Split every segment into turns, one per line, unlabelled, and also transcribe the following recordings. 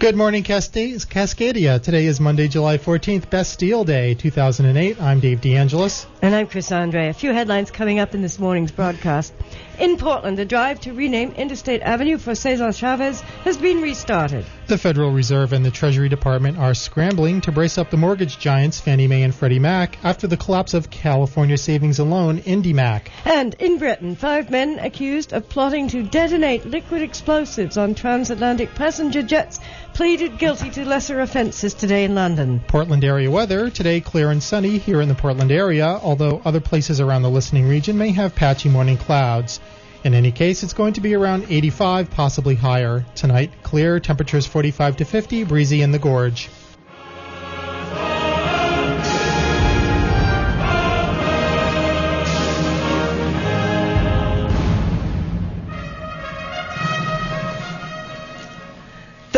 Good morning, Cascadia. Today is Monday, July 14th, Best Bastille Day, 2008. I'm Dave DeAngelis.
And I'm Chris Andre. A few headlines coming up in this morning's broadcast. In Portland, the drive to rename Interstate Avenue for Cesar Chavez has been restarted.
The Federal Reserve and the Treasury Department are scrambling to brace up the mortgage giants Fannie Mae and Freddie Mac after the collapse of California savings and loan IndyMac.
And in Britain, five men accused of plotting to detonate liquid explosives on transatlantic passenger jets pleaded guilty to lesser offenses today in London.
Portland area weather today clear and sunny here in the Portland area, although other places around the listening region may have patchy morning clouds. In any case, it's going to be around 85, possibly higher. Tonight, clear, temperatures 45 to 50, breezy in the gorge.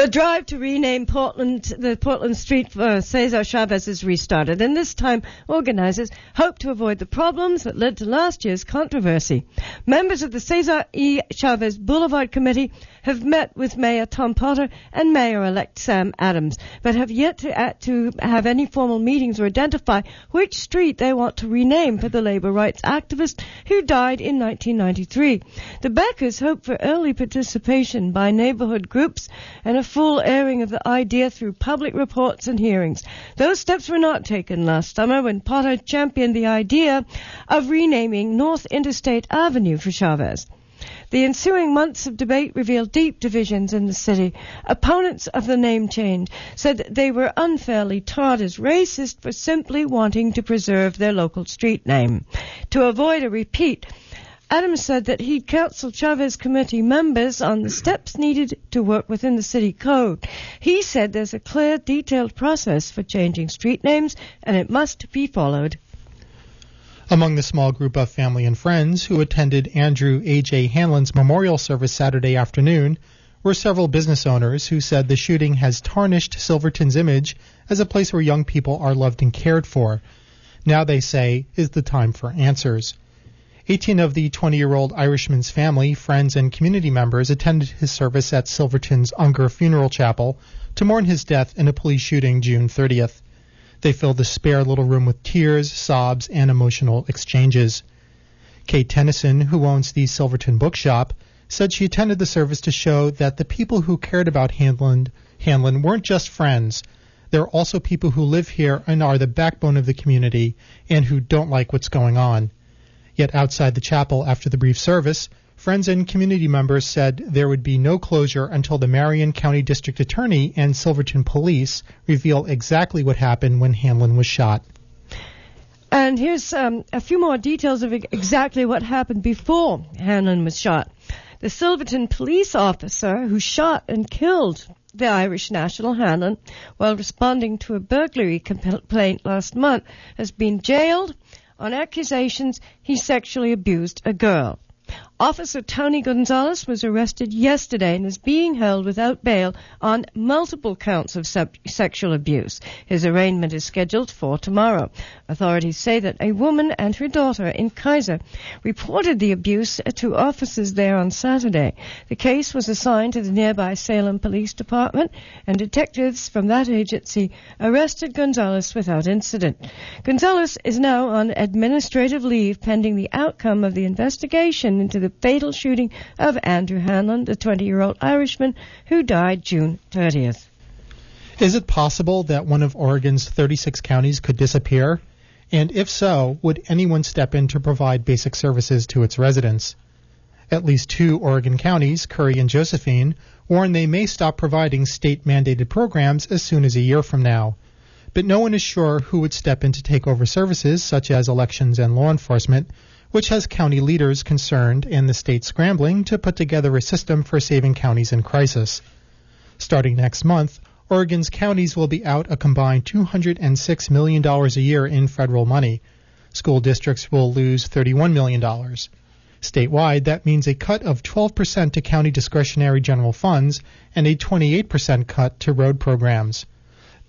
The drive to rename Portland, the Portland Street for Cesar Chavez is restarted, and this time organizers hope to avoid the problems that led to last year's controversy. Members of the Cesar E. Chavez Boulevard Committee have met with Mayor Tom Potter and Mayor-elect Sam Adams, but have yet to, to have any formal meetings or identify which street they want to rename for the labor rights activist who died in 1993. The backers hope for early participation by neighborhood groups and a full airing of the idea through public reports and hearings. Those steps were not taken last summer when Potter championed the idea of renaming North Interstate Avenue for Chavez. The ensuing months of debate revealed deep divisions in the city. Opponents of the name change said that they were unfairly tarred as racist for simply wanting to preserve their local street name. To avoid a repeat, Adams said that he'd counseled Chavez committee members on the steps needed to work within the city code. He said there's a clear, detailed process for changing street names and it must be followed.
Among the small group of family and friends who attended Andrew A.J. Hanlon's memorial service Saturday afternoon were several business owners who said the shooting has tarnished Silverton's image as a place where young people are loved and cared for. Now, they say, is the time for answers. 18 of the 20 year old Irishman's family, friends, and community members attended his service at Silverton's Unger Funeral Chapel to mourn his death in a police shooting June 30th. They filled the spare little room with tears, sobs, and emotional exchanges. Kate Tennyson, who owns the Silverton Bookshop, said she attended the service to show that the people who cared about Hanlon, Hanlon weren't just friends. They're also people who live here and are the backbone of the community and who don't like what's going on. Yet outside the chapel after the brief service, friends and community members said there would be no closure until the Marion County District Attorney and Silverton Police reveal exactly what happened when Hanlon was shot.
And here's um, a few more details of exactly what happened before Hanlon was shot. The Silverton police officer who shot and killed the Irish national Hanlon while responding to a burglary complaint last month has been jailed on accusations he sexually abused a girl. Officer Tony Gonzalez was arrested yesterday and is being held without bail on multiple counts of sub- sexual abuse. His arraignment is scheduled for tomorrow. Authorities say that a woman and her daughter in Keizer reported the abuse to officers there on Saturday. The case was assigned to the nearby Salem Police Department, and detectives from that agency arrested Gonzalez without incident. Gonzalez is now on administrative leave pending the outcome of the investigation into the fatal shooting of Andrew Hanlon, the 20 year old Irishman who died June 30th.
Is it possible that one of Oregon's 36 counties could disappear? And if so, would anyone step in to provide basic services to its residents? At least two Oregon counties, Curry and Josephine, warn they may stop providing state mandated programs as soon as a year from now. But no one is sure who would step in to take over services such as elections and law enforcement which has county leaders concerned and the state scrambling to put together a system for saving counties in crisis. Starting next month, Oregon's counties will be out a combined $206 million a year in federal money. School districts will lose $31 million. Statewide, that means a cut of 12% to county discretionary general funds and a 28% cut to road programs.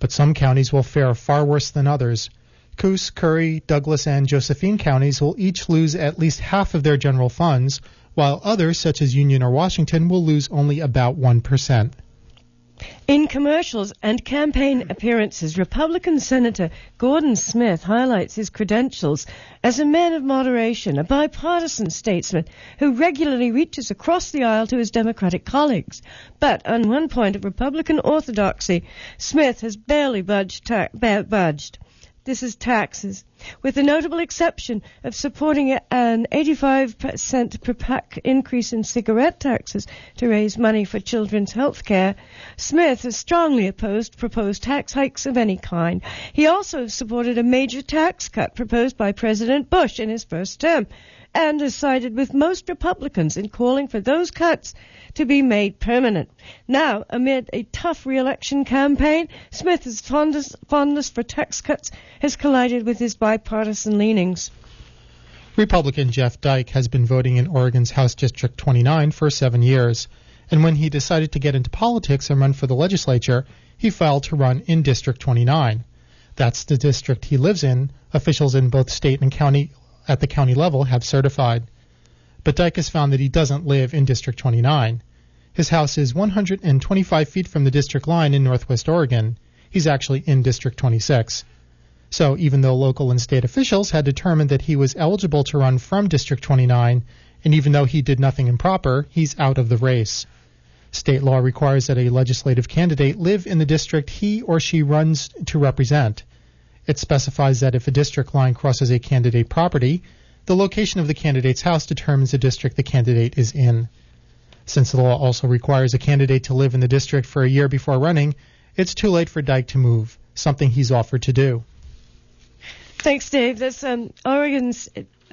But some counties will fare far worse than others. Coos, Curry, Douglas, and Josephine counties will each lose at least half of their general funds, while others, such as Union or Washington, will lose only about 1%.
In commercials and campaign appearances, Republican Senator Gordon Smith highlights his credentials as a man of moderation, a bipartisan statesman who regularly reaches across the aisle to his Democratic colleagues. But on one point of Republican orthodoxy, Smith has barely budged. Ta- budged. This is taxes, with the notable exception of supporting an 85 cent per pack increase in cigarette taxes to raise money for children's health care. Smith has strongly opposed proposed tax hikes of any kind. He also supported a major tax cut proposed by President Bush in his first term and has sided with most Republicans in calling for those cuts to be made permanent. Now, amid a tough re-election campaign, Smith's fondness, fondness for tax cuts has collided with his bipartisan leanings.
Republican Jeff Dyke has been voting in Oregon's House District 29 for seven years, and when he decided to get into politics and run for the legislature, he filed to run in District 29. That's the district he lives in. Officials in both state and county at the county level have certified. But Dyke has found that he doesn't live in District 29. His house is 125 feet from the district line in northwest Oregon. He's actually in District 26. So even though local and state officials had determined that he was eligible to run from District 29, and even though he did nothing improper, he's out of the race. State law requires that a legislative candidate live in the district he or she runs to represent. It specifies that if a district line crosses a candidate property, the location of the candidate's house determines the district the candidate is in. Since the law also requires a candidate to live in the district for a year before running, it's too late for Dyke to move, something he's offered to do.
Thanks, Dave. That's um, Oregon's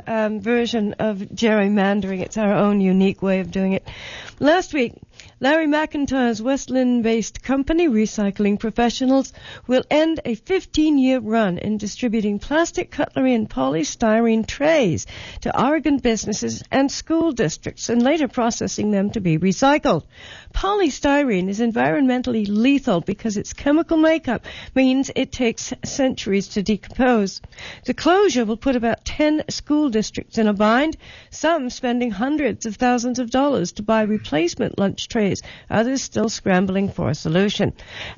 um, version of gerrymandering. It's our own unique way of doing it. Last week, Larry McIntyre's West Linn based company, Recycling Professionals, will end a 15 year run in distributing plastic cutlery and polystyrene trays to Oregon businesses and school districts and later processing them to be recycled. Polystyrene is environmentally lethal because its chemical makeup means it takes centuries to decompose. The closure will put about 10 school districts in a bind, some spending hundreds of thousands of dollars to buy replacement lunch trays others still scrambling for a solution.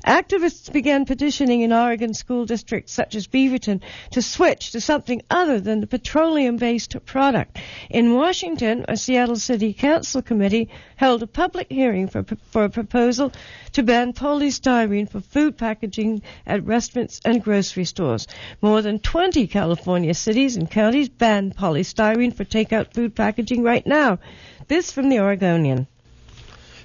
Activists began petitioning in Oregon school districts such as Beaverton to switch to something other than the petroleum-based product. In Washington, a Seattle City Council committee held a public hearing for, for a proposal to ban polystyrene for food packaging at restaurants and grocery stores. More than 20 California cities and counties ban polystyrene for takeout food packaging right now. This from the Oregonian.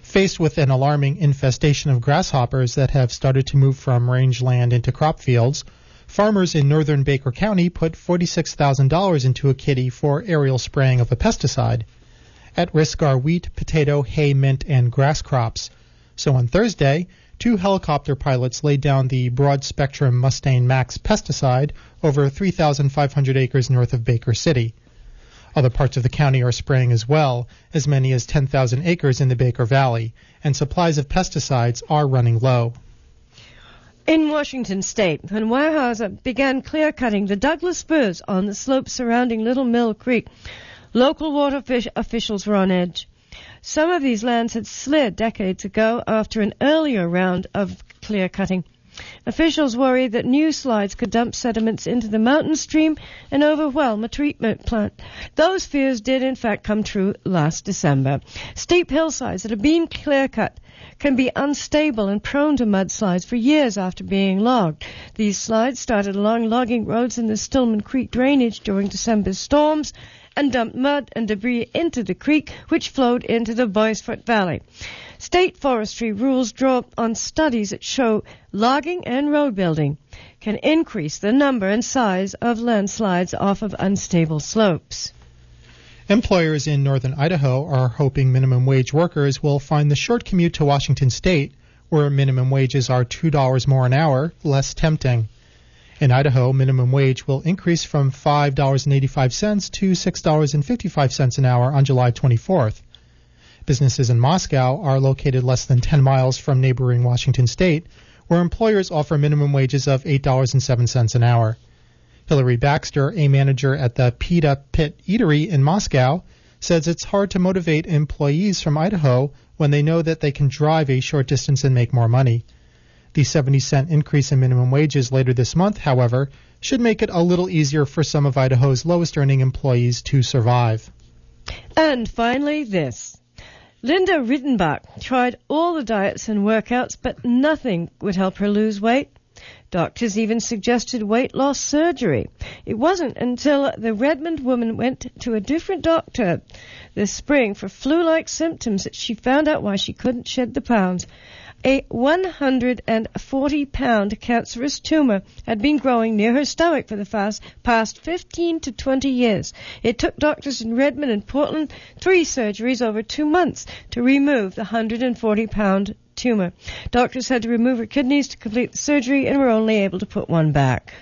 Faced with an alarming infestation of grasshoppers that have started to move from rangeland into crop fields, farmers in northern Baker County put $46,000 into a kitty for aerial spraying of a pesticide. At risk are wheat, potato, hay, mint, and grass crops. So on Thursday, two helicopter pilots laid down the broad spectrum Mustang Max pesticide over 3,500 acres north of Baker City. Other parts of the county are spraying as well, as many as 10,000 acres in the Baker Valley, and supplies of pesticides are running low.
In Washington state, when Weyerhaeuser began clear cutting the Douglas firs on the slopes surrounding Little Mill Creek, local water fish officials were on edge. Some of these lands had slid decades ago after an earlier round of clear cutting. Officials worry that new slides could dump sediments into the mountain stream and overwhelm a treatment plant. Those fears did in fact come true last December. Steep hillsides that have been clear cut can be unstable and prone to mudslides for years after being logged. These slides started along logging roads in the Stillman Creek drainage during December's storms and dumped mud and debris into the creek, which flowed into the Boistfort Valley. State forestry rules draw on studies that show logging and road building can increase the number and size of landslides off of unstable slopes.
Employers in northern Idaho are hoping minimum wage workers will find the short commute to Washington state, where minimum wages are $2 more an hour, less tempting. In Idaho, minimum wage will increase from $5.85 to $6.55 an hour on July 24th. Businesses in Moscow are located less than 10 miles from neighboring Washington state, where employers offer minimum wages of $8.07 an hour. Hillary Baxter, a manager at the Pita Pit Eatery in Moscow, says it's hard to motivate employees from Idaho when they know that they can drive a short distance and make more money. The 70 cent increase in minimum wages later this month, however, should make it a little easier for some of Idaho's lowest earning employees to survive.
And finally, this. Linda Rittenbach tried all the diets and workouts, but nothing would help her lose weight. Doctors even suggested weight loss surgery. It wasn't until the Redmond woman went to a different doctor this spring for flu-like symptoms that she found out why she couldn't shed the pounds. A 140 pound cancerous tumor had been growing near her stomach for the past 15 to 20 years. It took doctors in Redmond and Portland three surgeries over two months to remove the 140 pound tumor. Doctors had to remove her kidneys to complete the surgery and were only able to put one back.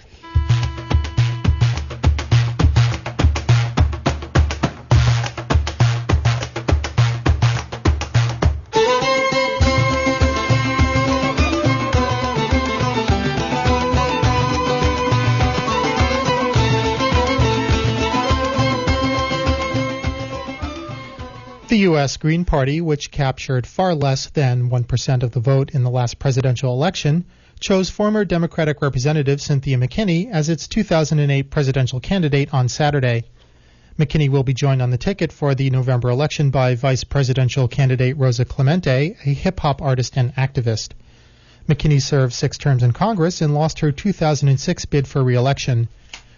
The U.S. Green Party, which captured far less than 1% of the vote in the last presidential election, chose former Democratic Representative Cynthia McKinney as its 2008 presidential candidate on Saturday. McKinney will be joined on the ticket for the November election by vice presidential candidate Rosa Clemente, a hip hop artist and activist. McKinney served six terms in Congress and lost her 2006 bid for re-election.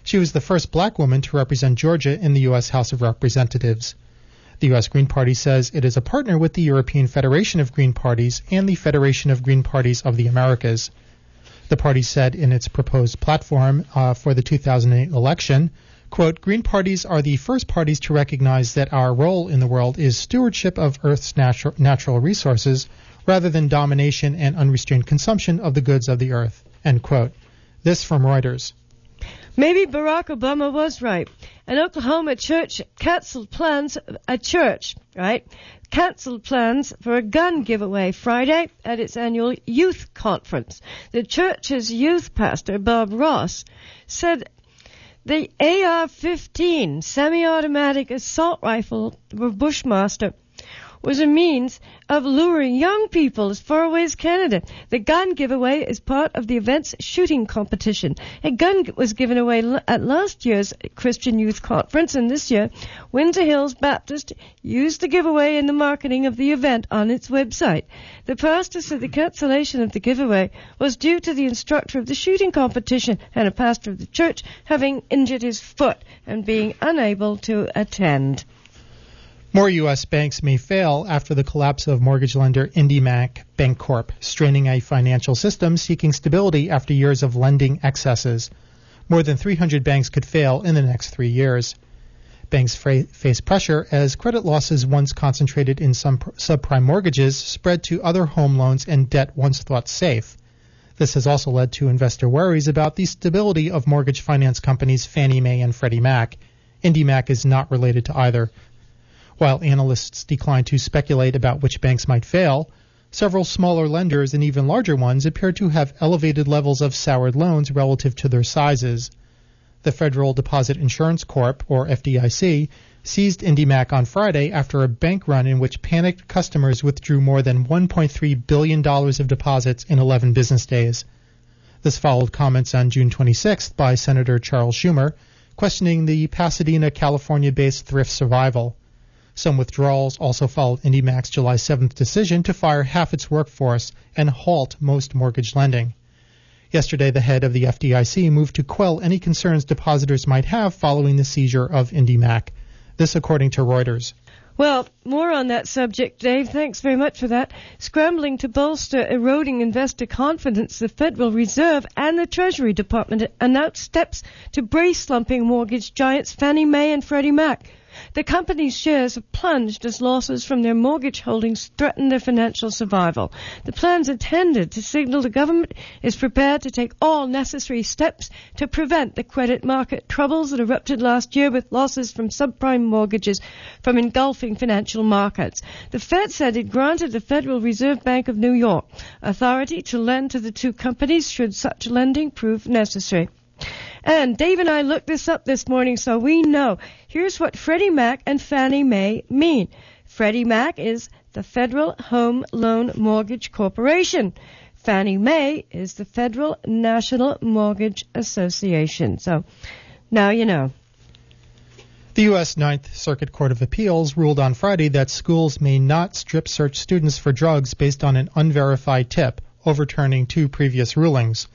She was the first black woman to represent Georgia in the U.S. House of Representatives. The U.S. Green Party says it is a partner with the European Federation of Green Parties and the Federation of Green Parties of the Americas. The party said in its proposed platform uh, for the 2008 election, quote, Green parties are the first parties to recognize that our role in the world is stewardship of Earth's natu- natural resources rather than domination and unrestrained consumption of the goods of the earth, end quote. This from Reuters.
Maybe Barack Obama was right. An Oklahoma church canceled plans, a church, right, canceled plans for a gun giveaway Friday at its annual youth conference. The church's youth pastor, Bob Ross, said the AR-15 semi-automatic assault rifle for Bushmaster was a means of luring young people as far away as Canada. The gun giveaway is part of the event's shooting competition. A gun was given away at last year's Christian Youth Conference, and this year, Windsor Hills Baptist used the giveaway in the marketing of the event on its website. The pastor said the cancellation of the giveaway was due to the instructor of the shooting competition and a pastor of the church having injured his foot and being unable to attend.
More U.S. banks may fail after the collapse of mortgage lender IndyMac Bancorp, straining a financial system seeking stability after years of lending excesses. More than 300 banks could fail in the next three years. Banks fra- face pressure as credit losses once concentrated in some pr- subprime mortgages spread to other home loans and debt once thought safe. This has also led to investor worries about the stability of mortgage finance companies Fannie Mae and Freddie Mac. IndyMac is not related to either. While analysts decline to speculate about which banks might fail, several smaller lenders and even larger ones appear to have elevated levels of soured loans relative to their sizes. The Federal Deposit Insurance Corp, or FDIC, seized IndyMac on Friday after a bank run in which panicked customers withdrew more than $1.3 billion of deposits in 11 business days. This followed comments on June 26th by Senator Charles Schumer questioning the Pasadena, California based thrift survival. Some withdrawals also followed IndyMac's July 7th decision to fire half its workforce and halt most mortgage lending. Yesterday, the head of the FDIC moved to quell any concerns depositors might have following the seizure of IndyMac. This according to Reuters.
Well, more on that subject, Dave. Thanks very much for that. Scrambling to bolster eroding investor confidence, the Federal Reserve and the Treasury Department announced steps to brace slumping mortgage giants Fannie Mae and Freddie Mac. The company's shares have plunged as losses from their mortgage holdings threaten their financial survival. The plans intended to signal the government is prepared to take all necessary steps to prevent the credit market troubles that erupted last year with losses from subprime mortgages from engulfing financial markets. The Fed said it granted the Federal Reserve Bank of New York authority to lend to the two companies should such lending prove necessary. And Dave and I looked this up this morning so we know. Here's what Freddie Mac and Fannie Mae mean. Freddie Mac is the Federal Home Loan Mortgage Corporation. Fannie Mae is the Federal National Mortgage Association. So now you know.
The U.S. Ninth Circuit Court of Appeals ruled on Friday that schools may not strip search students for drugs based on an unverified tip, overturning two previous rulings.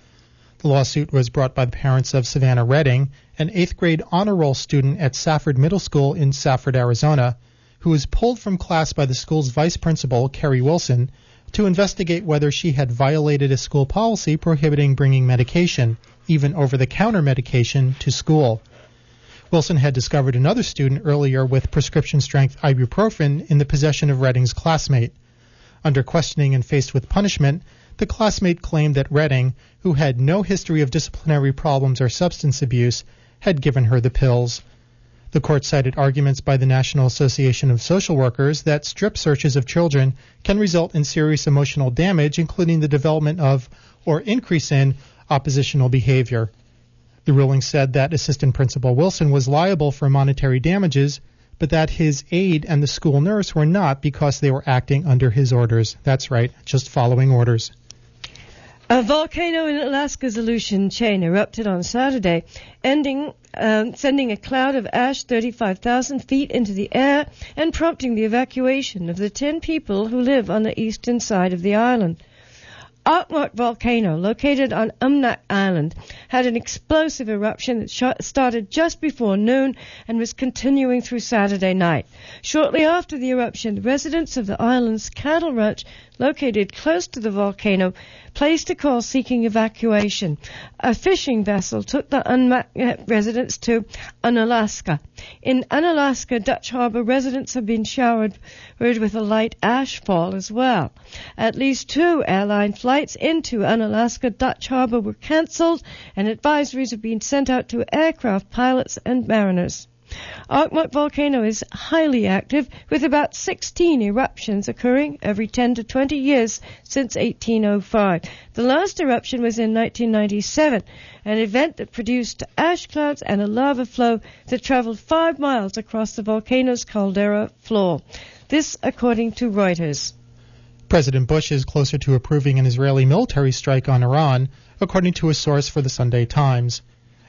The lawsuit was brought by the parents of Savannah Redding, an eighth grade honor roll student at Safford Middle School in Safford, Arizona, who was pulled from class by the school's vice principal, Kerry Wilson, to investigate whether she had violated a school policy prohibiting bringing medication, even over the counter medication, to school. Wilson had discovered another student earlier with prescription strength ibuprofen in the possession of Redding's classmate. Under questioning and faced with punishment, the classmate claimed that Redding, who had no history of disciplinary problems or substance abuse, had given her the pills. The court cited arguments by the National Association of Social Workers that strip searches of children can result in serious emotional damage, including the development of or increase in oppositional behavior. The ruling said that Assistant Principal Wilson was liable for monetary damages, but that his aide and the school nurse were not because they were acting under his orders. That's right, just following orders.
A volcano in Alaska's Aleutian chain erupted on Saturday, ending, um, sending a cloud of ash 35,000 feet into the air and prompting the evacuation of the 10 people who live on the eastern side of the island. Okmok volcano, located on Umnak Island, had an explosive eruption that started just before noon and was continuing through Saturday night. Shortly after the eruption, residents of the island's cattle ranch, located close to the volcano, placed a call seeking evacuation. A fishing vessel took the Umnak residents to Unalaska. In Unalaska, Dutch Harbor, residents have been showered with a light ash fall as well. At least two airline flights into Unalaska Dutch Harbor were cancelled, and advisories have been sent out to aircraft pilots and mariners. Okmok volcano is highly active, with about 16 eruptions occurring every 10 to 20 years since 1805. The last eruption was in 1997, an event that produced ash clouds and a lava flow that traveled five miles across the volcano's caldera floor. This, according to Reuters.
President Bush is closer to approving an Israeli military strike on Iran, according to a source for the Sunday Times.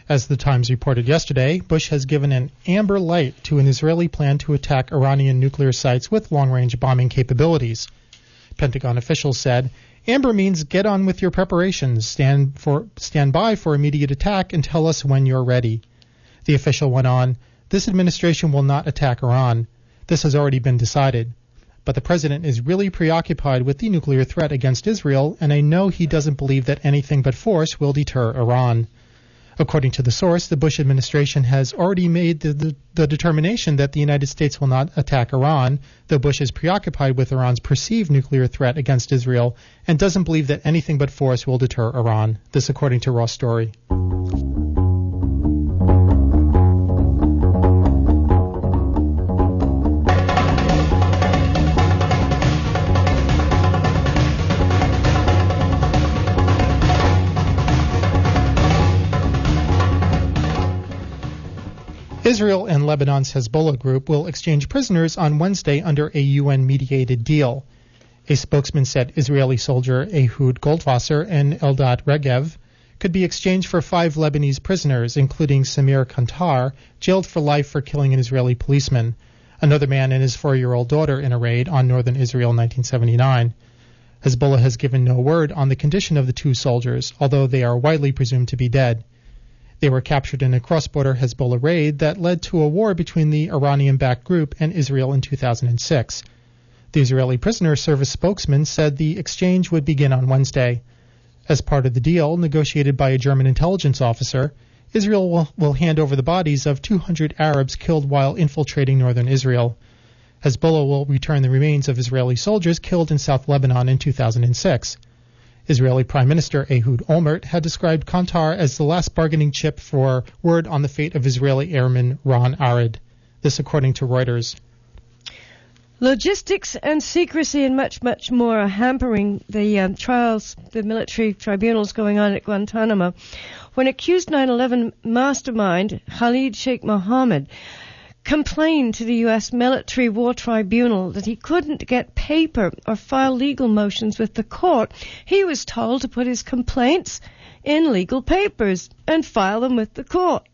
As the Times reported yesterday, Bush has given an amber light to an Israeli plan to attack Iranian nuclear sites with long range bombing capabilities. Pentagon officials said, Amber means get on with your preparations, stand, for, stand by for immediate attack, and tell us when you're ready. The official went on, This administration will not attack Iran. This has already been decided. But the president is really preoccupied with the nuclear threat against Israel, and I know he doesn't believe that anything but force will deter Iran. According to the source, the Bush administration has already made the, the, the, determination that the United States will not attack Iran, though Bush is preoccupied with Iran's perceived nuclear threat against Israel and doesn't believe that anything but force will deter Iran. This according to Raw Story. Israel and Lebanon's Hezbollah group will exchange prisoners on Wednesday under a UN mediated deal. A spokesman said Israeli soldier Ehud Goldwasser and Eldad Regev could be exchanged for five Lebanese prisoners, including Samir Kantar, jailed for life for killing an Israeli policeman, another man and his four year old daughter in a raid on northern Israel in 1979. Hezbollah has given no word on the condition of the two soldiers, although they are widely presumed to be dead. They were captured in a cross border Hezbollah raid that led to a war between the Iranian backed group and Israel in 2006. The Israeli prisoner service spokesman said the exchange would begin on Wednesday. As part of the deal, negotiated by a German intelligence officer, Israel will, will hand over the bodies of 200 Arabs killed while infiltrating northern Israel. Hezbollah will return the remains of Israeli soldiers killed in South Lebanon in 2006. Israeli Prime Minister Ehud Olmert had described Kantar as the last bargaining chip for word on the fate of Israeli airman Ron Arad. This according to Reuters.
Logistics and secrecy and much, much more are hampering the um, trials, the military tribunals going on at Guantanamo. When accused 9-11 mastermind Khalid Sheikh Mohammed complained to the U.S. Military War Tribunal that he couldn't get paper or file legal motions with the court, he was told to put his complaints in legal papers and file them with the court.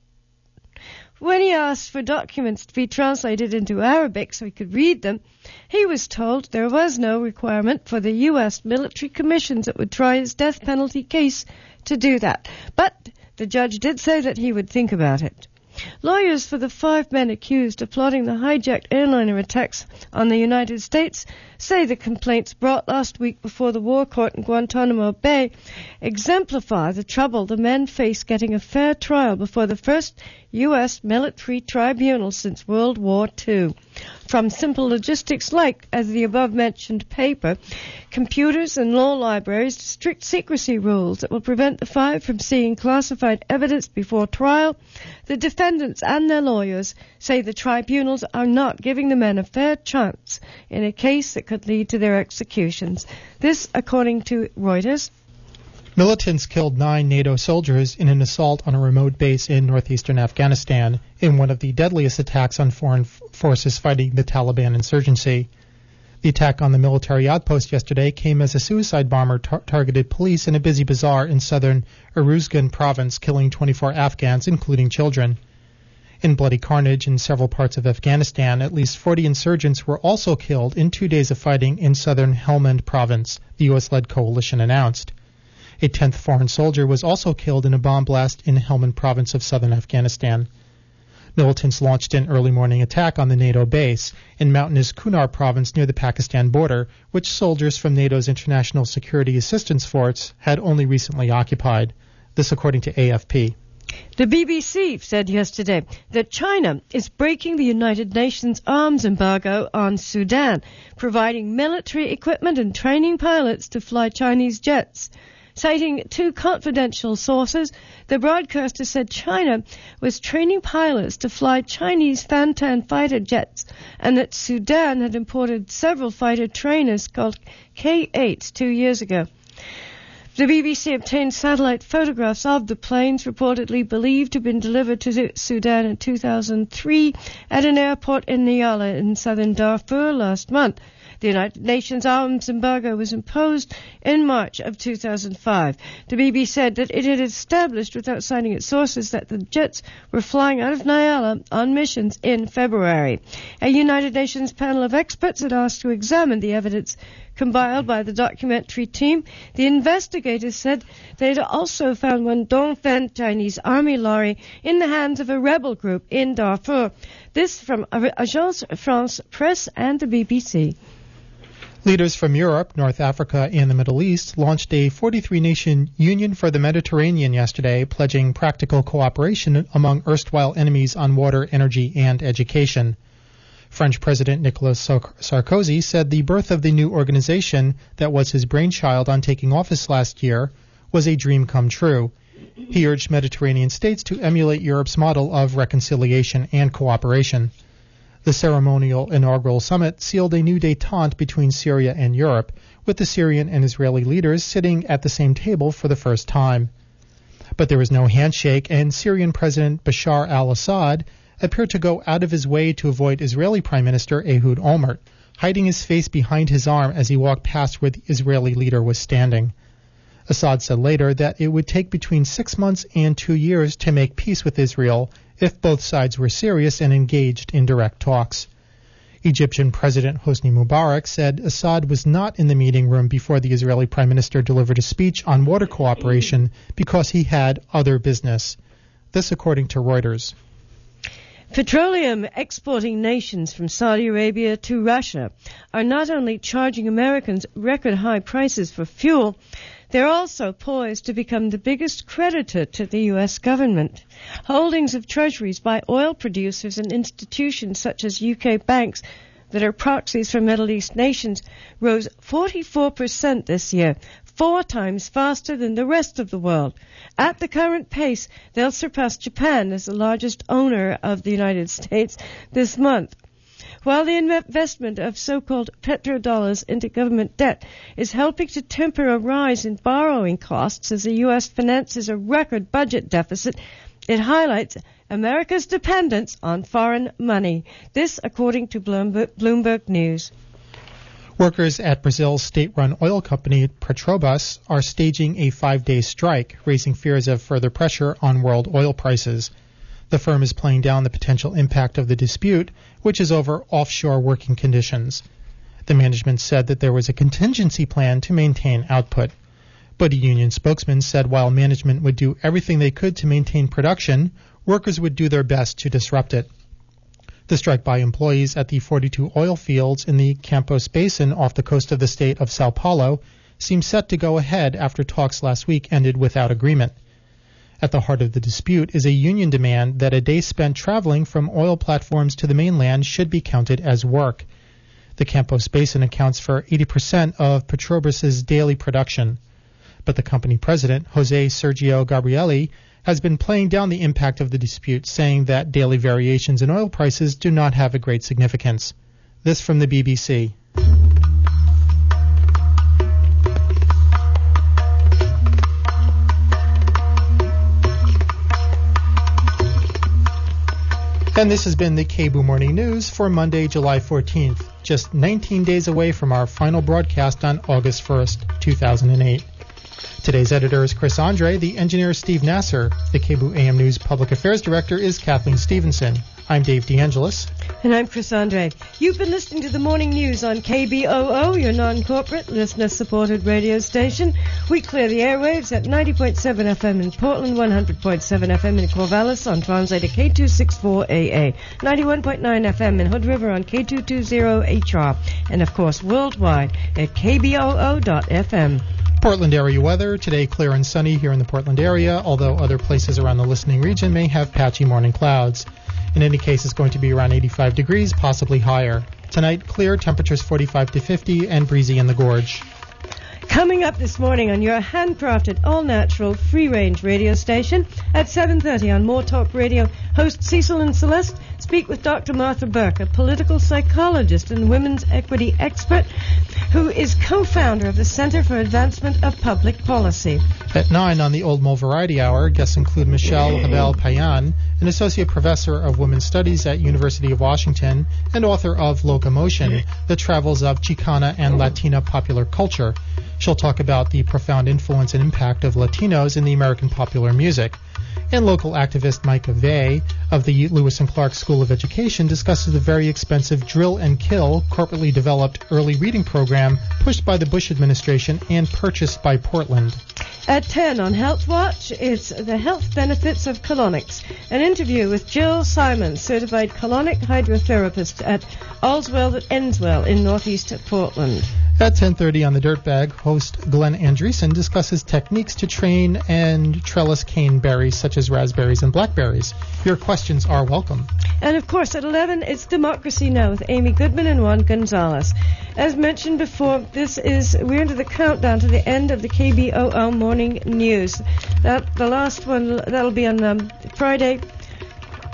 When he asked for documents to be translated into Arabic so he could read them, he was told there was no requirement for the U.S. military commissions that would try his death penalty case to do that. But the judge did say that he would think about it. Lawyers for the five men accused of plotting the hijacked airliner attacks on the United States say the complaints brought last week before the war court in Guantanamo Bay exemplify the trouble the men face getting a fair trial before the first U.S. military tribunal since World War II from simple logistics like, as the above mentioned paper, computers and law libraries to strict secrecy rules that will prevent the five from seeing classified evidence before trial. The defendants and their lawyers say the tribunals are not giving the men a fair chance in a case that could lead to their executions. This, according to Reuters.
Militants killed nine NATO soldiers in an assault on a remote base in northeastern Afghanistan in one of the deadliest attacks on foreign f- forces fighting the Taliban insurgency. The attack on the military outpost yesterday came as a suicide bomber tar- targeted police in a busy bazaar in southern Uruzgan province, killing 24 Afghans, including children. In bloody carnage in several parts of Afghanistan, at least 40 insurgents were also killed in two days of fighting in southern Helmand province, the U.S. led coalition announced. A 10th foreign soldier was also killed in a bomb blast in Helmand province of southern Afghanistan. Militants launched an early morning attack on the NATO base in mountainous Kunar province near the Pakistan border, which soldiers from NATO's International Security Assistance Force had only recently occupied. This according to AFP.
The BBC said yesterday that China is breaking the United Nations arms embargo on Sudan, providing military equipment and training pilots to fly Chinese jets. Citing two confidential sources, the broadcaster said China was training pilots to fly Chinese Fantan fighter jets and that Sudan had imported several fighter trainers called K-8s two years ago. The BBC obtained satellite photographs of the planes reportedly believed to have been delivered to Sudan in 2003 at an airport in Nyala in southern Darfur last month. The United Nations arms embargo was imposed in March of 2005. The BBC said that it had established, without citing its sources, that the jets were flying out of Nyala on missions in February. A United Nations panel of experts had asked to examine the evidence compiled by the documentary team. The investigators said they had also found one Dongfeng Chinese army lorry in the hands of a rebel group in Darfur. This from Agence France Presse and the BBC.
Leaders from Europe, North Africa, and the Middle East launched a 43 nation Union for the Mediterranean yesterday, pledging practical cooperation among erstwhile enemies on water, energy, and education. French President Nicolas Sarkozy said the birth of the new organization that was his brainchild on taking office last year was a dream come true. He urged Mediterranean states to emulate Europe's model of reconciliation and cooperation. The ceremonial inaugural summit sealed a new detente between Syria and Europe, with the Syrian and Israeli leaders sitting at the same table for the first time. But there was no handshake, and Syrian President Bashar al Assad appeared to go out of his way to avoid Israeli Prime Minister Ehud Olmert, hiding his face behind his arm as he walked past where the Israeli leader was standing. Assad said later that it would take between six months and two years to make peace with Israel if both sides were serious and engaged in direct talks. Egyptian President Hosni Mubarak said Assad was not in the meeting room before the Israeli Prime Minister delivered a speech on water cooperation because he had other business. This according to Reuters.
Petroleum exporting nations from Saudi Arabia to Russia are not only charging Americans record high prices for fuel, they're also poised to become the biggest creditor to the U.S. government. Holdings of treasuries by oil producers and institutions such as UK banks that are proxies for Middle East nations rose 44% this year, four times faster than the rest of the world. At the current pace, they'll surpass Japan as the largest owner of the United States this month. While the investment of so-called petrodollars into government debt is helping to temper a rise in borrowing costs as the U.S. finances a record budget deficit, it highlights America's dependence on foreign money. This, according to Bloomberg News.
Workers at Brazil's state-run oil company Petrobras are staging a five-day strike, raising fears of further pressure on world oil prices. The firm is playing down the potential impact of the dispute, which is over offshore working conditions. The management said that there was a contingency plan to maintain output. But a union spokesman said while management would do everything they could to maintain production, workers would do their best to disrupt it. The strike by employees at the 42 oil fields in the Campos Basin off the coast of the state of Sao Paulo seems set to go ahead after talks last week ended without agreement. At the heart of the dispute is a union demand that a day spent traveling from oil platforms to the mainland should be counted as work. The Campos Basin accounts for 80% of Petrobras' daily production. But the company president, Jose Sergio Gabrielli, has been playing down the impact of the dispute, saying that daily variations in oil prices do not have a great significance. This from the BBC. And this has been the KBOO Morning News for Monday, July 14th, just 19 days away from our final broadcast on August 1st, 2008. Today's editor is Chris Andre. The engineer is Steve Nasser. The KBOO AM News Public Affairs Director is Kathleen Stevenson. I'm Dave DeAngelis.
And I'm Chris Andre. You've been listening to the morning news on KBOO, your non-corporate, listener-supported radio station. We clear the airwaves at 90.7 FM in Portland, 100.7 FM in Corvallis on translator K264AA, 91.9 FM in Hood River on K220HR, and of course worldwide at KBOO.FM.
Portland area weather. Today clear and sunny here in the Portland area, although other places around the listening region may have patchy morning clouds. In any case, it's going to be around 85 degrees, possibly higher. Tonight, clear, temperatures 45 to 50, and breezy in the gorge.
Coming up this morning on your handcrafted, all-natural, free-range radio station at 7.30 on More Talk Radio, host Cecil and Celeste speak with Dr. Martha Burk, a political psychologist and women's equity expert who is co-founder of the Center for Advancement of Public Policy.
At 9 on the Old Mole Variety Hour, guests include Michelle Habell-Pallán, an associate professor of women's studies at University of Washington and author of Loca Motion, The Travels of Chicana and Latina Popular Culture. She'll talk about the profound influence and impact of Latinos in the American popular music and local activist Micah Vey of the Lewis and Clark School of Education discusses the very expensive Drill and Kill corporately developed early reading program pushed by the Bush administration and purchased by Portland.
At 10 on Health Watch, it's the health benefits of colonics. An interview with Jill Simon, certified colonic hydrotherapist at Allswell that Enswell in northeast Portland.
At 10:30 on the Dirtbag, host Glenn Andreessen discusses techniques to train and trellis cane berries such as raspberries and blackberries. Your questions are welcome.
And of course, at 11, it's Democracy Now! with Amy Goodman and Juan Gonzalez. As mentioned before, this is, we're into the countdown to the end of the KBOO morning news. That, the last one, that'll be on um, Friday,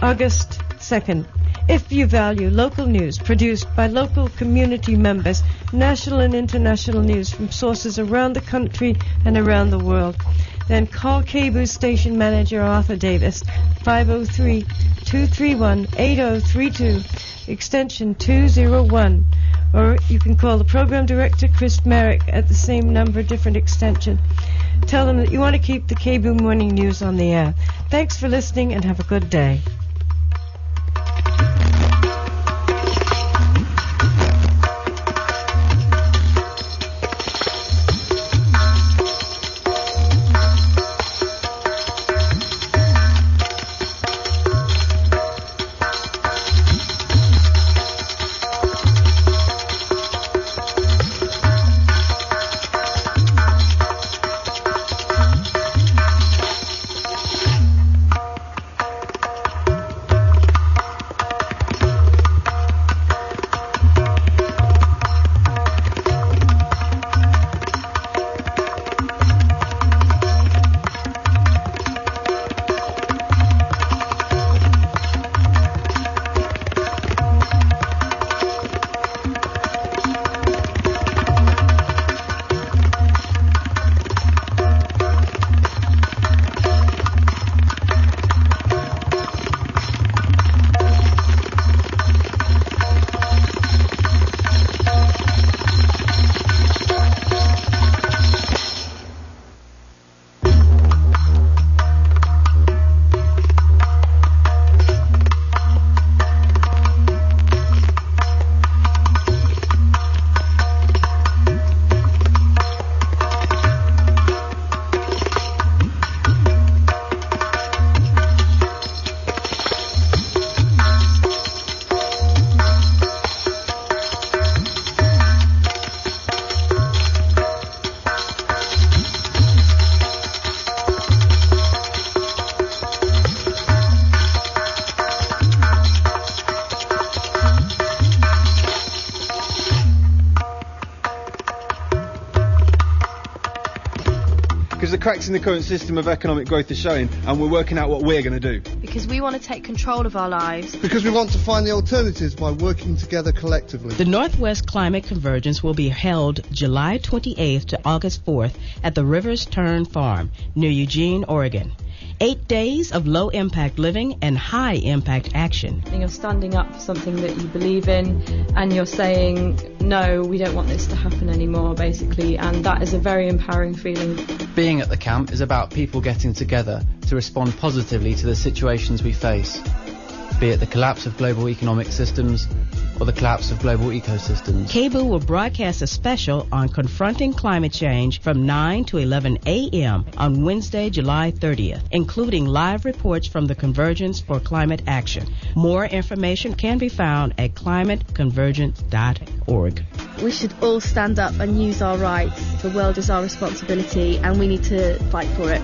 August 2nd. If you value local news produced by local community members, national and international news from sources around the country and around the world, then call KBOO station manager Arthur Davis, 503-231-8032, extension 201. Or you can call the program director, Chris Merrick, at the same number, different extension. Tell them that you want to keep the KBOO Morning News on the air. Thanks for listening and have a good day.
Cracks in the current system of economic growth are showing, and we're working out what we're going to do.
Because we want to take control of our lives.
Because we want to find the alternatives by working together collectively.
The Northwest Climate Convergence will be held July 28th to August 4th at the Rivers Turn Farm near Eugene, Oregon. Eight days of low impact living and high impact action.
And you're standing up for something that you believe in and you're saying, no, we don't want this to happen anymore, basically. And that is a very empowering feeling.
Being at the camp is about people getting together to respond positively to the situations we face, be it the collapse of global economic systems or the collapse of global ecosystems.
KBOO will broadcast a special on confronting climate change from 9 to 11 a.m. on Wednesday, July 30th, including live reports from the Convergence for Climate Action. More information can be found at climateconvergence.org.
We should all stand up and use our rights. The world is our responsibility and we need to fight for it.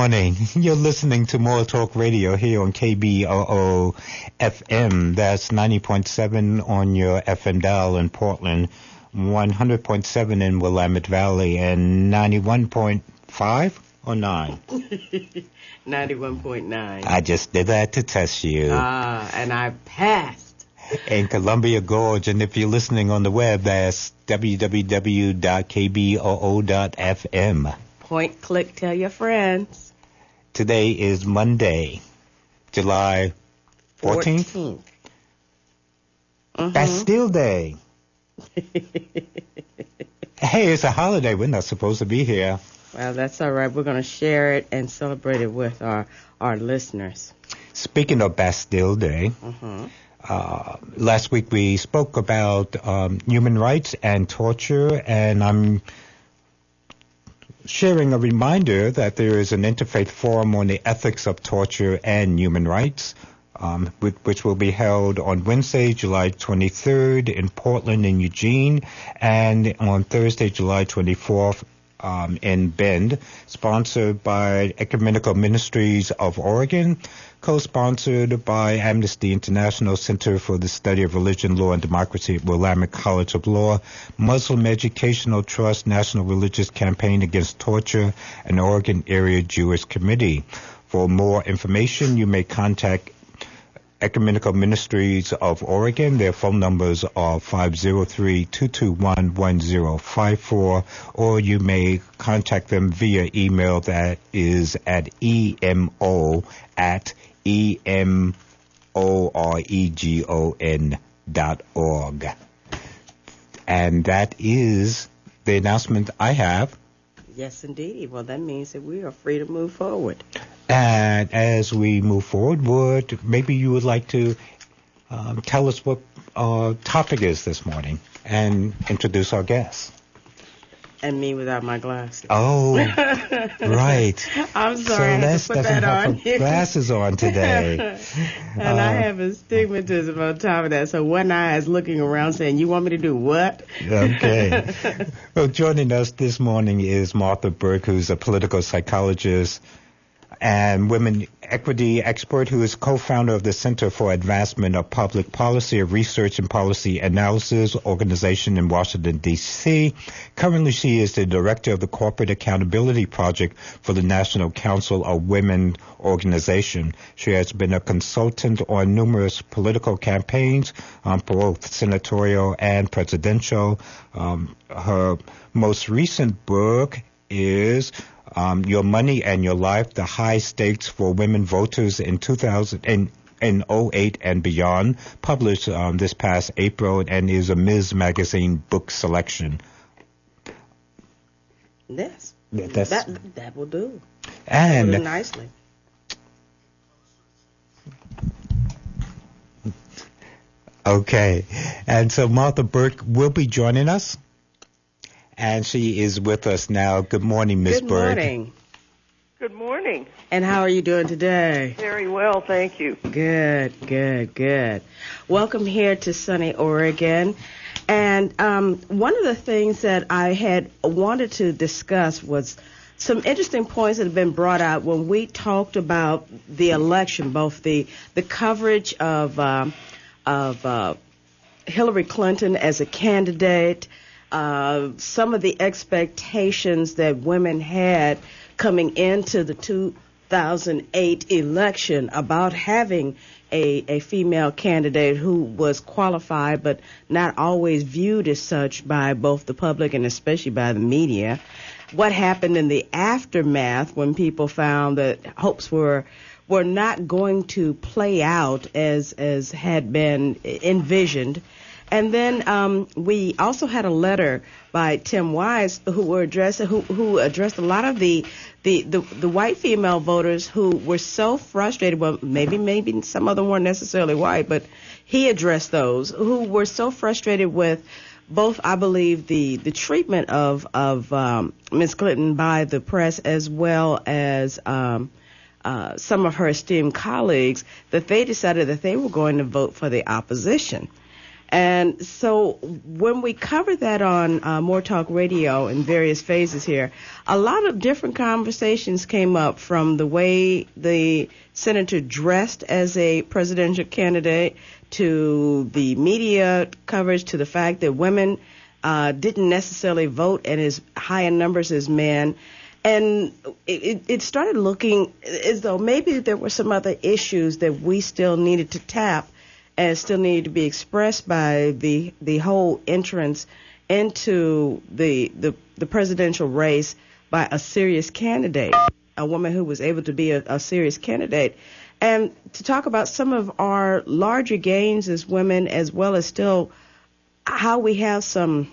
Morning. You're listening to More Talk Radio here on KBOO FM. That's 90.7 on your FM dial in Portland, 100.7 in Willamette Valley, and 91.5 or 9?
91.9.
I just did that to test you.
Ah, and I passed.
In Columbia Gorge, and if you're listening on the web, that's www.kboo.fm.
Point, click, tell your friends.
Today is Monday, July 14th.
14th. Mhm.
Bastille Day. hey, it's a holiday. We're not supposed to be here.
Well, that's all right. We're going to share it and celebrate it with our, our listeners.
Speaking of Bastille Day,
Mhm.
uh, last week we spoke about um, human rights and torture, and I'm sharing a reminder that there is an interfaith forum on the ethics of torture and human rights, um, which, which will be held on Wednesday, July 23rd in Portland and Eugene, and on Thursday, July 24th um, in Bend, sponsored by Ecumenical Ministries of Oregon, co-sponsored by Amnesty International Center for the Study of Religion, Law, and Democracy at Willamette College of Law, Muslim Educational Trust, National Religious Campaign Against Torture, and Oregon Area Jewish Committee. For more information, you may contact Ecumenical Ministries of Oregon. Their phone numbers are 503-221-1054, or you may contact them via email that is at emo at E E-M-O-R-E-G-O-N dot org. And that is the announcement I have.
Yes, indeed. Well, that means that we are free to move forward.
And as we move forward, would maybe you would like to um, tell us what our topic is this morning and introduce our guests.
And me without my glasses.
Oh, right.
I'm
So
sorry, I to put
doesn't
that
have
on.
her glasses on today.
and I
Uh,
have astigmatism on top of that, so one eye is looking around saying, "You want me to do what?"
Okay. well, joining us this morning is Martha Burk, who's a political psychologist and women equity expert who is co-founder of the Center for Advancement of Public Policy, a research and policy analysis organization in Washington, D.C. Currently, she is the director of the Corporate Accountability Project for the National Council of Women organization. She has been a consultant on numerous political campaigns, um, both senatorial and presidential. Um, her most recent book is um, Your Money and Your Life, the High Stakes for Women Voters in 2000 and in 08 and beyond, published um, this past April and is a Ms. Magazine book selection.
Yes,
Yeah,
that that will do.
And
Will do nicely.
Okay. And so Martha Burk will be joining us. And she is with us now. Good morning, Miss
Good
Burk.
morning.
Good morning.
And how are you doing today?
Very well, thank you.
Good, good, good. Welcome here to sunny Oregon. And um, one of the things that I had wanted to discuss was some interesting points that have been brought out when we talked about the election, both the the coverage of um, of uh, Hillary Clinton as a candidate, uh, some of the expectations that women had coming into the 2008 election about having a, a female candidate who was qualified but not always viewed as such by both the public and especially by the media. What happened in the aftermath when people found that hopes were were not going to play out as as had been envisioned. And then um, we also had a letter by Tim Wise who were addressed who who addressed a lot of the the, the the white female voters who were so frustrated. Well, maybe maybe some of them weren't necessarily white, but he addressed those who were so frustrated with both, I believe, the the treatment of of um, Ms. Clinton by the press as well as um, uh, some of her esteemed colleagues that they decided that they were going to vote for the opposition. And so when we covered that on uh, More Talk Radio in various phases here, a lot of different conversations came up from the way the senator dressed as a presidential candidate to the media coverage to the fact that women uh, didn't necessarily vote at as high in numbers as men. And it, it started looking as though maybe there were some other issues that we still needed to tap and still needed to be expressed by the the whole entrance into the the, the presidential race by a serious candidate, a woman who was able to be a, a serious candidate, and to talk about some of our larger gains as women, as well as still how we have some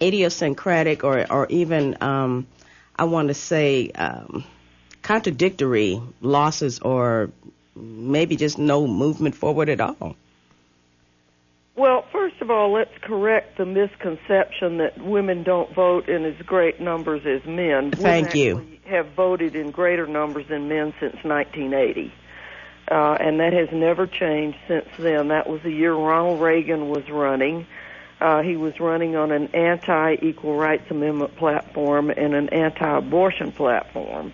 idiosyncratic or or even um, I want to say um, contradictory losses or maybe just no movement forward at all?
Well, first of all, let's correct the misconception that women don't vote in as great numbers as men.
Thank
women
you.
Have voted in greater numbers than men since 1980. Uh, and that has never changed since then. That was the year Ronald Reagan was running. Uh, he was running on an anti-equal rights amendment platform and an anti-abortion platform.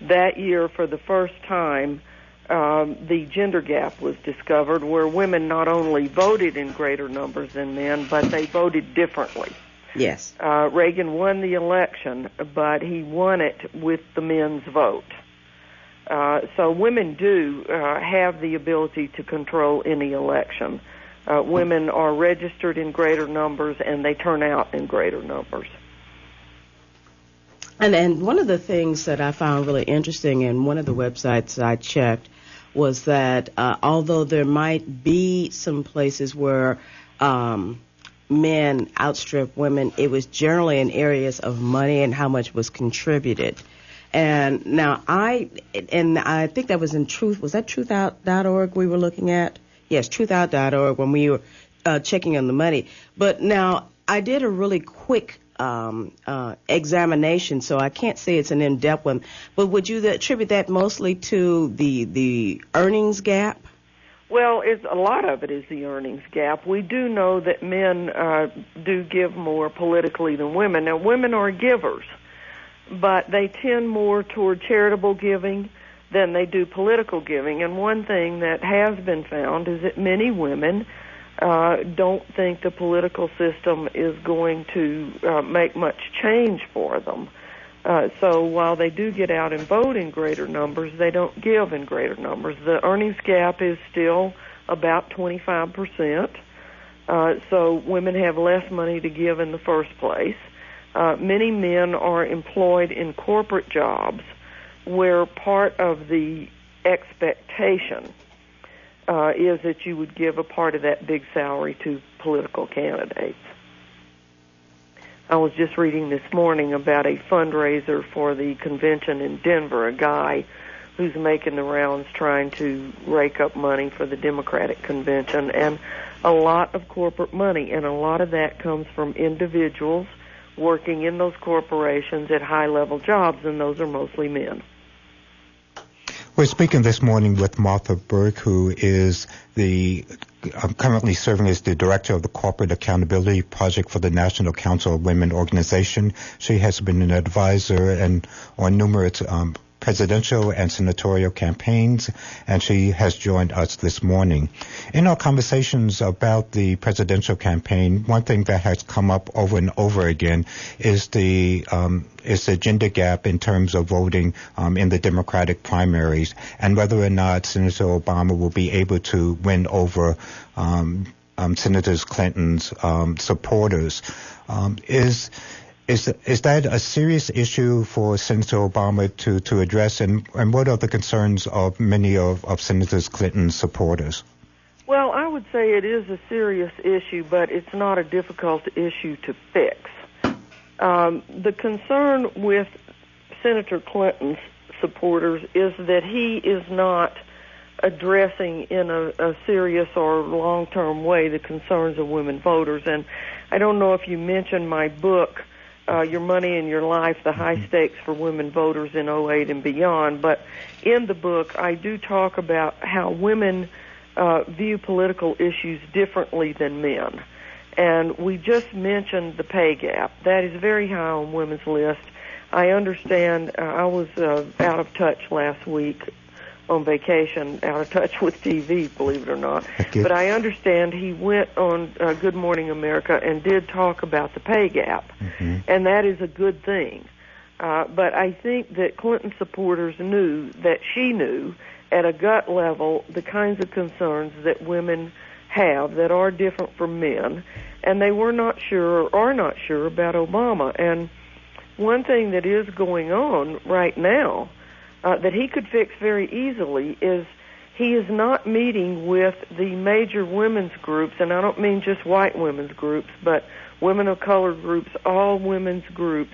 That year, for the first time, um, the gender gap was discovered where women not only voted in greater numbers than men, but they voted differently.
Yes.
Uh, Reagan won the election, but he won it with the men's vote. Uh, so women do uh, have the ability to control any election. Uh, women are registered in greater numbers and they turn out in greater numbers.
And and one of the things that I found really interesting in one of the websites I checked was that uh, although there might be some places where um, men outstrip women, it was generally in areas of money and how much was contributed. And now I, and I think that was in Truth, was that truthout.org we were looking at? Yes, truthout.org when we were uh, checking on the money. But now I did a really quick um, uh, examination, so I can't say it's an in-depth one. But would you attribute that mostly to the the earnings gap?
Well, it's a lot of it is the earnings gap. We do know that men uh, do give more politically than women. Now, women are givers, but they tend more toward charitable giving than they do political giving. And one thing that has been found is that many women uh, don't think the political system is going to uh, make much change for them. Uh, so while they do get out and vote in greater numbers, they don't give in greater numbers. The earnings gap is still about 25%. Uh, so women have less money to give in the first place. Uh, many men are employed in corporate jobs where part of the expectation uh, is that you would give a part of that big salary to political candidates. I was just reading this morning about a fundraiser for the convention in Denver, a guy who's making the rounds trying to rake up money for the Democratic convention and a lot of corporate money and a lot of that comes from individuals working in those corporations at high level jobs and those are mostly men.
We're speaking this morning with Martha Burk, who is the I'm currently serving as the director of the Corporate Accountability Project for the National Council of Women Organization. She has been an advisor and on numerous um, presidential and senatorial campaigns, and she has joined us this morning. In our conversations about the presidential campaign, one thing that has come up over and over again is the um, is the gender gap in terms of voting um, in the Democratic primaries, and whether or not Senator Obama will be able to win over um, um, Senator Clinton's um, supporters. Um, is is is that a serious issue for Senator Obama to, to address, and, and what are the concerns of many of, of Senator Clinton's supporters?
Well, I would say it is a serious issue, but it's not a difficult issue to fix. Um, the concern with Senator Clinton's supporters is that he is not addressing in a, a serious or long-term way the concerns of women voters. And I don't know if you mentioned my book uh, Your Money and Your Life, The High. Stakes for Women Voters in 08 and Beyond. But in the book, I do talk about how women uh, view political issues differently than men. And we just mentioned the pay gap. That is very high on women's list. I understand. Uh, I was uh, out of touch last week on vacation, out of touch with TV, believe it or not. But I understand he went on uh, Good Morning America and did talk about the pay gap, mm-hmm. and that is a good thing. Uh, but I think that Clinton supporters knew that she knew at a gut level the kinds of concerns that women have that are different from men, and they were not sure or are not sure about Obama. And one thing that is going on right now uh, that he could fix very easily is he is not meeting with the major women's groups, and I don't mean just white women's groups, but women of color groups, all women's groups,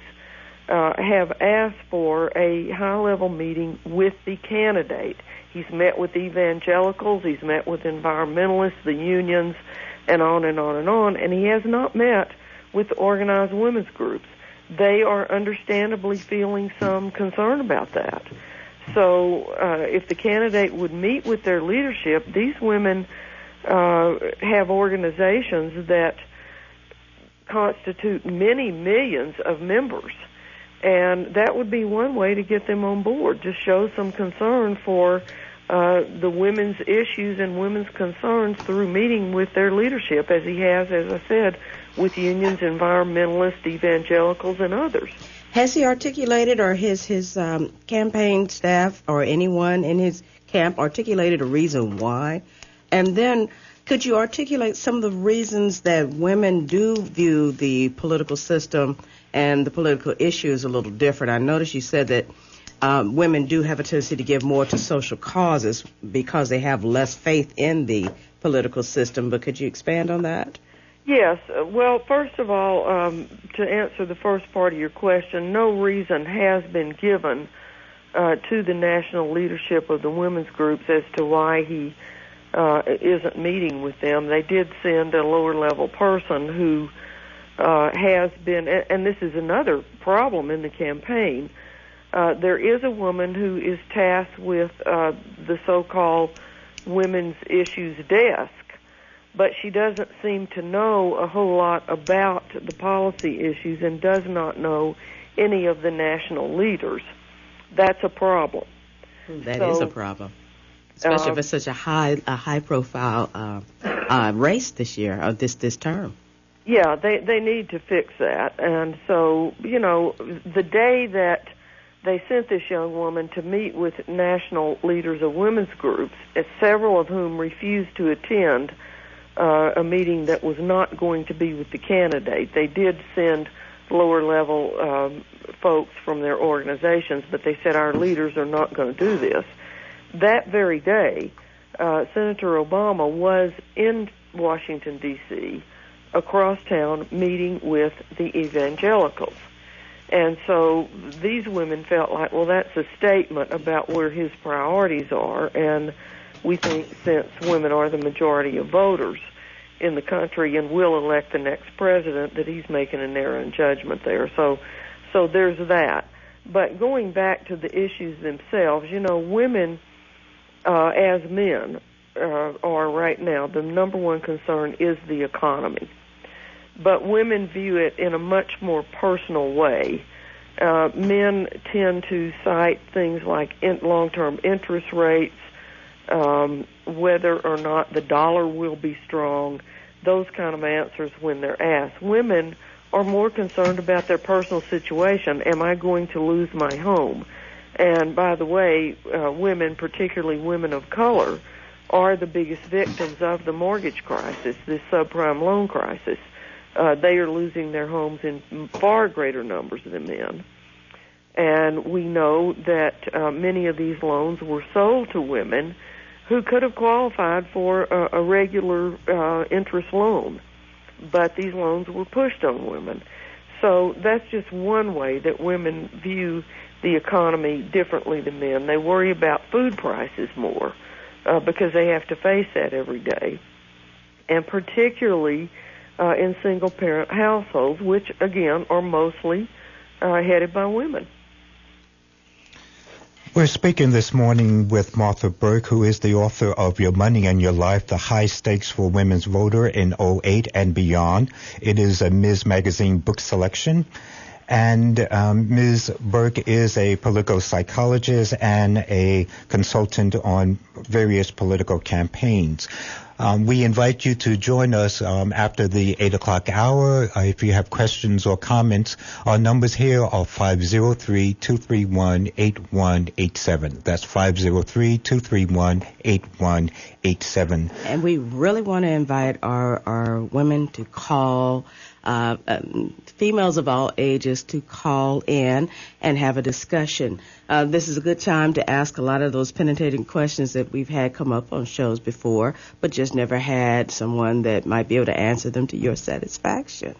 uh, have asked for a high level meeting with the candidate. He's met with evangelicals, he's met with environmentalists, the unions, and on and on and on, and he has not met with organized women's groups. They are understandably feeling some concern about that. So, uh, if the candidate would meet with their leadership, these women uh, have organizations that constitute many millions of members. And that would be one way to get them on board, to show some concern for uh, the women's issues and women's concerns through meeting with their leadership, as he has, as I said, with unions, environmentalists, evangelicals, and others.
Has he articulated, or his his um, campaign staff, or anyone in his camp articulated a reason why? And then, could you articulate some of the reasons that women do view the political system and the political issues a little different? I noticed you said that um, women do have a tendency to give more to social causes because they have less faith in the political system. But could you expand on that?
Yes. Uh, well, first of all, um, to answer the first part of your question, no reason has been given uh, to the national leadership of the women's groups as to why he uh, isn't meeting with them. They did send a lower level person who uh, has been, and this is another problem in the campaign. Uh, there is a woman who is tasked with uh, the so-called women's issues desk but she doesn't seem to know a whole lot about the policy issues and does not know any of the national leaders. That's a problem.
That so, is a problem, especially uh, for such a high a high profile uh, uh, race this year or this this term.
Yeah, they they need to fix that, and so you know the day that they sent this young woman to meet with national leaders of women's groups, several of whom refused to attend uh, a meeting that was not going to be with the candidate. They did send lower level um, folks from their organizations, but they said our leaders are not going to do this. That very day, uh, Senator Obama was in Washington, D.C., across town meeting with the evangelicals. And so these women felt like, well, that's a statement about where his priorities are, and we think since women are the majority of voters in the country and will elect the next president, that he's making an error in judgment there. So, so there's that. But going back to the issues themselves, you know, women, uh, as men, uh, are right now, the number one concern is the economy. But women view it in a much more personal way. Uh, men tend to cite things like in long-term interest rates, um, whether or not the dollar will be strong, those kind of answers when they're asked. Women are more concerned about their personal situation. Am I going to lose my home? And by the way, uh, women, particularly women of color, are the biggest victims of the mortgage crisis, this subprime loan crisis. Uh, they are losing their homes in far greater numbers than men. And we know that uh, many of these loans were sold to women who could have qualified for a, a regular uh, interest loan, but these loans were pushed on women. So that's just one way that women view the economy differently than men. They worry about food prices more uh, because they have to face that every day, and particularly uh, in single parent households, which again are mostly uh, headed by women.
We're speaking this morning with Martha Burk, who is the author of Your Money and Your Life, The High Stakes for Women's Voter in 08 and Beyond. It is a Ms. Magazine book selection. And um, Ms. Burk is a political psychologist and a consultant on various political campaigns. Um, we invite you to join us um, after the 8 o'clock hour. Uh, if you have questions or comments, our numbers here are 503-231-8187. That's 503-231-8187.
And we really want to invite our, our women to call uh, um, females of all ages to call in and have a discussion. Uh, this is a good time to ask a lot of those penetrating questions that we've had come up on shows before, but just never had someone that might be able to answer them to your satisfaction.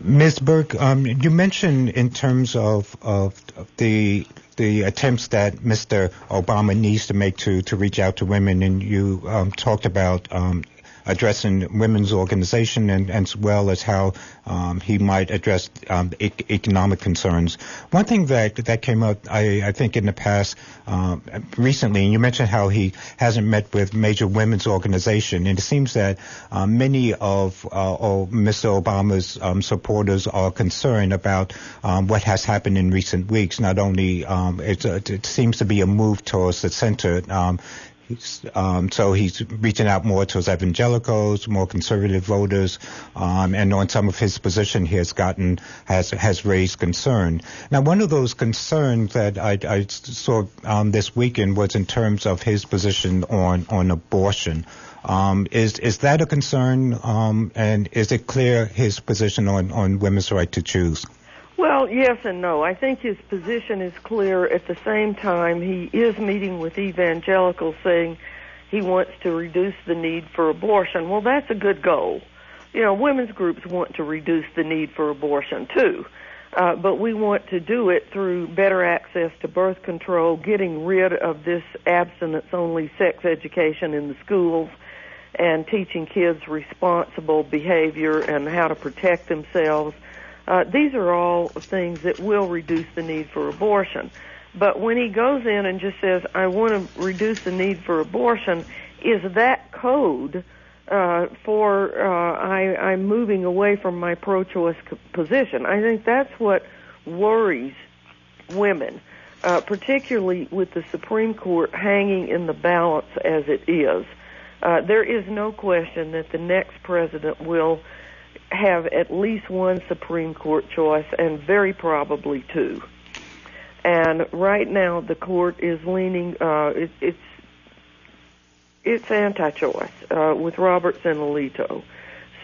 Ms. Burk, um, you mentioned in terms of, of the the attempts that Mr. Obama needs to make to, to reach out to women, and you um, talked about um, addressing women's organization and, as well as how um, he might address um, e- economic concerns. One thing that that came up, I, I think, in the past um, recently, and you mentioned how he hasn't met with major women's organization, and it seems that um, many of uh, Mr. Obama's um, supporters are concerned about um, what has happened in recent weeks. Not only it seems to be a move towards the center um, so he's reaching out more towards evangelicals, more conservative voters, um, and on some of his position, he has gotten has has raised concern. Now, one of those concerns that I, I saw um, this weekend was in terms of his position on on abortion. Um, is is that a concern? Um, and is it clear his position on on women's right to choose?
Well, yes and no. I think his position is clear. At the same time, he is meeting with evangelicals saying he wants to reduce the need for abortion. Well, that's a good goal. You know, women's groups want to reduce the need for abortion too. Uh, but we want to do it through better access to birth control, getting rid of this abstinence only sex education in the schools, and teaching kids responsible behavior and how to protect themselves uh, these are all things that will reduce the need for abortion. But when he goes in and just says, I want to reduce the need for abortion, is that code uh, for uh, I, I'm moving away from my pro-choice position? I think that's what worries women, uh, particularly with the Supreme Court hanging in the balance as it is. Uh, there is no question that the next president will have at least one Supreme Court choice and very probably two. And right now, the court is leaning. Uh, it, it's it's anti-choice uh, with Roberts and Alito.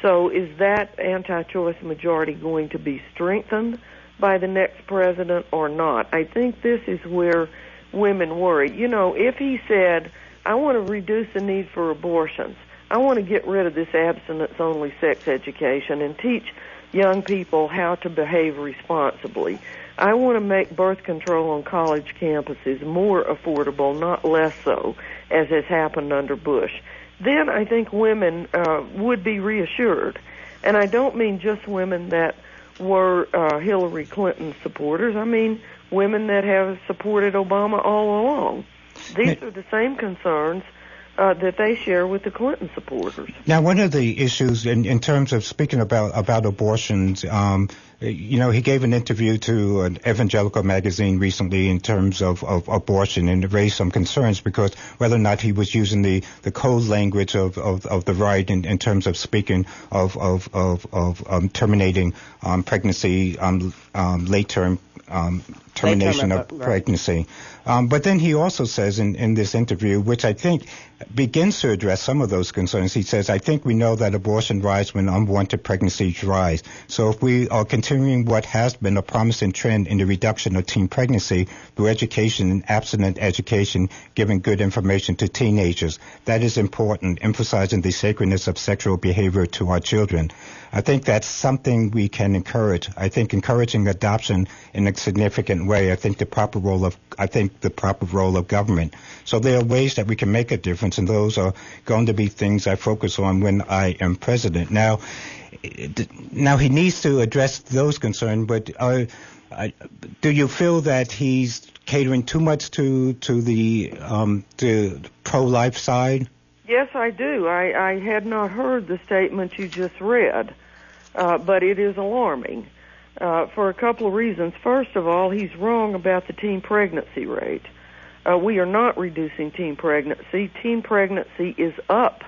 So, is that anti-choice majority going to be strengthened by the next president or not? I think this is where women worry. You know, if he said, "I want to reduce the need for abortions," I want to get rid of this abstinence only sex education and teach young people how to behave responsibly. I want to make birth control on college campuses more affordable, not less so, as has happened under Bush. Then I think women uh, would be reassured. And I don't mean just women that were uh, Hillary Clinton supporters. I mean women that have supported Obama all along. These are the same concerns uh, that they share with the Clinton supporters.
Now, one of the issues in, in terms of speaking about about abortions, um, you know, he gave an interview to an evangelical magazine recently in terms of, of abortion and raised some concerns because whether or not he was using the, the code language of, of, of the right in, in terms of speaking of of of, of um, terminating um, pregnancy, um, um, late term um, termination of pregnancy. Um, but then he also says in, in this interview, which I think begins to address some of those concerns. He says, I think we know that abortion rise when unwanted pregnancies rise. So if we are continuing what has been a promising trend in the reduction of teen pregnancy through education and abstinent education, giving good information to teenagers, that is important, emphasizing the sacredness of sexual behavior to our children. I think that's something we can encourage. I think encouraging adoption in a significant way. I think the proper role of I think the proper role of government. So there are ways that we can make a difference, and those are going to be things I focus on when I am president. Now, now he needs to address those concerns, but. Uh, Uh, do you feel that he's catering too much to to the um, the pro-life side?
Yes, I do. I, I had not heard the statement you just read, uh, but it is alarming uh, for a couple of reasons. First of all, he's wrong about the teen pregnancy rate. Uh, we are not reducing teen pregnancy. Teen pregnancy is up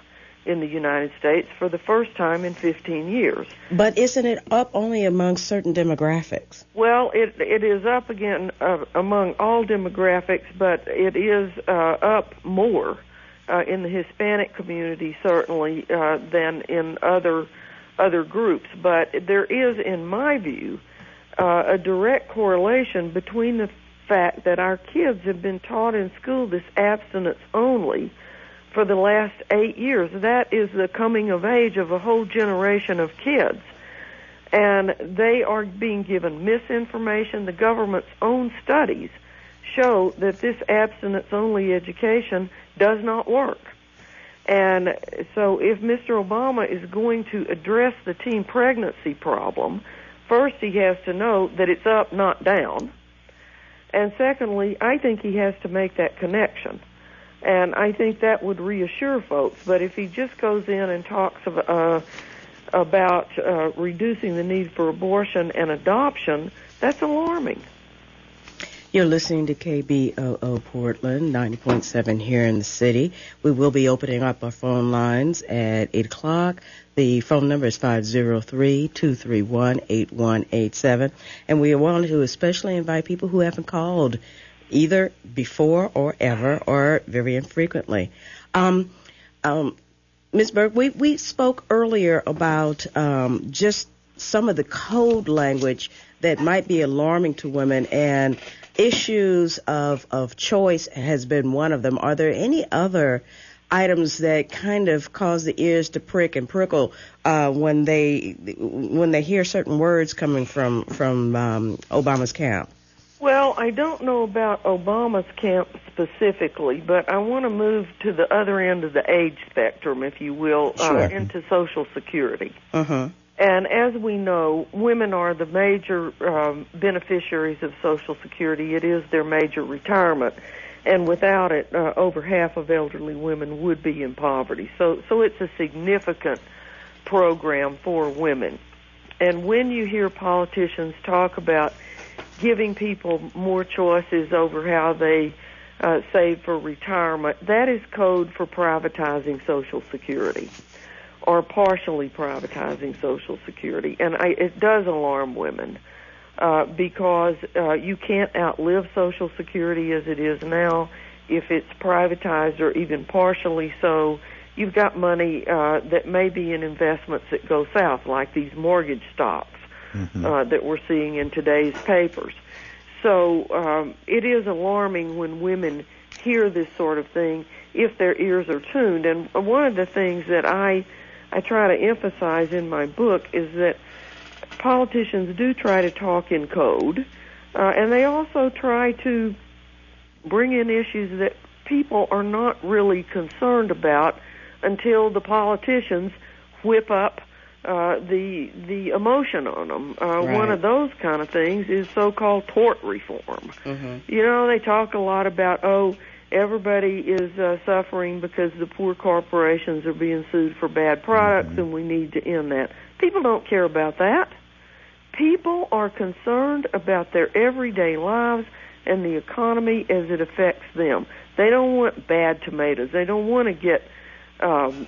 in the United States for the first time in 15 years.
But isn't it up only among certain demographics?
Well, it it is up again uh, among all demographics, but it is uh, up more uh, in the Hispanic community certainly uh, than in other other groups. But there is, in my view, uh, a direct correlation between the fact that our kids have been taught in school this abstinence only for the last eight years. That is the coming of age of a whole generation of kids. And they are being given misinformation. The government's own studies show that this abstinence only education does not work. And so if Mr. Obama is going to address the teen pregnancy problem, first he has to know that it's up, not down. And secondly, I think he has to make that connection. And I think that would reassure folks. But if he just goes in and talks of, uh, about uh, reducing the need for abortion and adoption, that's alarming.
You're listening to KBOO Portland, 90.7 here in the city. We will be opening up our phone lines at 8 o'clock. The phone number is 503-231-8187. And we want to especially invite people who haven't called either before or ever or very infrequently. Um, um, Ms. Burk, we, we spoke earlier about um, just some of the code language that might be alarming to women and issues of, of choice has been one of them. Are there any other items that kind of cause the ears to prick and prickle uh, when they when they hear certain words coming from from um, Obama's camp?
Well, I don't know about Obama's camp specifically, but I want to move to the other end of the age spectrum, if you will, uh,
sure.
uh, into Social Security.
Uh-huh.
And as we know, women are the major um, beneficiaries of Social Security. It is their major retirement, and without it, uh, over half of elderly women would be in poverty. So, so it's a significant program for women. And when you hear politicians talk about giving people more choices over how they uh, save for retirement, that is code for privatizing Social Security or partially privatizing Social Security. And I, it does alarm women uh, because uh, you can't outlive Social Security as it is now. If it's privatized or even partially so, you've got money uh, that may be in investments that go south, like these mortgage stocks mm-hmm. uh, that we're seeing in today's papers. So um, it is alarming when women hear this sort of thing if their ears are tuned. And one of the things that I I try to emphasize in my book is that politicians do try to talk in code, uh, and they also try to bring in issues that people are not really concerned about until the politicians whip up uh, the the emotion on them. Uh,
right.
One of those kind of things is so-called tort reform.
Mm-hmm.
You know, they talk a lot about oh, everybody is uh, suffering because the poor corporations are being sued for bad products,
mm-hmm.
and we need to end that. People don't care about that. People are concerned about their everyday lives and the economy as it affects them. They don't want bad tomatoes. They don't want to get um,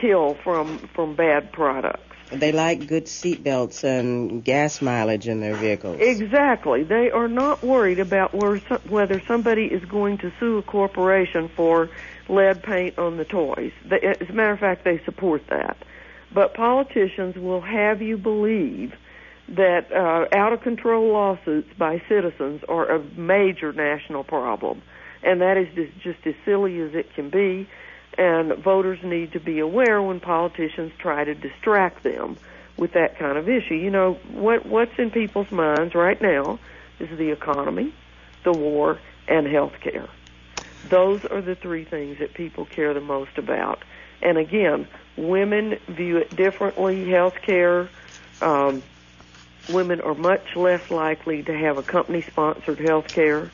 kill from from bad products.
They like good seat belts and gas mileage in their vehicles.
Exactly. They are not worried about whether somebody is going to sue a corporation for lead paint on the toys. As a matter of fact, they support that. But politicians will have you believe that uh, out of control lawsuits by citizens are a major national problem. And that is just, just as silly as it can be and voters need to be aware when politicians try to distract them with that kind of issue. You know, what what's in people's minds right now is the economy, the war, and health care. Those are the three things that people care the most about. And again, women view it differently. Health care, um, women are much less likely to have a company sponsored health care.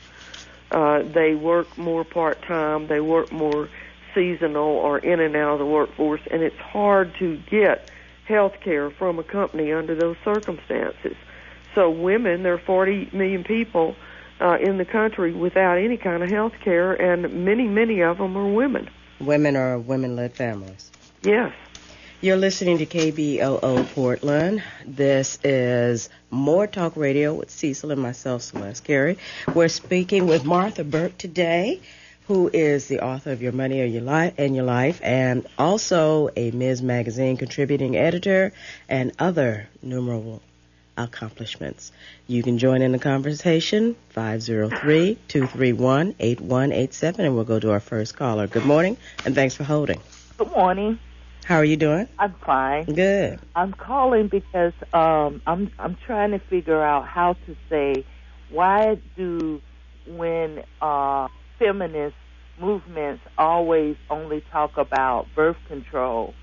Uh, they work more part time, they work more seasonal or in and out of the workforce, and it's hard to get health care from a company under those circumstances. So women, there are 40 million people uh, in the country without any kind of health care, and many, many of them are women.
Women are women-led families.
Yes.
You're listening to KBOO Portland. This is More Talk Radio with Cecil and myself, Celeste Carey. We're speaking with Martha Burk today, who is the author of Your Money or Your Life and Your Life, and also a Ms. Magazine contributing editor and other numerable accomplishments. You can join in the conversation, 503-231-8187, and we'll go to our first caller. Good morning, and thanks for holding.
Good morning.
How are you doing?
I'm fine.
Good.
I'm calling because um, I'm I'm trying to figure out how to say why do when uh, feminist movements always only talk about birth control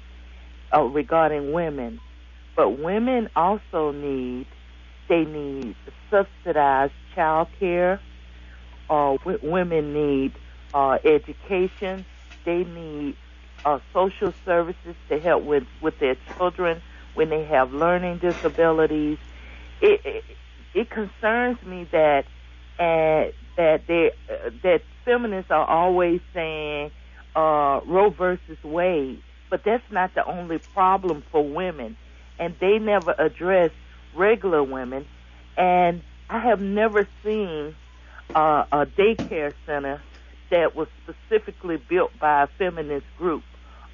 uh, regarding women, but women also need they need subsidized child care. Uh, w- women need uh, education. They need uh, social services to help with, with their children when they have learning disabilities. It, it, it concerns me that uh, that they uh, that feminists are always saying uh, Roe versus Wade, but that's not the only problem for women, and they never address regular women. And I have never seen uh, a daycare center that was specifically built by a feminist group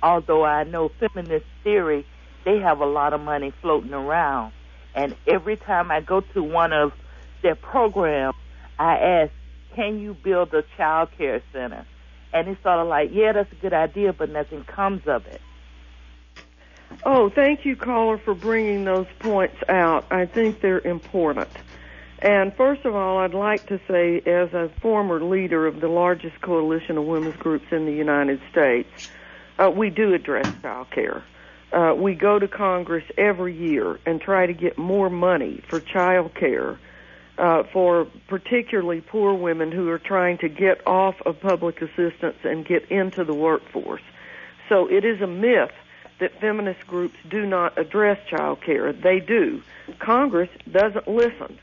although I know feminist theory, they have a lot of money floating around. And every time I go to one of their programs, I ask, can you build a child care center? And it's sort of like, yeah, that's a good idea, but nothing comes of it.
Oh, thank you, caller, for bringing those points out. I think they're important. And first of all, I'd like to say, as a former leader of the largest coalition of women's groups in the United States, uh, we do address child care. Uh, we go to Congress every year and try to get more money for child care uh, for particularly poor women who are trying to get off of public assistance and get into the workforce. So it is a myth that feminist groups do not address child care. They do. Congress doesn't listen.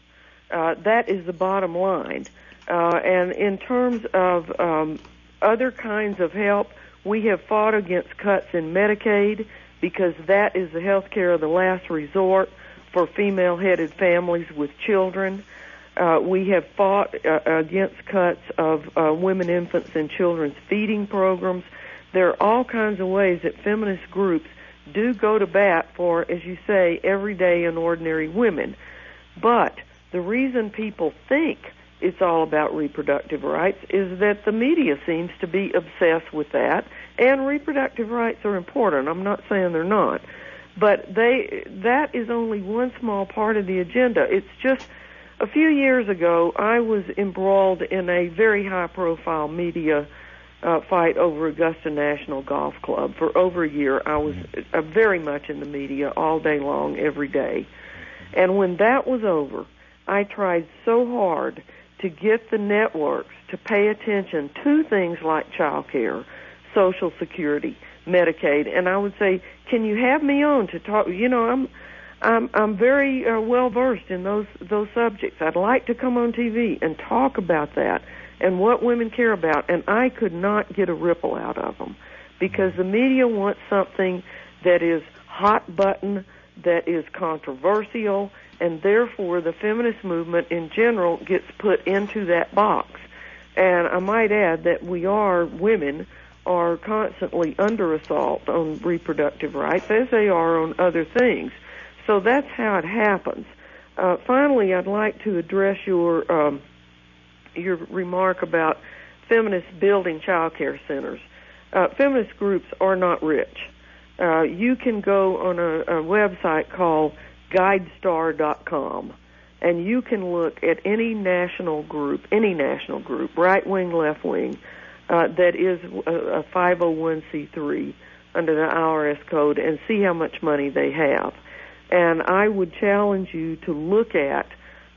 Uh, that is the bottom line. Uh, and in terms of um, other kinds of help, we have fought against cuts in Medicaid because that is the health care of the last resort for female headed families with children. Uh, we have fought uh, against cuts of uh, women, infants, and children's feeding programs. There are all kinds of ways that feminist groups do go to bat for, as you say, everyday and ordinary women. But the reason people think it's all about reproductive rights is that the media seems to be obsessed with that and reproductive rights are important i'm not saying they're not but they that is only one small part of the agenda it's just a few years ago i was embroiled in a very high profile media uh, fight over Augusta National Golf Club for over a year. I was uh, very much in the media all day long, every day. And when that was over, I tried so hard to get the networks to pay attention to things like child care, Social Security, Medicaid, and I would say, can you have me on to talk? You know, I'm I'm I'm very uh, well versed in those those subjects. I'd like to come on TV and talk about that and what women care about, and I could not get a ripple out of them because the media wants something that is hot button, that is controversial, and therefore the feminist movement in general gets put into that box. And I might add that we are women are constantly under assault on reproductive rights as they are on other things. So that's how it happens. Uh, finally, I'd like to address your um, your remark about feminists building child care centers. Uh, feminist groups are not rich. Uh, you can go on a, a website called GuideStar.com, and you can look at any national group, any national group, right wing, left wing, uh, that is a, a 501c3 under the IRS code, and see how much money they have. And I would challenge you to look at,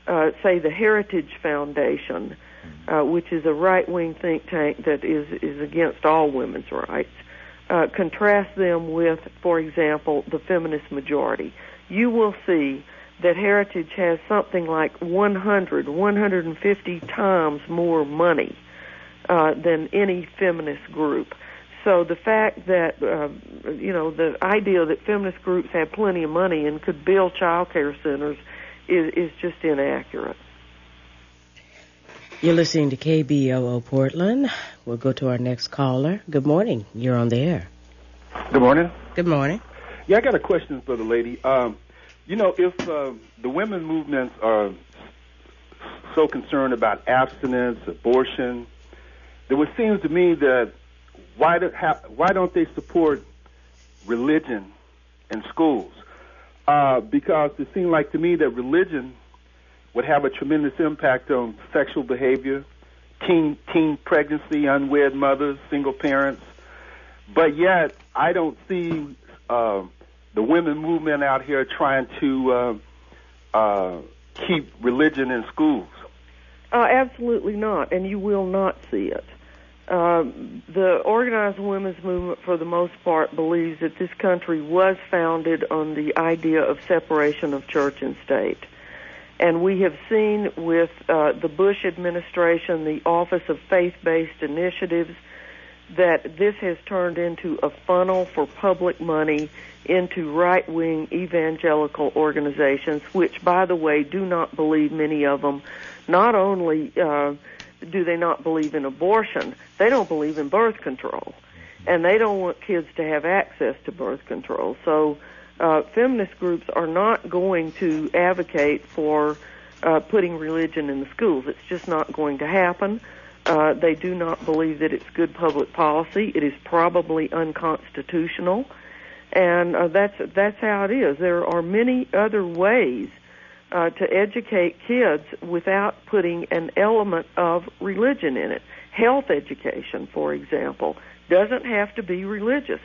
uh, say, the Heritage Foundation, uh, which is a right-wing think tank that is is against all women's rights. Uh, contrast them with, for example, the feminist majority. You will see that Heritage has something like 100, 150 times more money uh, than any feminist group. So the fact that uh, you know the idea that feminist groups have plenty of money and could build child care centers is is just inaccurate.
You're listening to KBOO Portland. We'll go to our next caller. Good morning. You're on the air.
Good morning.
Good morning.
Yeah, I got a question for the lady. Um, you know, if uh, the women movements are so concerned about abstinence, abortion, it would seem to me that why do, ha, why don't they support religion in schools? Uh, because it seemed like to me that religion would have a tremendous impact on sexual behavior, teen teen pregnancy, unwed mothers, single parents. But yet, I don't see uh, the women movement out here trying to uh, uh, keep religion in schools.
Uh, absolutely not, and you will not see it. Uh, the organized women's movement, for the most part, believes that this country was founded on the idea of separation of church and state. And we have seen with uh, the Bush administration, the Office of Faith Based Initiatives, that this has turned into a funnel for public money into right wing evangelical organizations, which, by the way, do not believe many of them. Not only uh, do they not believe in abortion, they don't believe in birth control. And they don't want kids to have access to birth control. So, uh, feminist groups are not going to advocate for uh, putting religion in the schools. It's just not going to happen. Uh, they do not believe that it's good public policy. It is probably unconstitutional, and uh, that's that's how it is. There are many other ways uh, to educate kids without putting an element of religion in it. Health education, for example, doesn't have to be religious.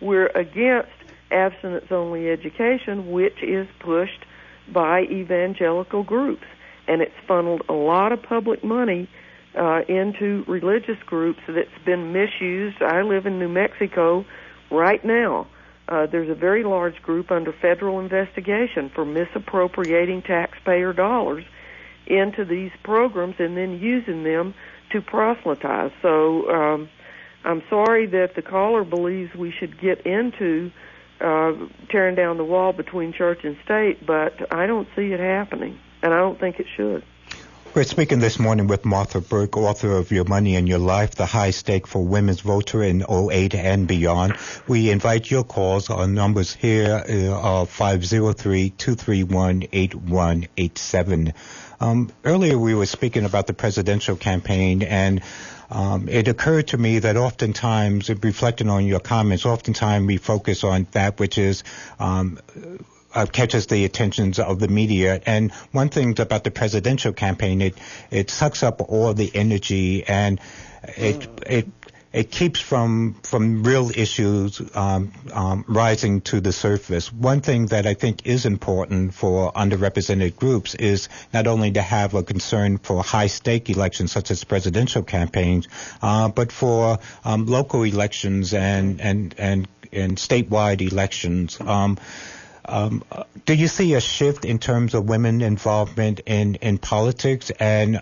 We're against abstinence only education, which is pushed by evangelical groups. And it's funneled a lot of public money uh, into religious groups that's been misused. I live in New Mexico right now. Uh, there's a very large group under federal investigation for misappropriating taxpayer dollars into these programs and then using them to proselytize. So um, I'm sorry that the caller believes we should get into uh, tearing down the wall between church and state, but I don't see it happening, and I don't think it should.
We're speaking this morning with Martha Burk, author of Your Money and Your Life, The High Stake for Women's Voter in 08 and Beyond. We invite your calls. Our numbers here are 503-231-8187. Um, earlier we were speaking about the presidential campaign and um, it occurred to me that oftentimes, reflecting on your comments, oftentimes we focus on that which is um, uh, catches the attentions of the media. And one thing about the presidential campaign, it it sucks up all the energy and it mm. it it keeps from from real issues um, um, rising to the surface. One thing that I think is important for underrepresented groups is not only to have a concern for high stake elections such as presidential campaigns, uh, but for um, local elections and and and and statewide elections. Um, um, do you see a shift in terms of women involvement in, in politics? And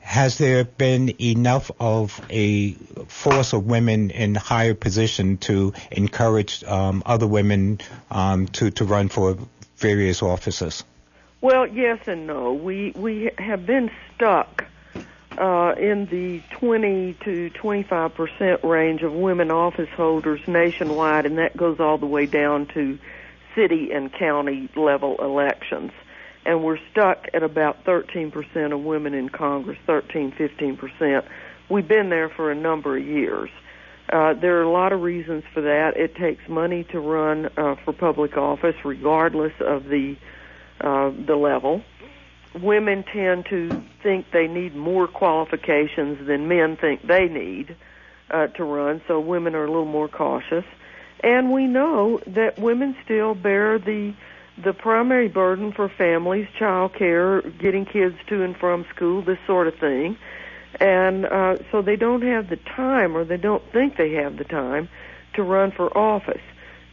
has there been enough of a force of women in higher position to encourage um, other women um, to, to run for various offices?
Well, yes and no. We we have been stuck uh, in the 20 to 25 percent range of women office holders nationwide, and that goes all the way down to city and county level elections. And we're stuck at about 13% of women in Congress, 13, 15%. We've been there for a number of years. Uh, there are a lot of reasons for that. It takes money to run uh, for public office, regardless of the uh, the level. Women tend to think they need more qualifications than men think they need uh, to run, so women are a little more cautious. And we know that women still bear the the primary burden for families, child care, getting kids to and from school, this sort of thing. And uh, so they don't have the time, or they don't think they have the time, to run for office.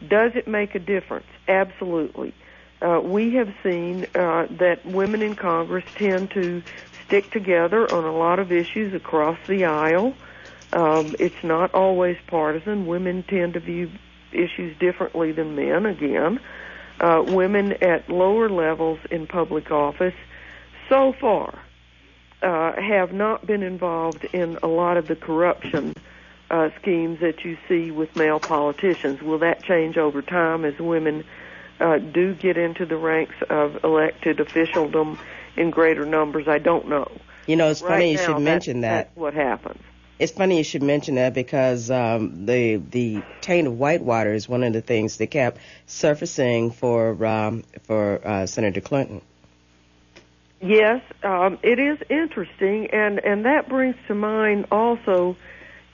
Does it make a difference? Absolutely. Uh, we have seen uh, that women in Congress tend to stick together on a lot of issues across the aisle. Um, it's not always partisan. Women tend to view issues differently than men, again. Uh, women at lower levels in public office, so far, uh, have not been involved in a lot of the corruption uh, schemes that you see with male politicians. Will that change over time as women uh, do get into the ranks of elected officialdom in greater numbers? I don't know.
You know, it's
Right
funny you
now,
should mention that.
That's what happens.
It's funny you should mention that because um, the the taint of whitewater is one of the things that kept surfacing for um, for uh, Senator Clinton.
Yes, um, it is interesting, and and that brings to mind also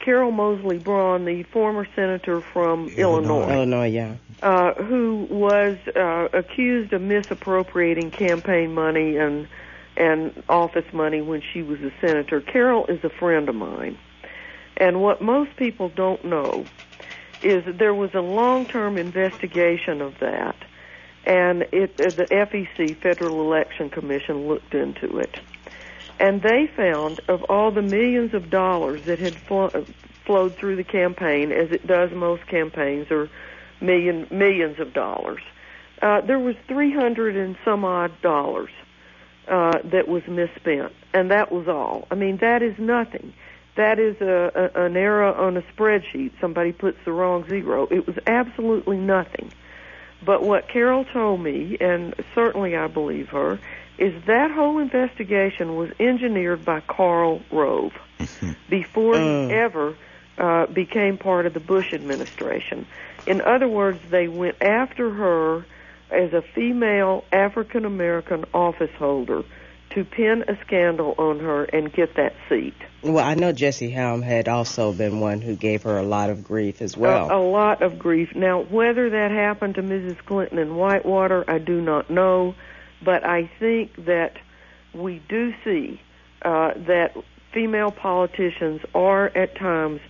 Carol Moseley Braun, the former senator from Illinois,
Illinois, yeah.
uh, who was uh, accused of misappropriating campaign money and and office money when she was a senator. Carol is a friend of mine, and what most people don't know is that there was a long-term investigation of that and it, uh, the FEC, Federal Election Commission, looked into it, and they found of all the millions of dollars that had flo- uh, flowed through the campaign, as it does most campaigns, or million millions of dollars, uh, there was three hundred and some odd dollars uh, that was misspent, and that was all. I mean, that is nothing. That is a, a, an error on a spreadsheet. Somebody puts the wrong zero. It was absolutely nothing. But what Carol told me, and certainly I believe her, is that whole investigation was engineered by Karl Rove before
Mm.
he ever uh, became part of the Bush administration. In other words, they went after her as a female African American office holder to pin a scandal on her and get that seat.
Well, I know Jesse Helm had also been one who gave her a lot of grief as well.
A, a lot of grief. Now, whether that happened to Mrs. Clinton in Whitewater, I do not know, but I think that we do see uh, that female politicians are at times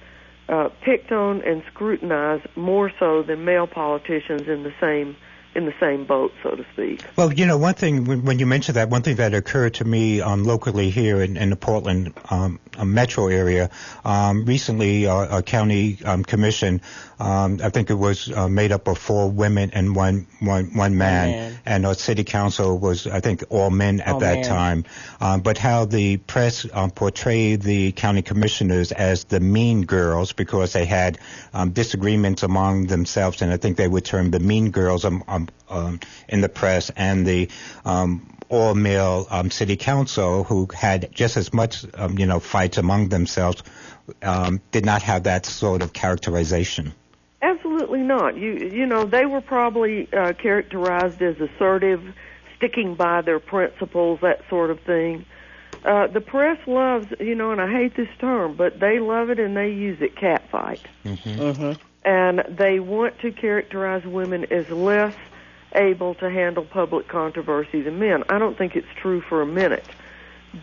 uh, picked on and scrutinized more so than male politicians in the same in the same boat, so to speak.
Well, you know, one thing when, when you mentioned that, one thing that occurred to me um, locally here in, in the Portland um, uh, metro area, um, recently uh, a county um, commission, um, I think it was uh, made up of four women and one one one man,
man.
and our city council was I think all men at
All
that
men.
time. Um, but how the press um, portrayed the county commissioners as the mean girls because they had um, disagreements among themselves, and I think they would term the mean girls um, um, um, in the press and the um, all male um, city council who had just as much um, you know fights among themselves um, did not have that sort of characterization.
Absolutely not. You you know they were probably uh, characterized as assertive, sticking by their principles, that sort of thing. Uh, the press loves, you know, and I hate this term, but they love it and they use it, catfight.
Mm-hmm.
And they want to characterize women as less able to handle public controversy than men. I don't think it's true for a minute,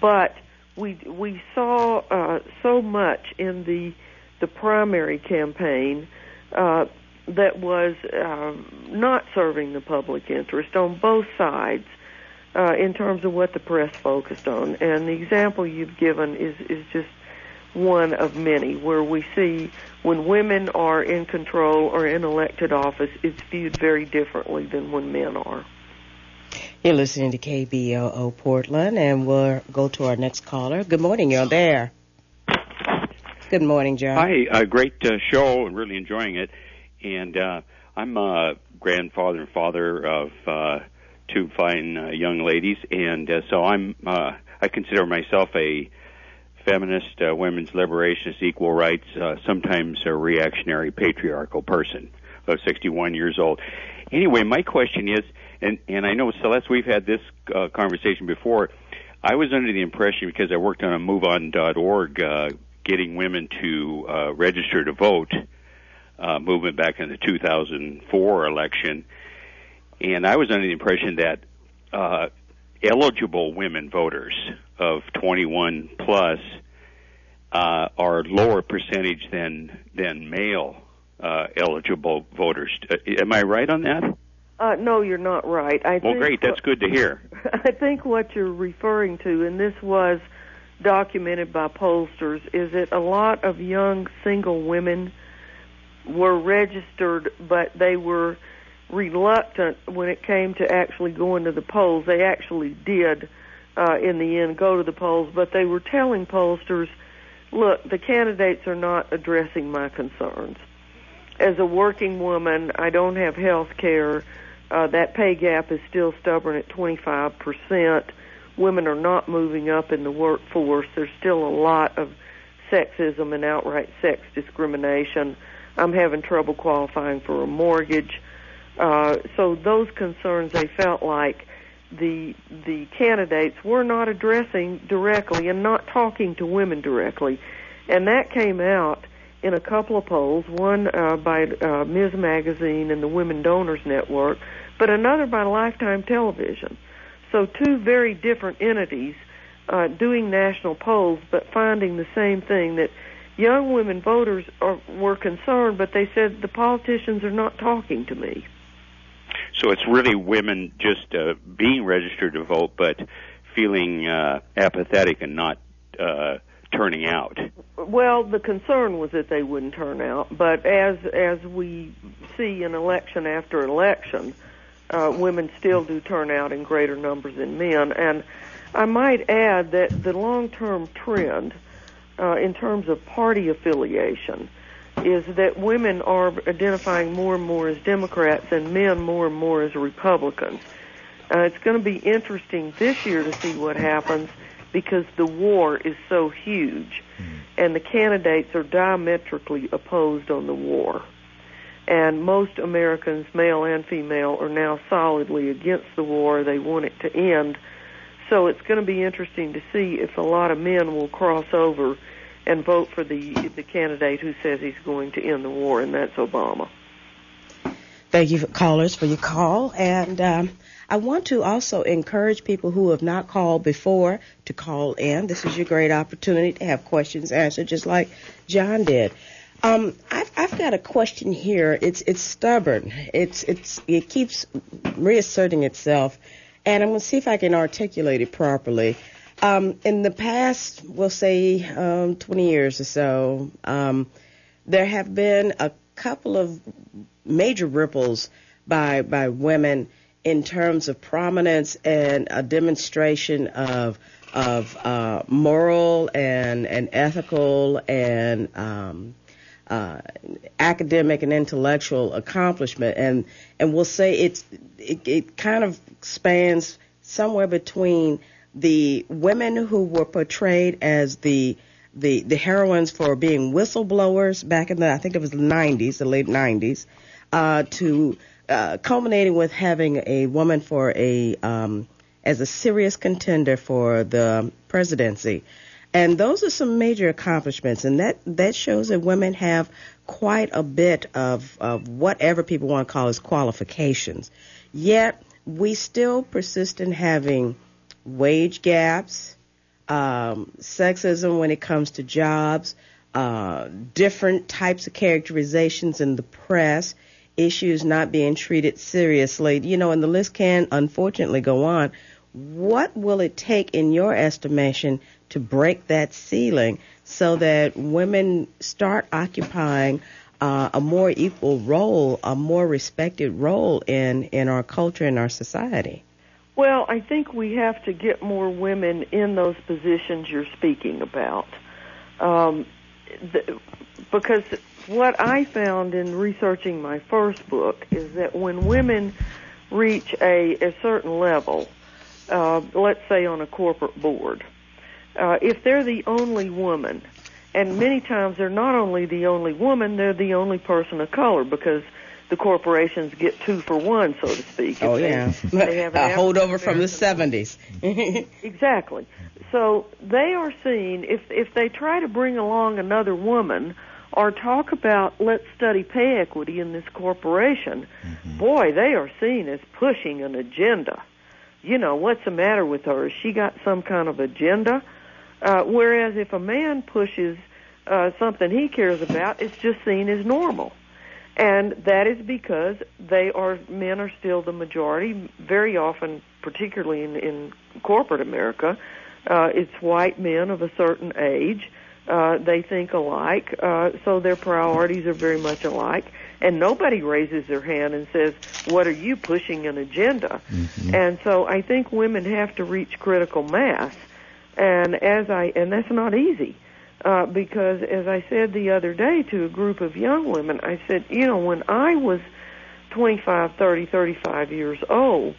but we we saw uh, so much in the the primary campaign uh, that was uh, not serving the public interest on both sides uh, in terms of what the press focused on. And the example you've given is is just one of many where we see when women are in control or in elected office, it's viewed very differently than when men are.
You're listening to KBOO Portland, and we'll go to our next caller. Good morning, you're there. Good morning, John.
Hi, uh, great uh, show and really enjoying it. And uh, I'm a grandfather and father of uh, two fine uh, young ladies, and uh, so I'm uh, I consider myself a feminist, uh, women's liberationist, equal rights, uh, sometimes a reactionary patriarchal person. Of 61 years old. Anyway, my question is, and and I know Celeste, we've had this uh, conversation before. I was under the impression because I worked on a MoveOn.org, uh, getting women to uh, register to vote uh, movement back in the 2004 election, and I was under the impression that uh, eligible women voters of 21 plus uh, are lower percentage than than male uh, eligible voters. Uh, am I right on that?
Uh, no, you're not right. I
well,
think
great. That's good to hear.
I think what you're referring to, and this was documented by pollsters, is that a lot of young single women were registered, but they were reluctant when it came to actually going to the polls. They actually did, uh, in the end, go to the polls, but they were telling pollsters, look, the candidates are not addressing my concerns. As a working woman, I don't have health care. Uh, that pay gap is still stubborn at 25%. Women are not moving up in the workforce. There's still a lot of sexism and outright sex discrimination. I'm having trouble qualifying for a mortgage. Uh, so those concerns they felt like the the candidates were not addressing directly and not talking to women directly, and that came out in a couple of polls. One uh, by uh, Ms. Magazine and the Women Donors Network, but another by Lifetime Television. So two very different entities uh, doing national polls, but finding the same thing that young women voters are, were concerned, but they said the politicians are not talking to me.
So it's really women just uh, being registered to vote, but feeling uh, apathetic and not uh, turning out.
Well, the concern was that they wouldn't turn out, but as as we see in election after election, uh, women still do turn out in greater numbers than men. And I might add that the long-term trend uh, in terms of party affiliation is that women are identifying more and more as Democrats and men more and more as Republicans. Uh, it's going to be interesting this year to see what happens because the war is so huge and the candidates are diametrically opposed on the war. And most Americans, male and female, are now solidly against the war. They want it to end. So it's going to be interesting to see if a lot of men will cross over and vote for the the candidate who says he's going to end the war, and that's Obama.
Thank you, callers, for your call. And um, I want to also encourage people who have not called before to call in. This is your great opportunity to have questions answered, just like John did. Um, I've, I've got a question here. It's it's stubborn. It's it's it keeps reasserting itself, and I'm going to see if I can articulate it properly. Um, in the past, we'll say um, 20 years or so, um, there have been a couple of major ripples by by women in terms of prominence and a demonstration of of uh, moral and and ethical and um, uh, academic and intellectual accomplishment, and and we'll say it's it, it kind of spans somewhere between the women who were portrayed as the the the heroines for being whistleblowers back in the I think it was the 90s, the late 90s, uh, to uh, culminating with having a woman for a um, as a serious contender for the presidency. And those are some major accomplishments, and that, that shows that women have quite a bit of, of whatever people want to call as qualifications. Yet, we still persist in having wage gaps, um, sexism when it comes to jobs, uh, different types of characterizations in the press, issues not being treated seriously. You know, and the list can unfortunately go on. What will it take, in your estimation, to break that ceiling so that women start occupying uh, a more equal role, a more respected role in, in our culture and our society?
Well, I think we have to get more women in those positions you're speaking about. Um, the, because what I found in researching my first book is that when women reach a, a certain level, uh, let's say on a corporate board, uh, if they're the only woman, and many times they're not only the only woman, they're the only person of color because the corporations get two for one, so to speak.
Oh they, yeah, they have a holdover from the seventies.
exactly. So they are seen if if they try to bring along another woman or talk about let's study pay equity in this corporation, mm-hmm. boy, they are seen as pushing an agenda. You know, what's the matter with her? Has she got some kind of agenda? Uh, whereas if a man pushes uh, something he cares about, it's just seen as normal. And that is because they are men are still the majority. Very often, particularly in, in corporate America, uh, it's white men of a certain age. Uh, they think alike, uh, so their priorities are very much alike. And nobody raises their hand and says, "What are you pushing an agenda?" Mm-hmm. And so I think women have to reach critical mass. And as I and that's not easy. Uh, because as I said the other day to a group of young women, I said, you know, when I was 25, 30, 35 years old,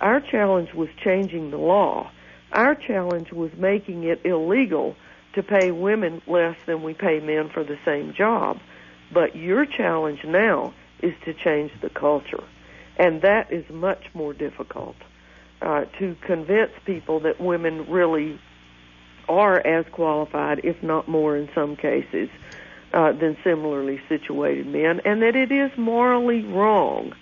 our challenge was changing the law. Our challenge was making it illegal to pay women less than we pay men for the same job. But your challenge now is to change the culture. And that is much more difficult uh, to convince people that women really are as qualified, if not more in some cases, uh, than similarly situated men, and that it is morally wrong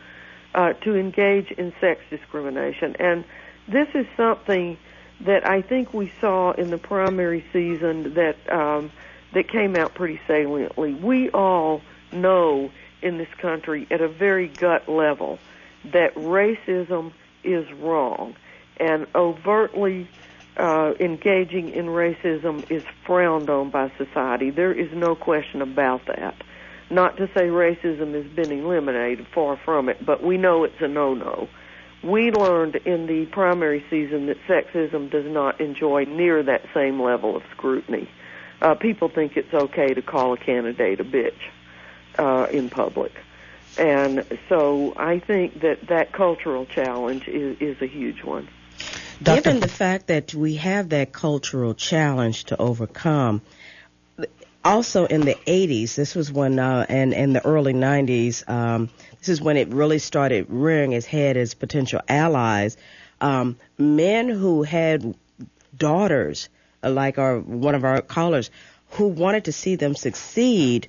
uh, to engage in sex discrimination. And this is something that I think we saw in the primary season that um, that came out pretty saliently. We all know in this country at a very gut level that racism is wrong and overtly uh, engaging in racism is frowned on by society. There is no question about that. Not to say racism has been eliminated, far from it, but we know it's a no-no. We learned in the primary season that sexism does not enjoy near that same level of scrutiny. Uh, people think it's okay to call a candidate a bitch uh, in public. And so I think that that cultural challenge is, is a huge one.
Given the fact that we have that cultural challenge to overcome, also in the 80s, this was when, uh, and in the early 90s, um, this is when it really started rearing its head as potential allies. Um, men who had daughters, uh, like our one of our callers, who wanted to see them succeed,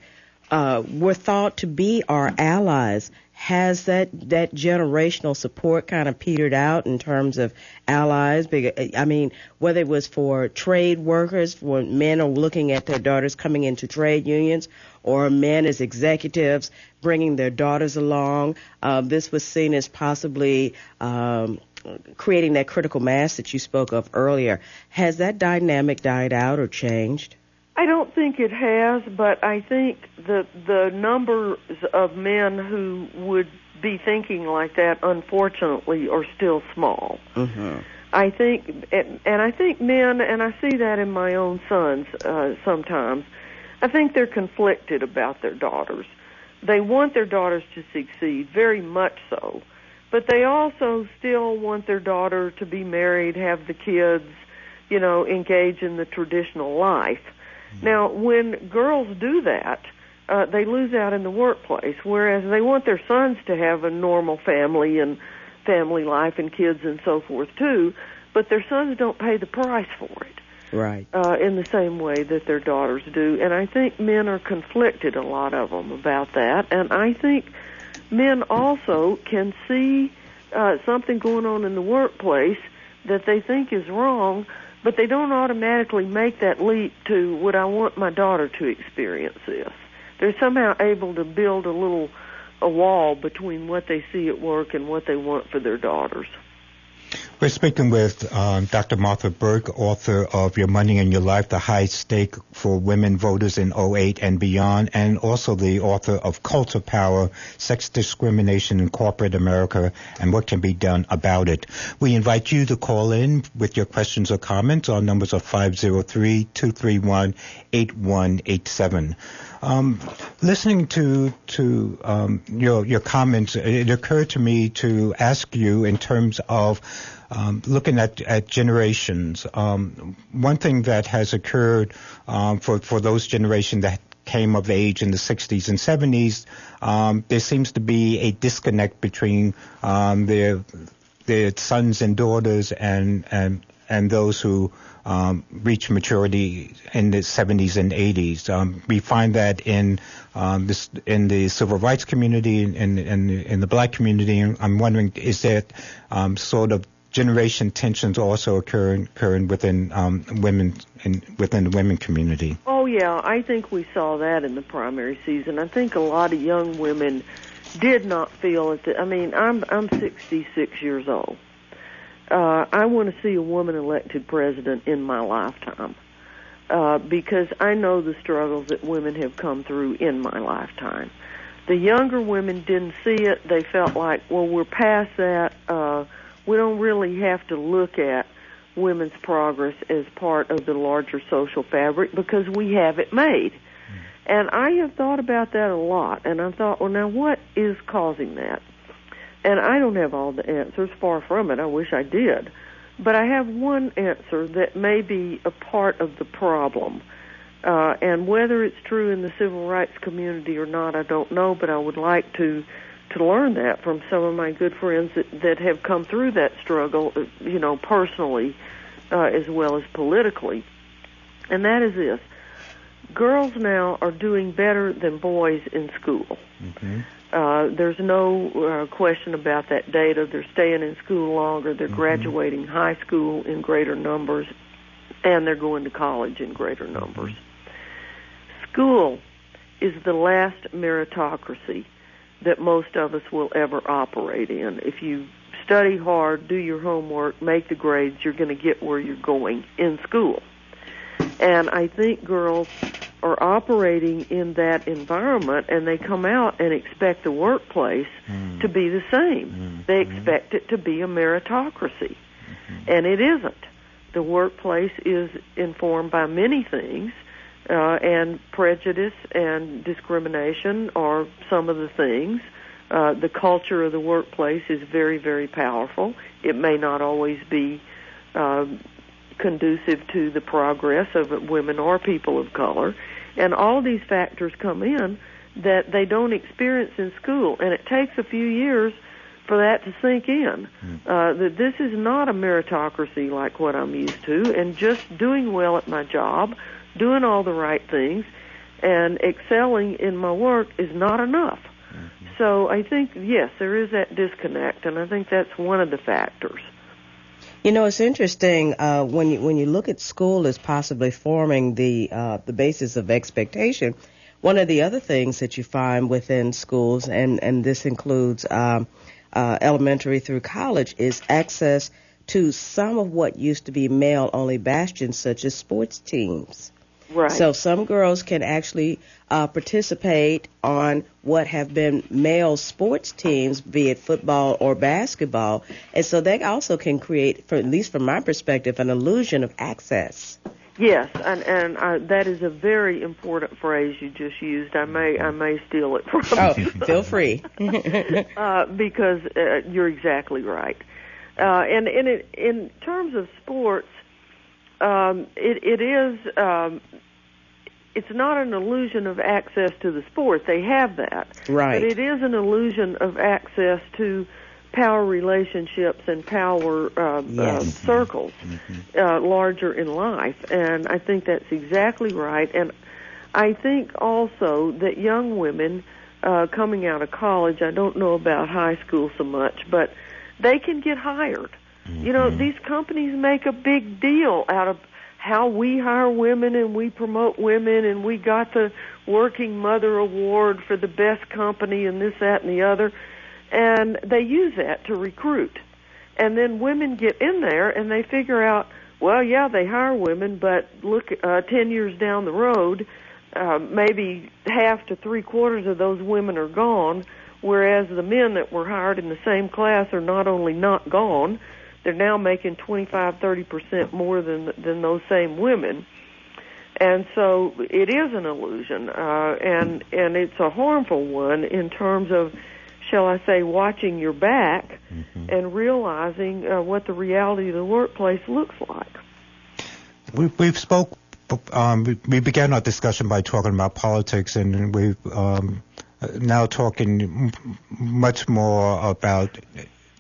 uh, were thought to be our allies has that that generational support kind of petered out in terms of allies? I mean, whether it was for trade workers, when men are looking at their daughters coming into trade unions, or men as executives bringing their daughters along, uh, this was seen as possibly. Um, creating that critical mass that you spoke of earlier. Has that dynamic died out or changed?
I don't think it has, but I think the the numbers of men who would be thinking like that, unfortunately, are still small.
Mm-hmm.
I think, and, and I think men, and I see that in my own sons uh, sometimes. I think they're conflicted about their daughters. They want their daughters to succeed, very much so, but they also still want their daughter to be married, have the kids, you know, engage in the traditional life. Now, when girls do that, uh, they lose out in the workplace, whereas they want their sons to have a normal family and family life and kids and so forth too, but their sons don't pay the price for it.
Right.
Uh, in the same way that their daughters do. And I think men are conflicted, a lot of them, about that. And I think men also can see uh, something going on in the workplace that they think is wrong, but they don't automatically make that leap to would I want my daughter to experience this. They're somehow able to build a little a wall between what they see at work and what they want for their daughters.
We're speaking with um, Dr. Martha Burk, author of Your Money and Your Life, The High Stake for Women Voters in 08 and Beyond, and also the author of Cult of Power, Sex Discrimination in Corporate America and What Can Be Done About It. We invite you to call in with your questions or comments. Our numbers are 503-231-8187. Um, listening to to um, your your comments, it occurred to me to ask you in terms of um, looking at, at generations. Um, one thing that has occurred um, for for those generations that came of age in the 60s and 70s, um, there seems to be a disconnect between their their sons and daughters and and and those who um, reach maturity in the 70s and 80s. Um, we find that in um, this in the civil rights community and in, in, in, the black community. I'm wondering, is that um, sort of generation tensions also occurring, occurring within um, women in, within the women community?
Oh yeah, I think we saw that in the primary season. I think a lot of young women did not feel it. I mean, I'm I'm 66 years old. Uh, I want to see a woman elected president in my lifetime uh, because I know the struggles that women have come through in my lifetime. The younger women didn't see it. They felt like, well, we're past that. Uh, we don't really have to look at women's progress as part of the larger social fabric because we have it made. And I have thought about that a lot, and I thought, well, now what is causing that? And I don't have all the answers, far from it. I wish I did. But I have one answer that may be a part of the problem. Uh, and whether it's true in the civil rights community or not, I don't know, but I would like to to learn that from some of my good friends that, that have come through that struggle, uh, you know, personally uh, as well as politically. And that is this. Girls now are doing better than boys in school. Mm-hmm. Uh, there's no uh, question about that data. They're staying in school longer. They're mm-hmm. graduating high school in greater numbers, and they're going to college in greater numbers. Mm-hmm. School is the last meritocracy that most of us will ever operate in. If you study hard, do your homework, make the grades, you're going to get where you're going in school. And I think girls are operating in that environment and they come out and expect the workplace mm. to be the same. Mm. They expect it to be a meritocracy. Mm-hmm. And it isn't. The workplace is informed by many things, uh, and prejudice and discrimination are some of the things. Uh, the culture of the workplace is very, very powerful. It may not always be uh, conducive to the progress of women or people of color. And all these factors come in that they don't experience in school. And it takes a few years for that to sink in. Hmm. Uh, that this is not a meritocracy like what I'm used to, and just doing well at my job, doing all the right things, and excelling in my work is not enough. Mm-hmm. So I think, yes, there is that disconnect, and I think that's one of the factors.
You know, it's interesting uh, when you when you look at school as possibly forming the uh, the basis of expectation. One of the other things that you find within schools, and and this includes um, uh, elementary through college, is access to some of what used to be male only bastions, such as sports teams.
Right.
So some girls can actually uh, participate on what have been male sports teams, be it football or basketball, and so they also can create, for at least from my perspective, an illusion of access.
Yes, and and uh, that is a very important phrase you just used. I may I may steal it from.
Oh, feel free.
uh, because uh, you're exactly right. Uh, and in in terms of sports, um, it, it is um, it's not an illusion of access to the sport. They have that,
right?
But it is an illusion of access to power relationships and power uh,
yes.
uh, circles mm-hmm. uh, larger in life, and I think that's exactly right. And I think also that young women uh, coming out of college, I don't know about high school so much, but they can get hired. Mm-hmm. You know, mm-hmm. these companies make a big deal out of how we hire women and we promote women and we got the working mother award for the best company and this that and the other. And they use that to recruit. And then women get in there and they figure out well yeah they hire women but look uh 10 years down the road uh, maybe half to three quarters of those women are gone whereas the men that were hired in the same class are not only not gone they're now making 25, 30 percent more than than those same women, and so it is an illusion, uh, and and it's a harmful one in terms of, shall I say, watching your back mm-hmm. and realizing uh, what the reality of the workplace looks like.
We, we've spoke. Um, we began our discussion by talking about politics, and we've um, now talking much more about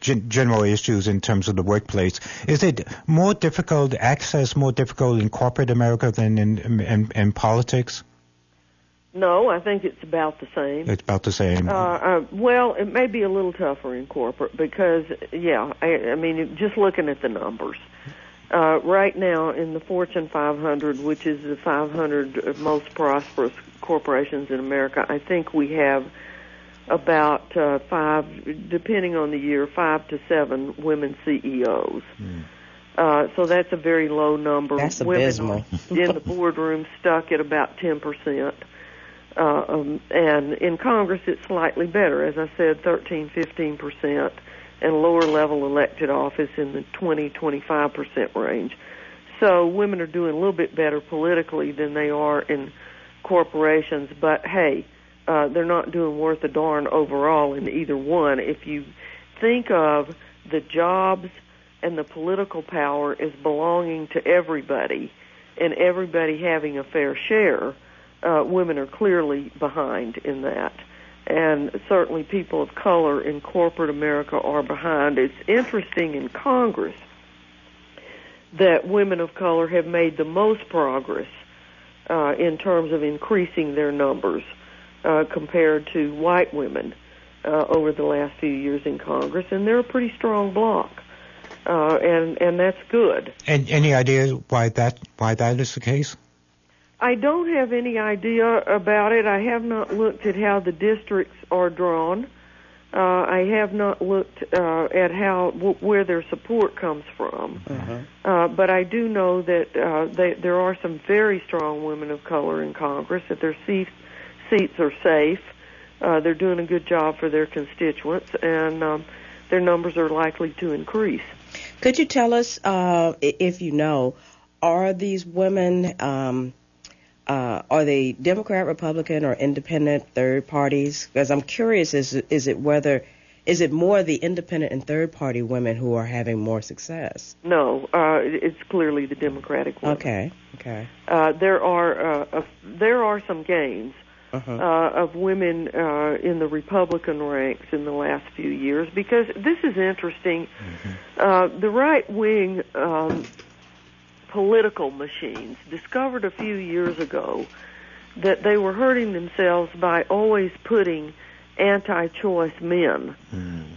gen- general issues in terms of the workplace. Is it more difficult, access more difficult in corporate America than in, in, in politics?
No, I think it's about the same.
It's about the same.
Uh, uh, well, it may be a little tougher in corporate because, yeah, I, I mean, just looking at the numbers. Uh, right now, in the Fortune 500, which is the 500 most prosperous corporations in America, I think we have about uh, five, depending on the year, five to seven women CEOs.
Mm.
Uh, so that's a very low number.
That's
Women
abysmal.
in the boardroom stuck at about 10 percent. Uh, um, and in Congress, it's slightly better. As I said, 13, 15 percent, and lower level elected office in the 20, 25 percent range. So women are doing a little bit better politically than they are in corporations. But hey, uh, they're not doing worth a darn overall in either one. If you think of the jobs and the political power as belonging to everybody, and everybody having a fair share uh, women are clearly behind in that. And certainly people of color in corporate America are behind. It's interesting in Congress that women of color have made the most progress uh, in terms of increasing their numbers uh, compared to white women uh, over the last few years in Congress, and they're a pretty strong block, uh, and and that's good.
And any idea why that why that is the case?
I don't have any idea about it. I have not looked at how the districts are drawn. Uh, I have not looked uh, at how w- where their support comes from. Uh, but I do know that uh, they, there are some very strong women of color in Congress. That their seats seats are safe. Uh, they're doing a good job for their constituents, and um, their numbers are likely to increase.
Could you tell us, uh, if you know, are these women, um, uh, are they Democrat, Republican, or independent third parties? Because I'm curious, is it- is it whether is it more the independent and third party women who are having more success?
No, uh, it's clearly the Democratic one.
Okay, okay.
Uh, there are uh, uh, there are some gains
Uh-huh.
uh, of women uh, in the Republican ranks in the last few years because this is interesting. Uh, the right wing um, political machines discovered a few years ago that they were hurting themselves by always putting anti-choice men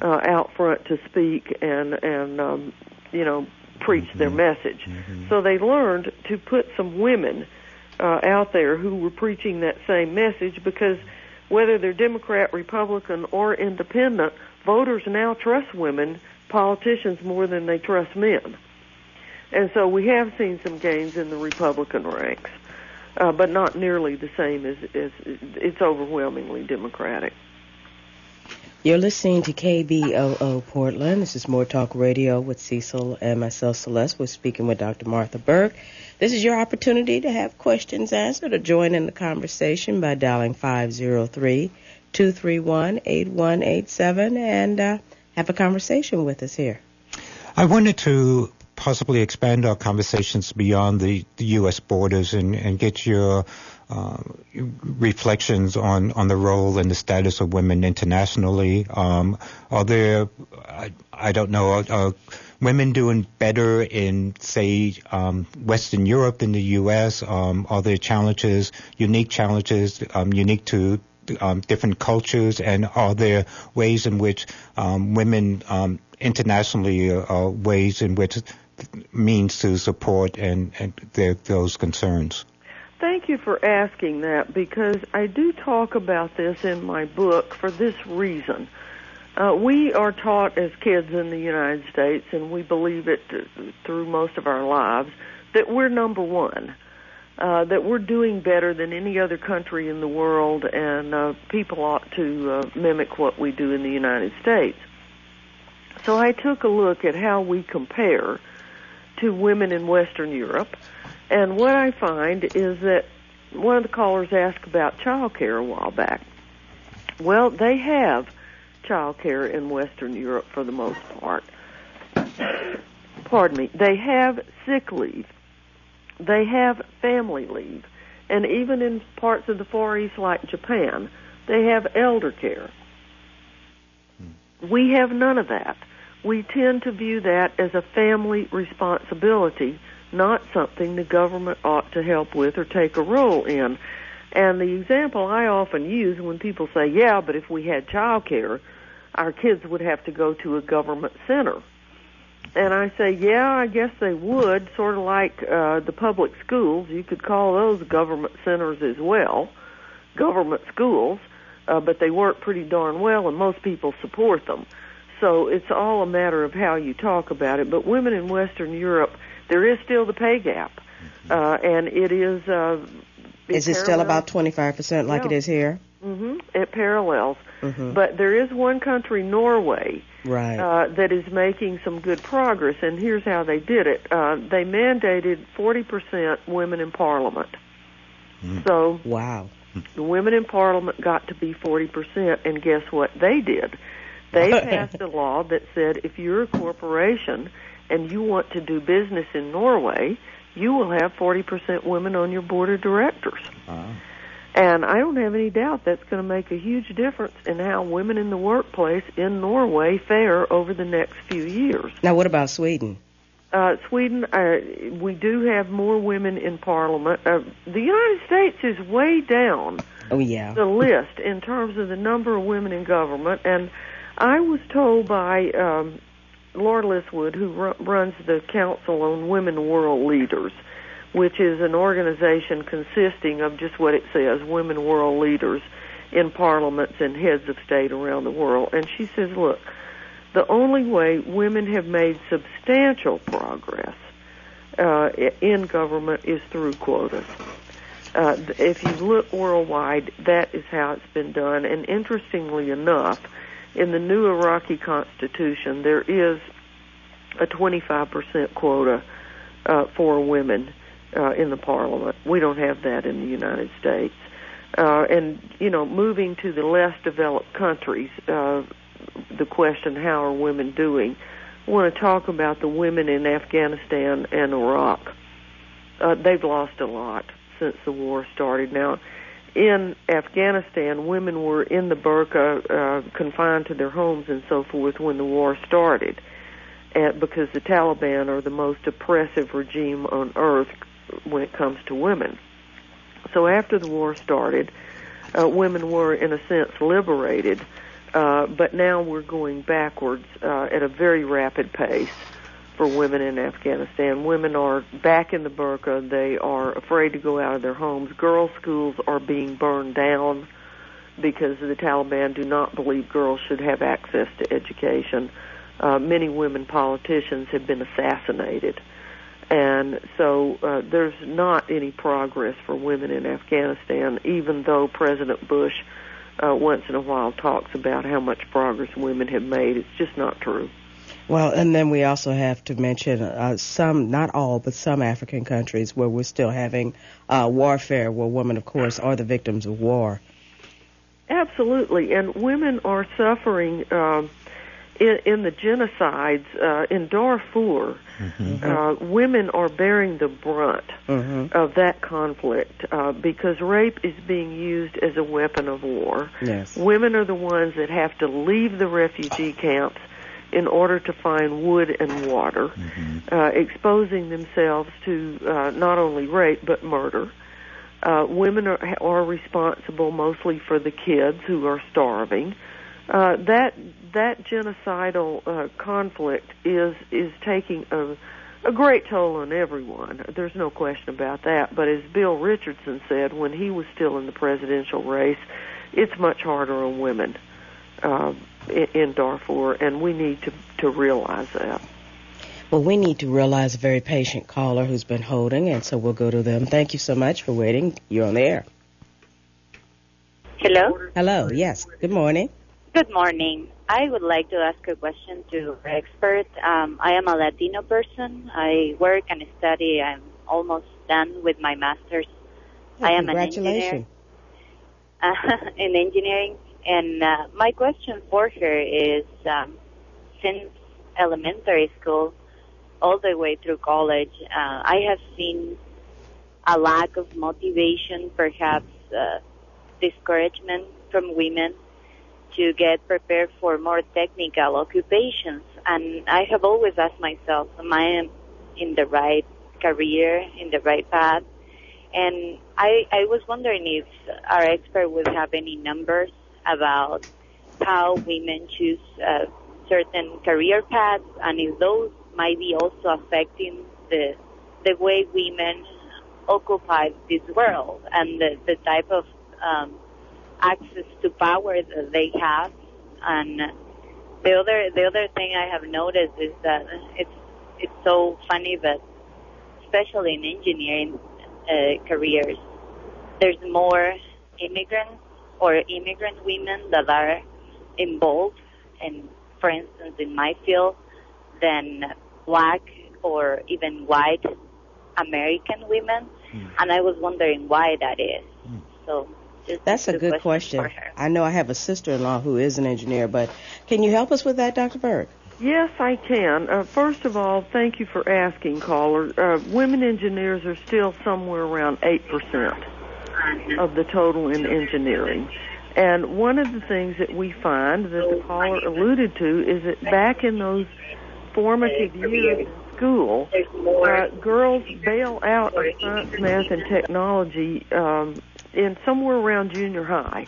uh, out front to speak and and um, you know preach their message. So they learned to put some women uh, out there who were preaching that same message because whether they're Democrat, Republican, or Independent, voters now trust women politicians more than they trust men. And so we have seen some gains in the Republican ranks, uh, but not nearly the same as, as it's overwhelmingly Democratic.
You're listening to KBOO Portland. This is More Talk Radio with Cecil and myself, Celeste. We're speaking with Dr. Martha Burk. This is your opportunity to have questions answered or join in the conversation by dialing 503-231-8187 and uh, have a conversation with us here.
I wanted to possibly expand our conversations beyond the, the U.S. borders and, and get your uh, reflections on, on the role and the status of women internationally. Um, are there, I, I don't know, women doing better in, say, um, Western Europe than the U.S.? Um, are there challenges, unique challenges, um, unique to um, different cultures, and are there ways in which um, women um, internationally are, are ways in which means to support and, and their, those concerns?
Thank you for asking that because I do talk about this in my book for this reason. Uh, we are taught as kids in the United States, and we believe it through most of our lives, that we're number one, uh, that we're doing better than any other country in the world, and uh, people ought to uh, mimic what we do in the United States. So I took a look at how we compare to women in Western Europe. And what I find is that one of the callers asked about child care a while back. Well, they have child care in Western Europe for the most part. Pardon me. They have sick leave. They have family leave. And even in parts of the Far East like Japan, they have elder care. We have none of that. we tend to view that as a family responsibility, not something the government ought to help with or take a role in. And the example I often use when people say, yeah, but if we had child care, our kids would have to go to a government center. And I say, yeah, I guess they would, sort of like uh, the public schools. You could call those government centers as well, government schools, uh, but they work pretty darn well, and most people support them. So it's all a matter of how you talk about it. But women in Western Europe, there is still the pay gap, uh, and it is. Uh,
is it still about 25% like
yeah.
it is here?
Mm-hmm. It parallels.
Mm-hmm.
But there is one country, Norway,
right.
uh, that is making some good progress, and here's how they did it. Uh, they mandated 40% women in parliament.
Mm.
So
wow.
the women in parliament got to be 40%, and guess what they did? They passed a law that said if you're a corporation and you want to do business in Norway, you will have 40% women on your board of directors.
Uh-huh.
And I don't have any doubt that's going to make a huge difference in how women in the workplace in Norway fare over the next few years.
Now, what about Sweden?
Uh, Sweden, uh, we do have more women in parliament. Uh, the United States is way down
oh, yeah.
the list in terms of the number of women in government. And I was told by um, Laura Liswood, who r- runs the Council on Women World Leaders, which is an organization consisting of just what it says, women world leaders in parliaments and heads of state around the world. And she says, look, the only way women have made substantial progress uh, in government is through quotas. Uh, if you look worldwide, that is how it's been done. And interestingly enough, in the new Iraqi constitution, there is a 25% quota uh, for women uh, in the parliament. We don't have that in the United States. Uh, and, you know, moving to the less developed countries, uh, the question, how are women doing? I want to talk about the women in Afghanistan and Iraq. Uh, they've lost a lot since the war started. Now, in Afghanistan, women were in the burqa, uh, confined to their homes and so forth when the war started, and because the Taliban are the most oppressive regime on earth when it comes to women. So after the war started, uh, women were, in a sense, liberated, uh, but now we're going backwards uh, at a very rapid pace for women in Afghanistan. Women are back in the burqa. They are afraid to go out of their homes. Girls' schools are being burned down because the Taliban do not believe girls should have access to education. Uh, many women politicians have been assassinated. And so uh, there's not any progress for women in Afghanistan, even though President Bush uh, once in a while talks about how much progress women have made. It's just not true.
Well, and then we also have to mention uh, some, not all, but some African countries where we're still having uh, warfare, where women, of course, are the victims of war.
Absolutely, and women are suffering um, in, in the genocides uh, in Darfur.
Mm-hmm.
Uh, women are bearing the brunt
mm-hmm.
of that conflict uh, because rape is being used as a weapon of war.
Yes.
Women are the ones that have to leave the refugee camps in order to find wood and water,
Mm-hmm.
uh, exposing themselves to uh, not only rape but murder. Uh, women are, are responsible mostly for the kids who are starving. Uh, that that genocidal uh, conflict is is taking a a great toll on everyone. There's no question about that. But as Bill Richardson said when he was still in the presidential race, it's much harder on women uh, in, in Darfur, and we need to to realize that.
Well, we need to realize a very patient caller who's been holding, and so we'll go to them. Thank you so much for waiting. You're on the air.
Hello.
Hello. Yes. Good morning.
Good morning. I would like to ask a question to our expert. Um, I am a Latino person. I work and study. I'm almost done with my master's.
Oh,
I am an engineer uh, in engineering, and uh, my question for her is: um, since elementary school all the way through college, uh, I have seen a lack of motivation, perhaps uh, discouragement from women to get prepared for more technical occupations. And I have always asked myself, am I in the right career, in the right path? And I, I was wondering if our expert would have any numbers about how women choose uh, certain career paths and if those might be also affecting the the way women occupy this world and the, the type of um, access to power that they have. And the other the other thing I have noticed is that it's it's so funny that especially in engineering uh, careers, there's more immigrants or immigrant women that are involved in, for instance, in my field than black or even white American women. Mm. And I was wondering why that is. Mm. So
that's a good question. question. I know I have a sister-in-law who is an engineer, but can you help us with that, Dr. Burk?
Yes, I can. Uh, first of all, thank you for asking, caller. Uh, women engineers are still somewhere around 8% of the total in engineering. And one of the things that we find that the caller alluded to is that back in those formative years in school, uh, girls bail out of science, math, and technology um, in somewhere around junior high.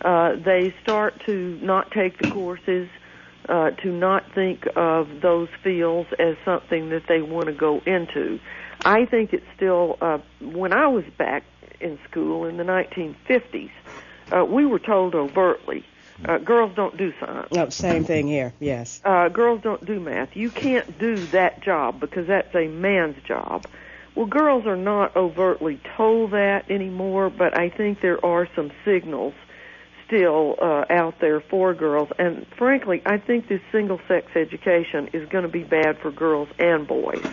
Uh, they start to not take the courses, uh, to not think of those fields as something that they want to go into. I think it's still, uh, when I was back in school in the 1950s, uh, we were told overtly, uh, girls don't do science.
No, same thing here. Yes.
Uh, girls don't do math. You can't do that job because that's a man's job. Well, girls are not overtly told that anymore, but I think there are some signals still uh, out there for girls. And frankly, I think this single-sex education is going to be bad for girls and boys.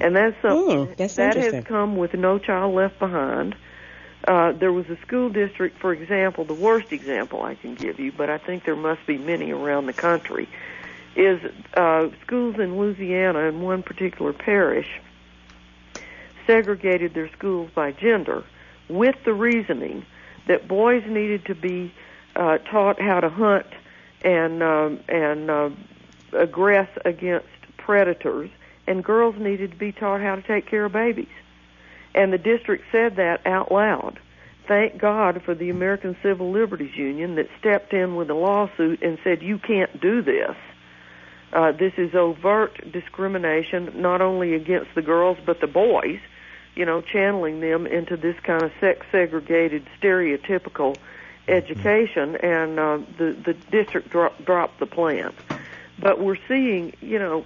And that's something
Ooh, that's
that has come with No Child Left Behind. Uh, there was a school district, for example, the worst example I can give you, but I think there must be many around the country, is uh, schools in Louisiana in one particular parish segregated their schools by gender with the reasoning that boys needed to be uh, taught how to hunt and um, and uh, aggress against predators, and girls needed to be taught how to take care of babies. And the district said that out loud. Thank God for the American Civil Liberties Union that stepped in with a lawsuit and said, you can't do this. Uh, this is overt discrimination, not only against the girls, but the boys, you know, channeling them into this kind of sex segregated, stereotypical education, and uh, the, the district dro- dropped the plan. But we're seeing, you know,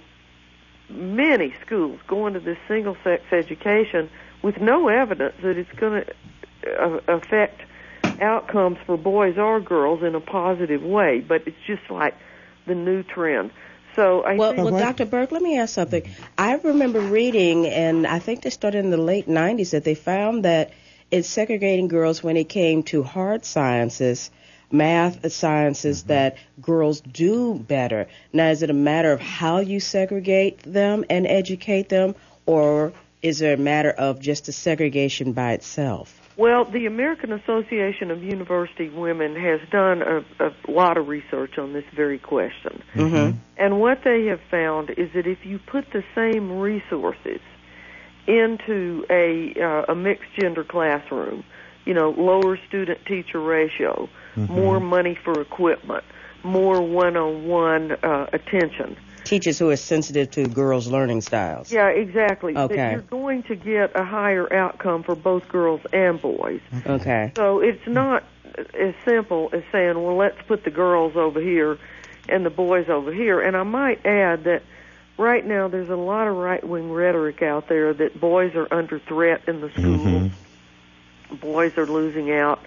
many schools going to this single sex education with no evidence that it's going to uh, affect outcomes for boys or girls in a positive way. But it's just like the new trend. So I
well,
think
well, Dr. Burk, let me ask something. I remember reading, and I think they started in the late '90s, that they found that it's segregating girls when it came to hard sciences, math sciences, mm-hmm. that girls do better. Now, is it a matter of how you segregate them and educate them, or is there a matter of just the segregation by itself?
Well, the American Association of University Women has done a, a lot of research on this very question.
Mm-hmm.
And what they have found is that if you put the same resources into a, uh, a mixed gender classroom, you know, lower student teacher ratio, mm-hmm. more money for equipment, more one on one attention,
teachers who are sensitive to girls' learning styles.
Yeah, exactly.
Okay.
That you're going to get a higher outcome for both girls and boys.
Okay.
So it's not as simple as saying, well, let's put the girls over here and the boys over here. And I might add that right now there's a lot of right wing rhetoric out there that boys are under threat in the schools, mm-hmm. boys are losing out.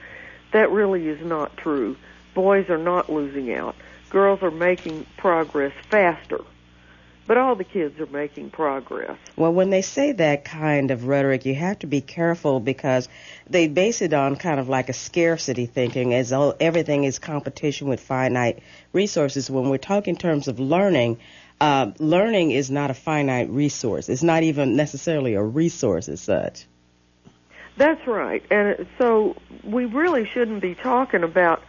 That really is not true. Boys are not losing out girls are making progress faster. But all the kids are making progress.
Well, when they say that kind of rhetoric, you have to be careful because they base it on kind of like a scarcity thinking, as though everything is competition with finite resources. When we're talking in terms of learning, uh, learning is not a finite resource. It's not even necessarily a resource as such.
That's right. And so we really shouldn't be talking about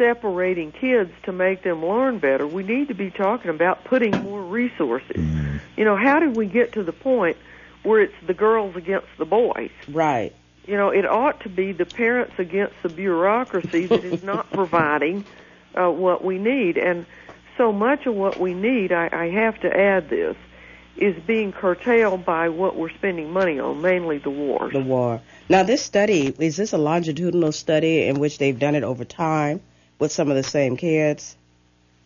separating kids to make them learn better. We need to be talking about putting more resources. You know, how did we get to the point where it's the girls against the boys?
Right.
You know, it ought to be the parents against the bureaucracy that is not providing uh, what we need. And so much of what we need, I, I have to add this, is being curtailed by what we're spending money on, mainly the wars.
The war. Now, this study is this a longitudinal study in which they've done it over time with some of the same kids?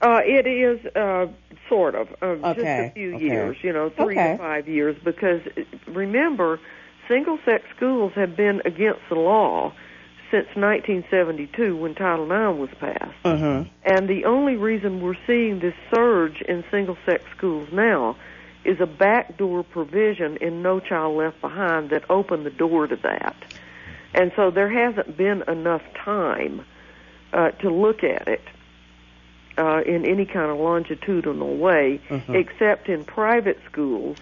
Uh, it is uh, sort of uh,
Okay,
just a few
okay.
years, you know, three
Okay.
to five years, because remember, single-sex schools have been against the law since 1972 when Title IX was passed.
Uh-huh.
And the only reason we're seeing this surge in single-sex schools now is a backdoor provision in No Child Left Behind that opened the door to that. And so there hasn't been enough time uh, to look at it uh, in any kind of longitudinal way,
Mhm.
except in private schools,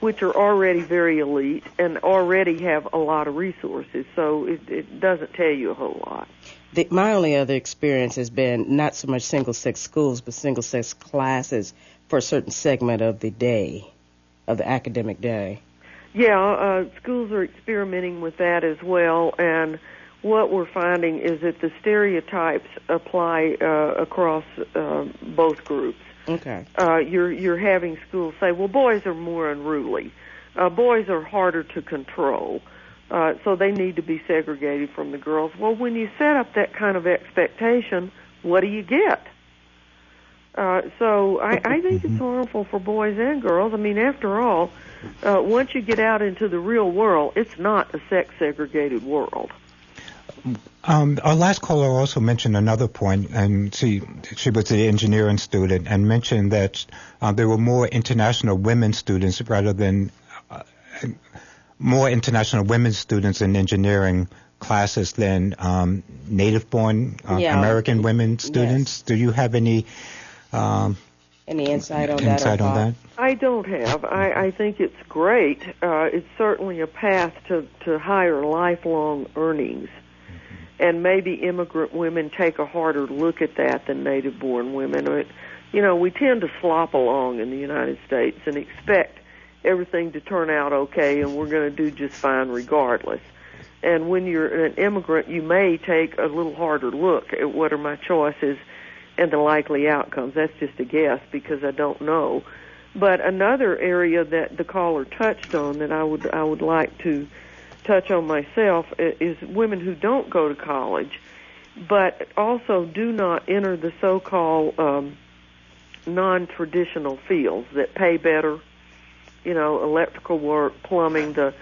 which are already very elite and already have a lot of resources. So it, it doesn't tell you a whole lot.
The, my only other experience has been not so much single sex schools, but single sex classes for a certain segment of the day, of the academic day.
Yeah, uh, schools are experimenting with that as well, and what we're finding is that the stereotypes apply uh, across uh, both groups.
Okay.
Uh, you're you're having schools say, well, boys are more unruly, uh, boys are harder to control, uh, so they need to be segregated from the girls. Well, when you set up that kind of expectation, what do you get? Uh, so I, I think it's harmful for boys and girls. I mean, after all, uh, once you get out into the real world, it's not a sex segregated world.
Um, our last caller also mentioned another point, and she she was an engineering student, and mentioned that uh, there were more international women students rather than uh, more international women students in engineering classes than um, native-born uh,
Yeah.
American women students. Do you have any um,
Any insight on
insight
that?
on that?
I don't have. I, I think it's great. Uh, it's certainly a path to, to higher lifelong earnings. And maybe immigrant women take a harder look at that than native born women. You know, we tend to slop along in the United States and expect everything to turn out okay and we're going to do just fine regardless. And when you're an immigrant, you may take a little harder look at what are my choices and the likely outcomes. That's just a guess because I don't know. But another area that the caller touched on that I would I would like to touch on myself is women who don't go to college, but also do not enter the so-called um, non-traditional fields that pay better. You know, electrical work, plumbing, the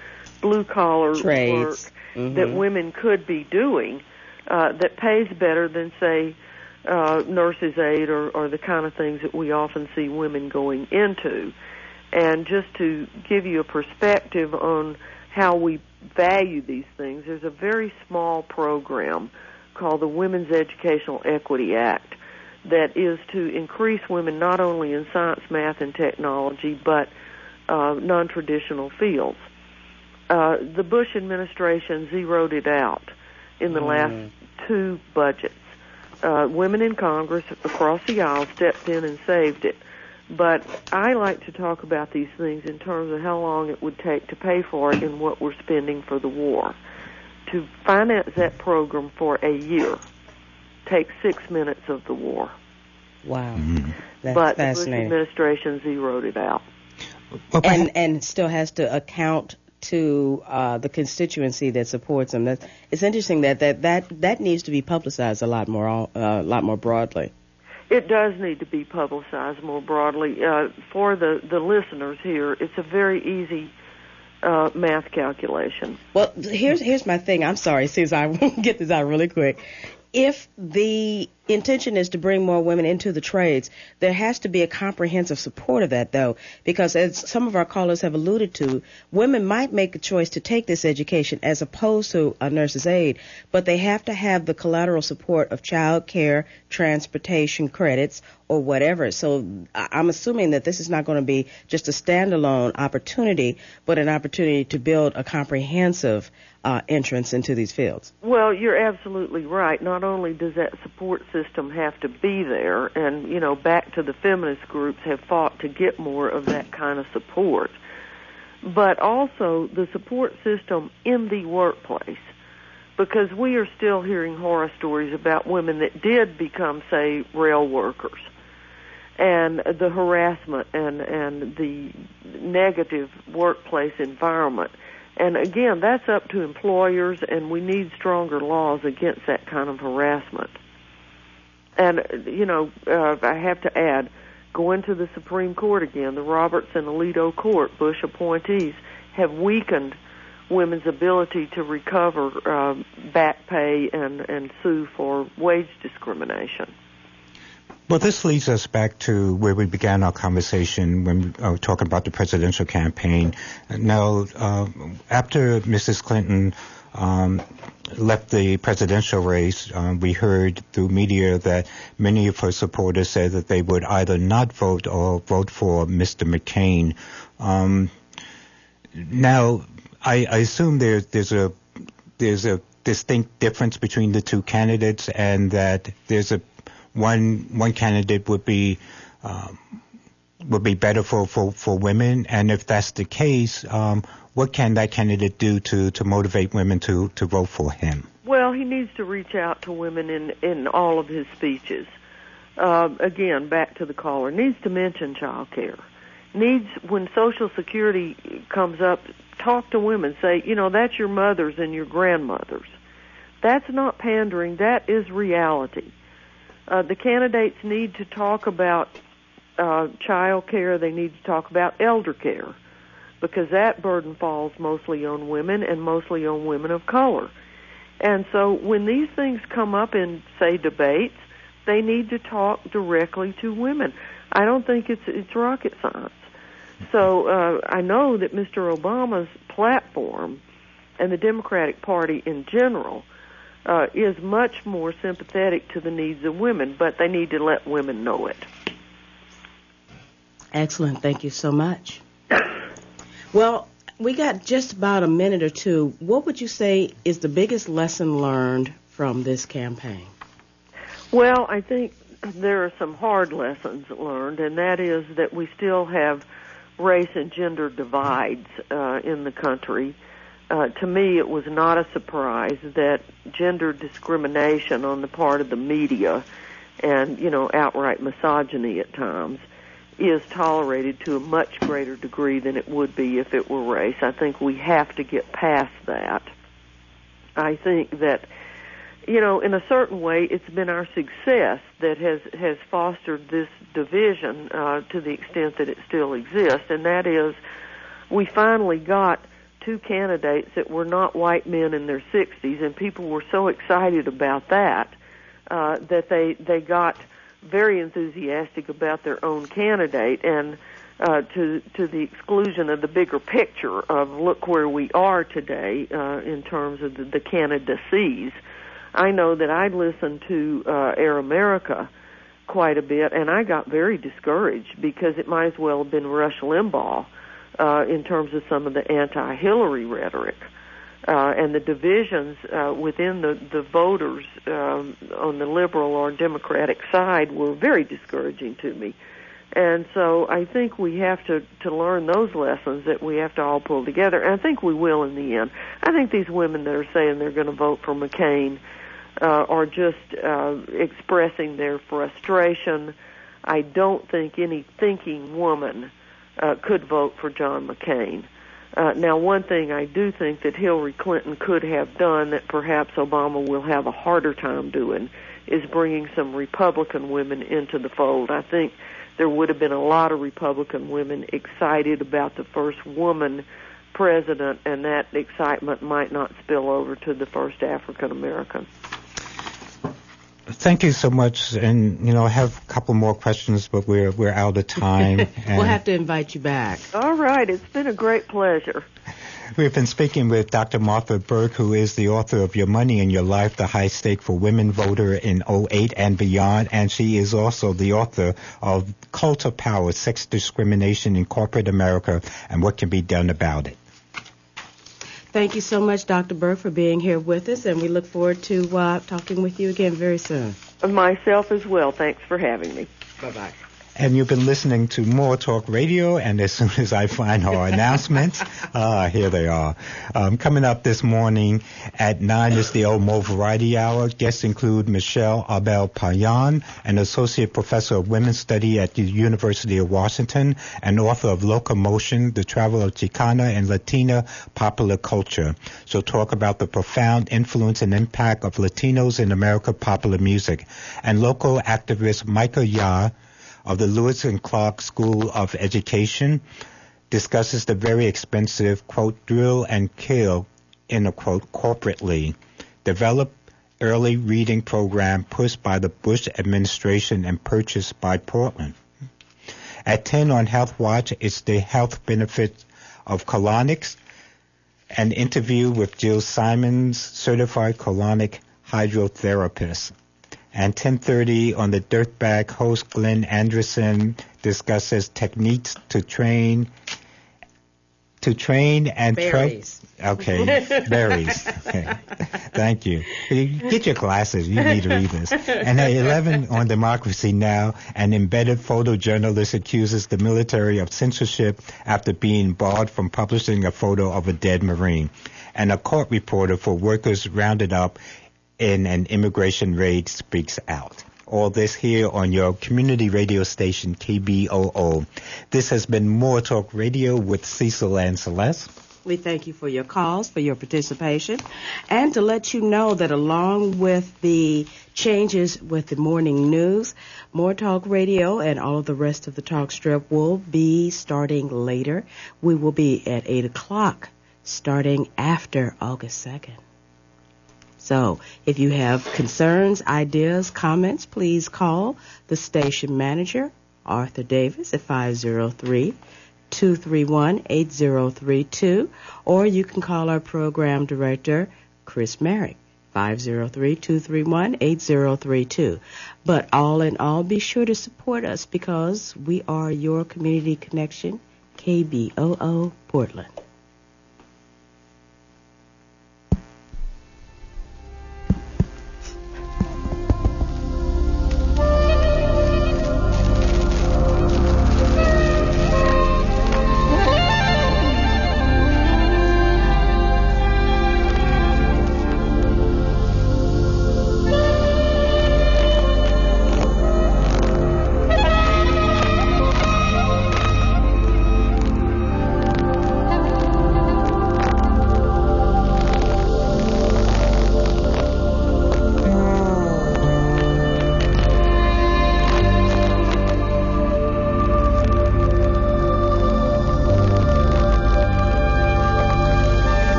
blue-collar
Trades.
work that
Mhm.
women could be doing uh, that pays better than say uh, nurses aid or, or the kind of things that we often see women going into. And just to give you a perspective on how we value these things, there's a very small program called the Women's Educational Equity Act that is to increase women not only in science, math, and technology, but uh, non-traditional fields. Uh, the Bush administration zeroed it out in the last two budgets. Uh, women in Congress across the aisle stepped in and saved it. But I like to talk about these things in terms of how long it would take to pay for it and what we're spending for the war. To finance that program for a year takes six minutes of the war.
Wow. That's
but the Bush
fascinating.
administration zeroed it out.
and and still has to account to uh, the constituency that supports them. That it's interesting that that that that needs to be publicized a lot more uh, a lot more broadly.
It does need to be publicized more broadly. Uh, for the, the listeners here, it's a very easy uh, math calculation.
Well, here's here's my thing. I'm sorry, since I won't get this out really quick. If the intention is to bring more women into the trades, there has to be a comprehensive support of that, though, because as some of our callers have alluded to, women might make a choice to take this education as opposed to a nurse's aid, but they have to have the collateral support of child care, transportation credits, or whatever. So I'm assuming that this is not going to be just a standalone opportunity, but an opportunity to build a comprehensive uh, entrance into these fields.
Well, you're absolutely right. Not only does that support system have to be there, and you know, back to the feminist groups have fought to get more of that kind of support. But also the support system in the workplace, because we are still hearing horror stories about women that did become, say, rail workers, and the harassment and and the negative workplace environment and again, that's up to employers, and we need stronger laws against that kind of harassment. And, you know, uh, I have to add, going to the Supreme Court again, the Roberts and Alito Court, Bush appointees, have weakened women's ability to recover uh, back pay and, and sue for wage discrimination.
Well, this leads us back to where we began our conversation when we uh, were talking about the presidential campaign. Now, uh, after Mrs. Clinton um, left the presidential race, uh, we heard through media that many of her supporters said that they would either not vote or vote for Mr. McCain. Um, now, I, I assume there, there's a there's a distinct difference between the two candidates, and that there's a one one candidate would be um, would be better for, for, for women, and if that's the case, um, what can that candidate do to, to motivate women to, to vote for him?
Well, he needs to reach out to women in in all of his speeches. Uh, again, back to the caller, needs to mention child care. Needs when Social Security comes up, talk to women. Say, you know, that's your mothers and your grandmothers. That's not pandering. That is reality uh, the candidates need to talk about uh, child care. They need to talk about elder care because that burden falls mostly on women and mostly on women of color. And so when these things come up in, say, debates, they need to talk directly to women. I don't think it's it's rocket science. So uh, I know that Mr. Obama's platform and the Democratic Party in general uh, is much more sympathetic to the needs of women, but they need to let women know it.
Excellent. Thank you so much. well, we got just about a minute or two. What would you say is the biggest lesson learned from this campaign?
Well, I think there are some hard lessons learned, and that is that we still have race and gender divides uh, in the country uh, to me, it was not a surprise that gender discrimination on the part of the media and, you know, outright misogyny at times is tolerated to a much greater degree than it would be if it were race. I think we have to get past that. I think that, you know, in a certain way, it's been our success that has has fostered this division uh, to the extent that it still exists, and that is, we finally got two candidates that were not white men in their 60s, and people were so excited about that uh, that they they got very enthusiastic about their own candidate, and uh, to to the exclusion of the bigger picture of look where we are today uh, in terms of the, the candidacies. I know that I listened to uh, Air America quite a bit, and I got very discouraged because it might as well have been Rush Limbaugh uh, in terms of some of the anti-Hillary rhetoric. Uh, and the divisions uh, within the, the voters um, on the liberal or democratic side were very discouraging to me. And so I think we have to, to learn those lessons that we have to all pull together. And I think we will in the end. I think these women that are saying they're going to vote for McCain uh, are just uh, expressing their frustration. I don't think any thinking woman uh, could vote for John McCain. Uh, Uh, now, one thing I do think that Hillary Clinton could have done that perhaps Obama will have a harder time doing is bringing some Republican women into the fold. I think there would have been a lot of Republican women excited about the first woman president, and that excitement might not spill over to the first African American.
Thank you so much. And, you know, I have a couple more questions, but we're, we're out of time.
we'll have to invite you back.
All right. It's been a great pleasure.
We've been speaking with Dr. Martha Burk, who is the author of Your Money and Your Life, the High Stake for Women Voter in 08 and Beyond. And she is also the author of Cult of Power, Sex Discrimination in Corporate America and What Can Be Done About It.
Thank you so much, Dr. Burk, for being here with us, and we look forward to uh, talking with you again very soon.
Myself as well. Thanks for having me.
Bye bye.
And you've been listening to More Talk Radio, and as soon as I find our announcements, ah, here they are. Um, coming up this morning at 9 is the Old Mole Variety Hour. Guests include Michelle Habell-Pallán, an associate professor of women's study at the University of Washington and author of Loca Motion, The Travel of Chicana and Latina Popular Culture. She'll talk about the profound influence and impact of Latinos in American popular music. And local activist Micah Yah, of the Lewis and Clark School of Education discusses the very expensive, quote, drill and kill, in a quote, corporately developed early reading program pushed by the Bush administration and purchased by Portland. At 10 on Health Watch, it's the health benefits of colonics, an interview with Jill Simons, certified colonic hydrotherapist and 10:30 on the Dirtbag host Glenn Anderson discusses techniques to train to train and
berries.
Tra- okay, berries. Okay. Thank you. Get your glasses. You need to read this. And at 11 on Democracy Now, an embedded photojournalist accuses the military of censorship after being barred from publishing a photo of a dead Marine. And a court reporter for workers rounded up in an immigration raid speaks out. All this here on your community radio station KBOO. This has been More Talk Radio with Cecil and Celeste.
We thank you for your calls, for your participation, and to let you know that along with the changes with the morning news, More Talk Radio and all of the rest of the talk strip will be starting later. We will be at 8 o'clock starting after August 2nd. So if you have concerns, ideas, comments, please call the station manager, Arthur Davis, at 503 231 8032, or you can call our program director, Chris Merrick. 503-231-8032. But all in all, be sure to support us because we are your community connection, KBOO Portland.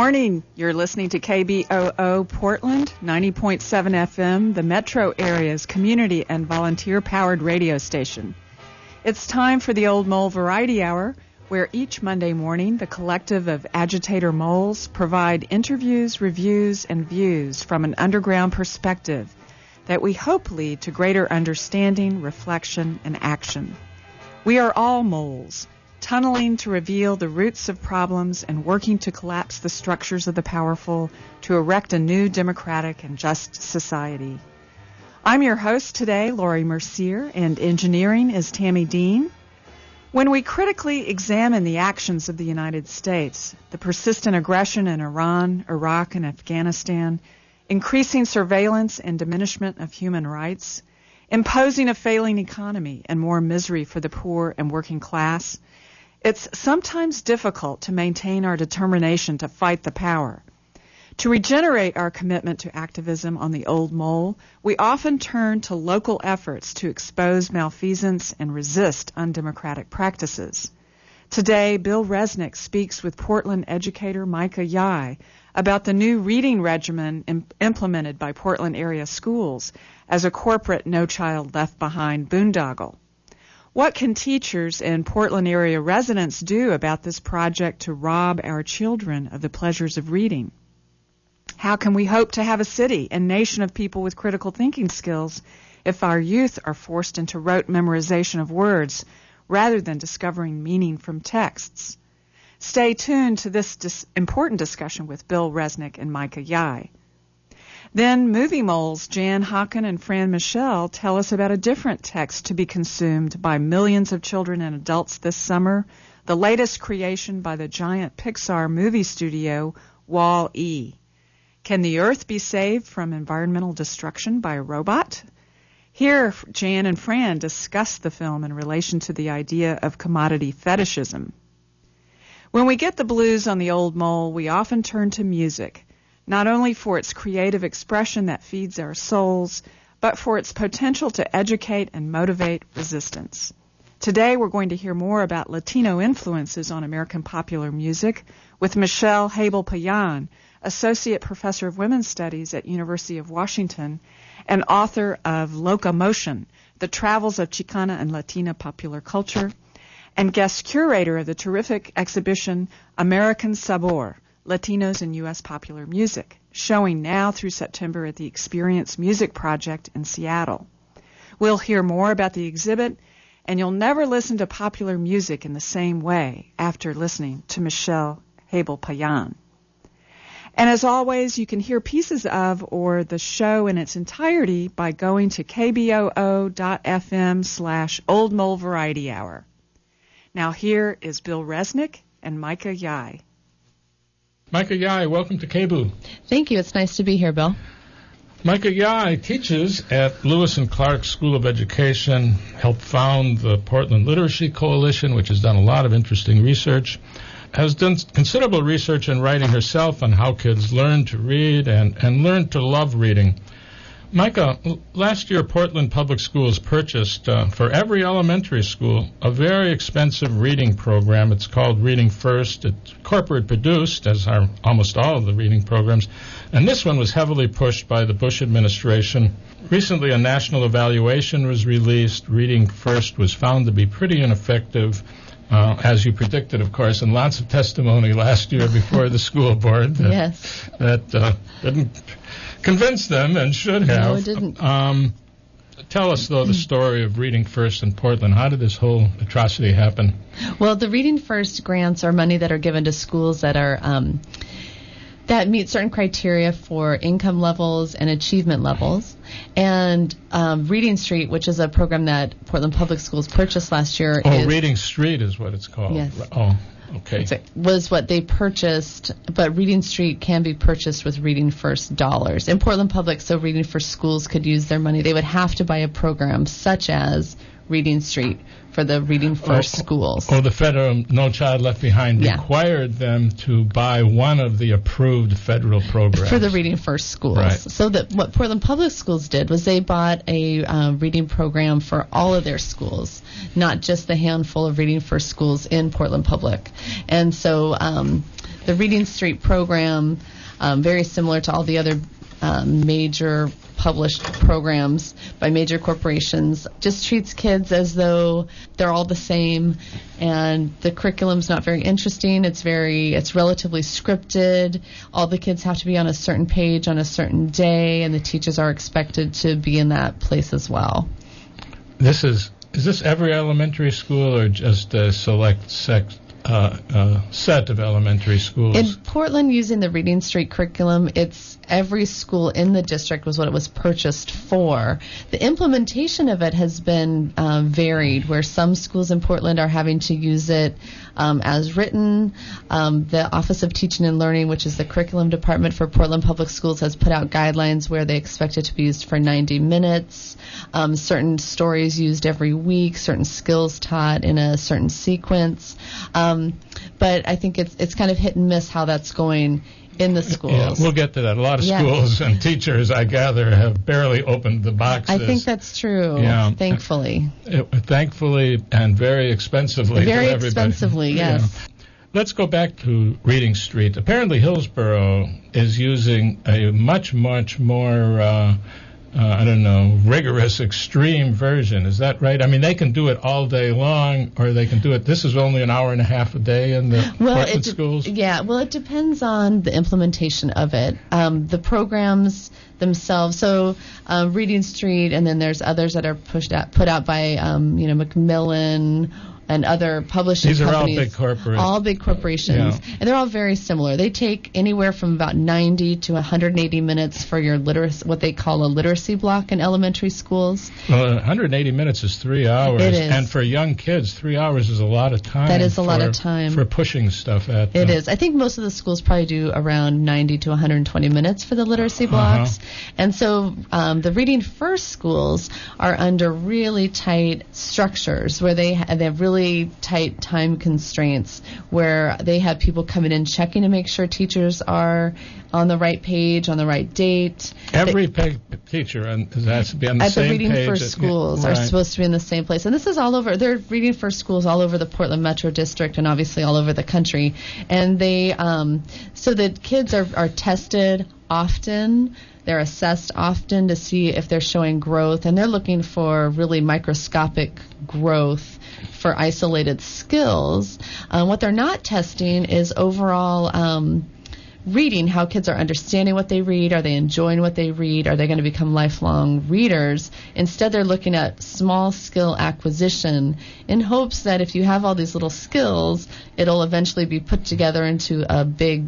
Morning. You're listening to KBOO Portland, 90.7 FM, the metro area's community and volunteer powered radio station. It's time for the Old Mole Variety Hour, where each Monday morning the collective of agitator moles provide interviews, reviews, and views from an underground perspective that we hope lead to greater understanding, reflection, and action. We are all moles tunneling to reveal the roots of problems and working to collapse the structures of the powerful to erect a new democratic and just society. I'm your host today, Laurie Mercier, and engineering is Tammy Dean. When we critically examine the actions of the United States, the persistent aggression in Iran, Iraq, and Afghanistan, increasing surveillance and diminishment of human rights, imposing a failing economy and more misery for the poor and working class, It's sometimes difficult to maintain our determination to fight the power. To regenerate our commitment to activism on the old mole, we often turn to local efforts to expose malfeasance and resist undemocratic practices. Today, Bill Resnick speaks with Portland educator Micah Yai about the new reading regimen Im- implemented by Portland area schools as a corporate No Child Left Behind boondoggle. What can teachers and Portland area residents do about this project to rob our children of the pleasures of reading? How can we hope to have a city and nation of people with critical thinking skills if our youth are forced into rote memorization of words rather than discovering meaning from texts? Stay tuned to this dis- important discussion with Bill Resnick and Micah Yai. Then movie moles Jan Hocken and Fran Michelle tell us about a different text to be consumed by millions of children and adults this summer, the latest creation by the giant Pixar movie studio Wall-E. Can the Earth be saved from environmental destruction by a robot? Here, Jan and Fran discuss the film in relation to the idea of commodity fetishism. When we get the blues on the old mole, we often turn to music, not only for its creative expression that feeds our souls, but for its potential to educate and motivate resistance. Today, we're going to hear more about Latino influences on American popular music with Michelle Habell-Pallán, Associate Professor of Women's Studies at University of Washington and author of Loca Motion, The Travels of Chicana and Latina Popular Culture, and guest curator of the terrific exhibition American Sabor, Latinos in U.S. Popular Music, showing now through September at the Experience Music Project in Seattle. We'll hear more about the exhibit, and you'll never listen to popular music in the same way after listening to Michelle Habell-Pallán. And as always, you can hear pieces of or the show in its entirety by going to kboo.fm slash Old Mole Variety Hour. Now here is Bill Resnick and Micah Yai.
Micah Yai, welcome to KBOO.
Thank you. It's nice to be here, Bill.
Micah Yai teaches at Lewis and Clark School of Education, helped found the Portland Literacy Coalition, which has done a lot of interesting research has done considerable research and writing herself on how kids learn to read and, and learn to love reading. Micah, last year Portland Public Schools purchased uh, for every elementary school a very expensive reading program. It's called Reading First. It's corporate produced, as are almost all of the reading programs, and this one was heavily pushed by the Bush administration. Recently, a national evaluation was released. Reading First was found to be pretty ineffective uh, as you predicted, of course, and lots of testimony last year before the school board that,
yes.
that uh, didn't convince them and should have.
No, it didn't.
Um, tell us, though, the story of Reading First in Portland. How did this whole atrocity happen?
Well, the Reading First grants are money that are given to schools that are. Um, that meet certain criteria for income levels and achievement levels. And um, Reading Street, which is a program that Portland Public Schools purchased last year,
oh, Reading Street is what it's called.
Yes.
Oh, okay.
Was what they purchased, but Reading Street can be purchased with Reading First dollars. In Portland Public, so Reading First schools could use their money. They would have to buy a program such as Reading Street for the Reading First
oh,
schools.
Oh, the federal No Child Left Behind
yeah.
required them to buy one of the approved federal programs
for the Reading First schools.
Right.
So that what Portland Public Schools did was they bought a uh, reading program for all of their schools, not just the handful of Reading First schools in Portland Public. And so um, the Reading Street program, um, very similar to all the other um, major published programs by major corporations just treats kids as though they're all the same and the curriculum's not very interesting. It's very it's relatively scripted. All the kids have to be on a certain page on a certain day and the teachers are expected to be in that place as well.
This is is this every elementary school or just a select sect uh, uh, set of elementary schools.
In Portland, using the Reading Street curriculum, it's every school in the district was what it was purchased for. The implementation of it has been uh, varied, where some schools in Portland are having to use it um, as written. Um, the Office of Teaching and Learning, which is the curriculum department for Portland Public Schools, has put out guidelines where they expect it to be used for 90 minutes. Um, certain stories used every week, certain skills taught in a certain sequence. Um, but I think it's it's kind of hit and miss how that's going in the schools.
Yeah, we'll get to that. A lot of
Yeah.
schools and teachers, I gather, have barely opened the boxes.
I think that's true.
Yeah.
Thankfully.
It- thankfully and very expensively.
Very expensively, yes.
Yeah. Let's go back to Reading Street. Apparently, Hillsboro is using a much, much more, uh, uh, I don't know, rigorous, extreme version. Is that right? I mean, they can do it all day long, or they can do it. This is only an hour and a half a day in the
Well, de-
schools.
Yeah, well, it depends on the implementation of it. Um, the programs themselves. So, uh, Reading Street, and then there's others that are pushed out, put out by, um, you know, Macmillan and other publishing
These are all
companies.
big corporations.
All big corporations,
Yeah.
and they're all very similar. They take anywhere from about 90 to 180 minutes for your literacy, what they call a literacy block in elementary schools.
Well, 180 minutes is three hours,
It is.
and for young kids, three hours is a lot of time.
That is a lot of time.
for pushing stuff at them.
It is. I think most of the schools probably do around 90 to 120 minutes for the literacy blocks. And so um, the reading first schools are under really tight structures where they, ha- they have really tight time constraints where they have people coming in checking to make sure teachers are on the right page, on the right date.
Every pe- teacher has to be on the same.
at
same
the reading
page.
first schools are
right.
supposed to be in the same place and this is all over they're reading first schools all over the portland metro district and obviously all over the country and they um, so the kids are, are tested often they're assessed often to see if they're showing growth and they're looking for really microscopic growth for isolated skills um, what they're not testing is overall um, reading, how kids are understanding what they read, are they enjoying what they read, are they going to become lifelong readers. Instead, they're looking at small skill acquisition in hopes that if you have all these little skills, it'll eventually be put together into a big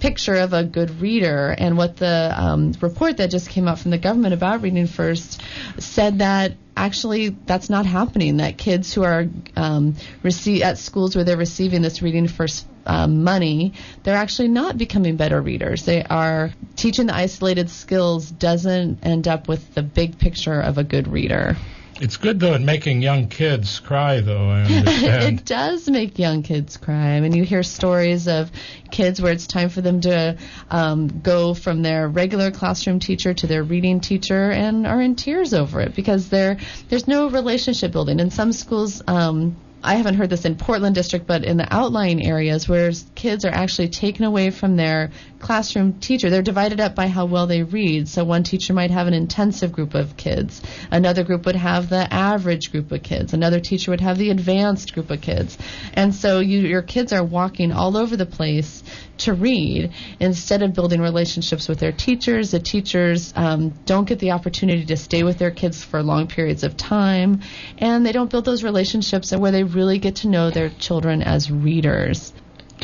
picture of a good reader. And what the um, report that just came out from the government about Reading First said that actually that's not happening. That kids who are um, receive at schools where they're receiving this Reading First um, money, they're actually not becoming better readers. They are teaching the isolated skills doesn't end up with the big picture of a good reader.
It's good though at making young kids cry, though. I understand.
it does make young kids cry. I mean, you hear stories of kids where it's time for them to um, go from their regular classroom teacher to their reading teacher and are in tears over it because there there's no relationship building. In some schools, um, I haven't heard this in Portland district, but in the outlying areas where kids are actually taken away from their classroom teacher, they're divided up by how well they read. So one teacher might have an intensive group of kids, another group would have the average group of kids, another teacher would have the advanced group of kids, and so you, your kids are walking all over the place to read instead of building relationships with their teachers. The teachers um, don't get the opportunity to stay with their kids for long periods of time, and they don't build those relationships where they really get to know their children as readers.